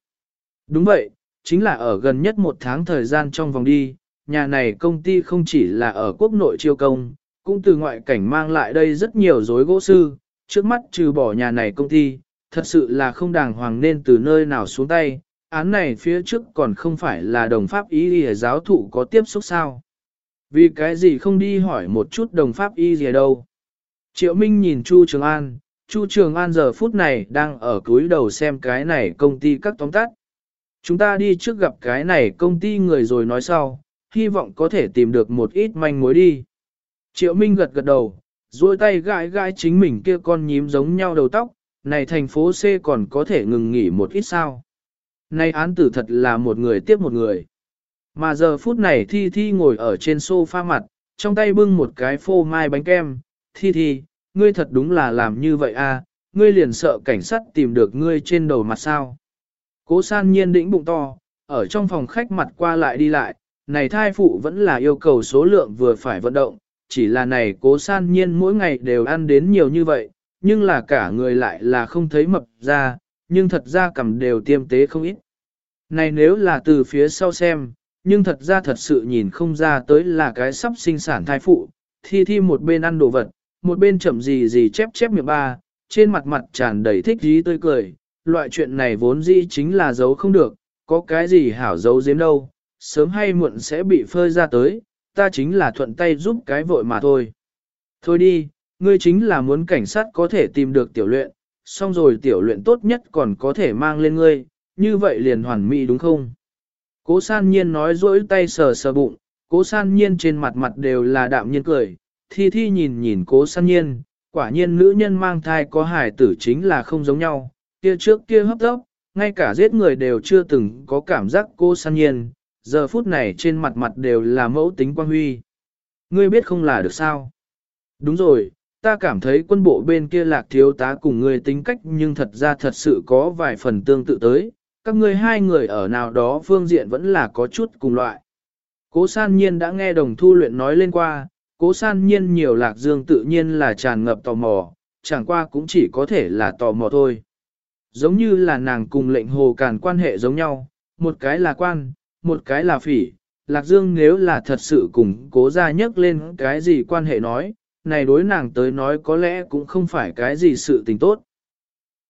Đúng vậy, chính là ở gần nhất một tháng thời gian trong vòng đi, nhà này công ty không chỉ là ở quốc nội chiêu công, cũng từ ngoại cảnh mang lại đây rất nhiều dối gỗ sư, trước mắt trừ bỏ nhà này công ty, thật sự là không đàng hoàng nên từ nơi nào xuống tay, án này phía trước còn không phải là đồng pháp y y giáo thụ có tiếp xúc sao. Vì cái gì không đi hỏi một chút đồng pháp y gì đâu. Triệu Minh nhìn Chu Trường An, Chu Trường An giờ phút này đang ở cuối đầu xem cái này công ty các tóm tắt. Chúng ta đi trước gặp cái này công ty người rồi nói sau, hy vọng có thể tìm được một ít manh mối đi. Triệu Minh gật gật đầu, duỗi tay gãi gãi chính mình kia con nhím giống nhau đầu tóc, này thành phố C còn có thể ngừng nghỉ một ít sao. Này án tử thật là một người tiếp một người. Mà giờ phút này Thi Thi ngồi ở trên sofa mặt, trong tay bưng một cái phô mai bánh kem. Thi Thi, ngươi thật đúng là làm như vậy à? ngươi liền sợ cảnh sát tìm được ngươi trên đầu mặt sao. Cố san nhiên đĩnh bụng to, ở trong phòng khách mặt qua lại đi lại, này thai phụ vẫn là yêu cầu số lượng vừa phải vận động, chỉ là này cố san nhiên mỗi ngày đều ăn đến nhiều như vậy, nhưng là cả người lại là không thấy mập ra, nhưng thật ra cầm đều tiêm tế không ít. Này nếu là từ phía sau xem, nhưng thật ra thật sự nhìn không ra tới là cái sắp sinh sản thai phụ, thi thi một bên ăn đồ vật, một bên chậm gì gì chép chép miệng ba, trên mặt mặt tràn đầy thích dí tươi cười, loại chuyện này vốn dĩ chính là giấu không được, có cái gì hảo giấu giếm đâu, sớm hay muộn sẽ bị phơi ra tới, ta chính là thuận tay giúp cái vội mà thôi. Thôi đi, ngươi chính là muốn cảnh sát có thể tìm được tiểu luyện, xong rồi tiểu luyện tốt nhất còn có thể mang lên ngươi, như vậy liền hoàn mỹ đúng không? Cố san nhiên nói dỗi tay sờ sờ bụng, cố san nhiên trên mặt mặt đều là đạm nhiên cười, thi thi nhìn nhìn cố san nhiên, quả nhiên nữ nhân mang thai có hài tử chính là không giống nhau, kia trước kia hấp tốc, ngay cả giết người đều chưa từng có cảm giác cô san nhiên, giờ phút này trên mặt mặt đều là mẫu tính quan huy. Ngươi biết không là được sao? Đúng rồi, ta cảm thấy quân bộ bên kia lạc thiếu tá cùng ngươi tính cách nhưng thật ra thật sự có vài phần tương tự tới, các ngươi hai người ở nào đó phương diện vẫn là có chút cùng loại. Cố san nhiên đã nghe đồng thu luyện nói lên qua, cố san nhiên nhiều lạc dương tự nhiên là tràn ngập tò mò, chẳng qua cũng chỉ có thể là tò mò thôi. Giống như là nàng cùng lệnh hồ càn quan hệ giống nhau, một cái là quan, một cái là phỉ. Lạc Dương nếu là thật sự cùng cố ra nhắc lên cái gì quan hệ nói, này đối nàng tới nói có lẽ cũng không phải cái gì sự tình tốt.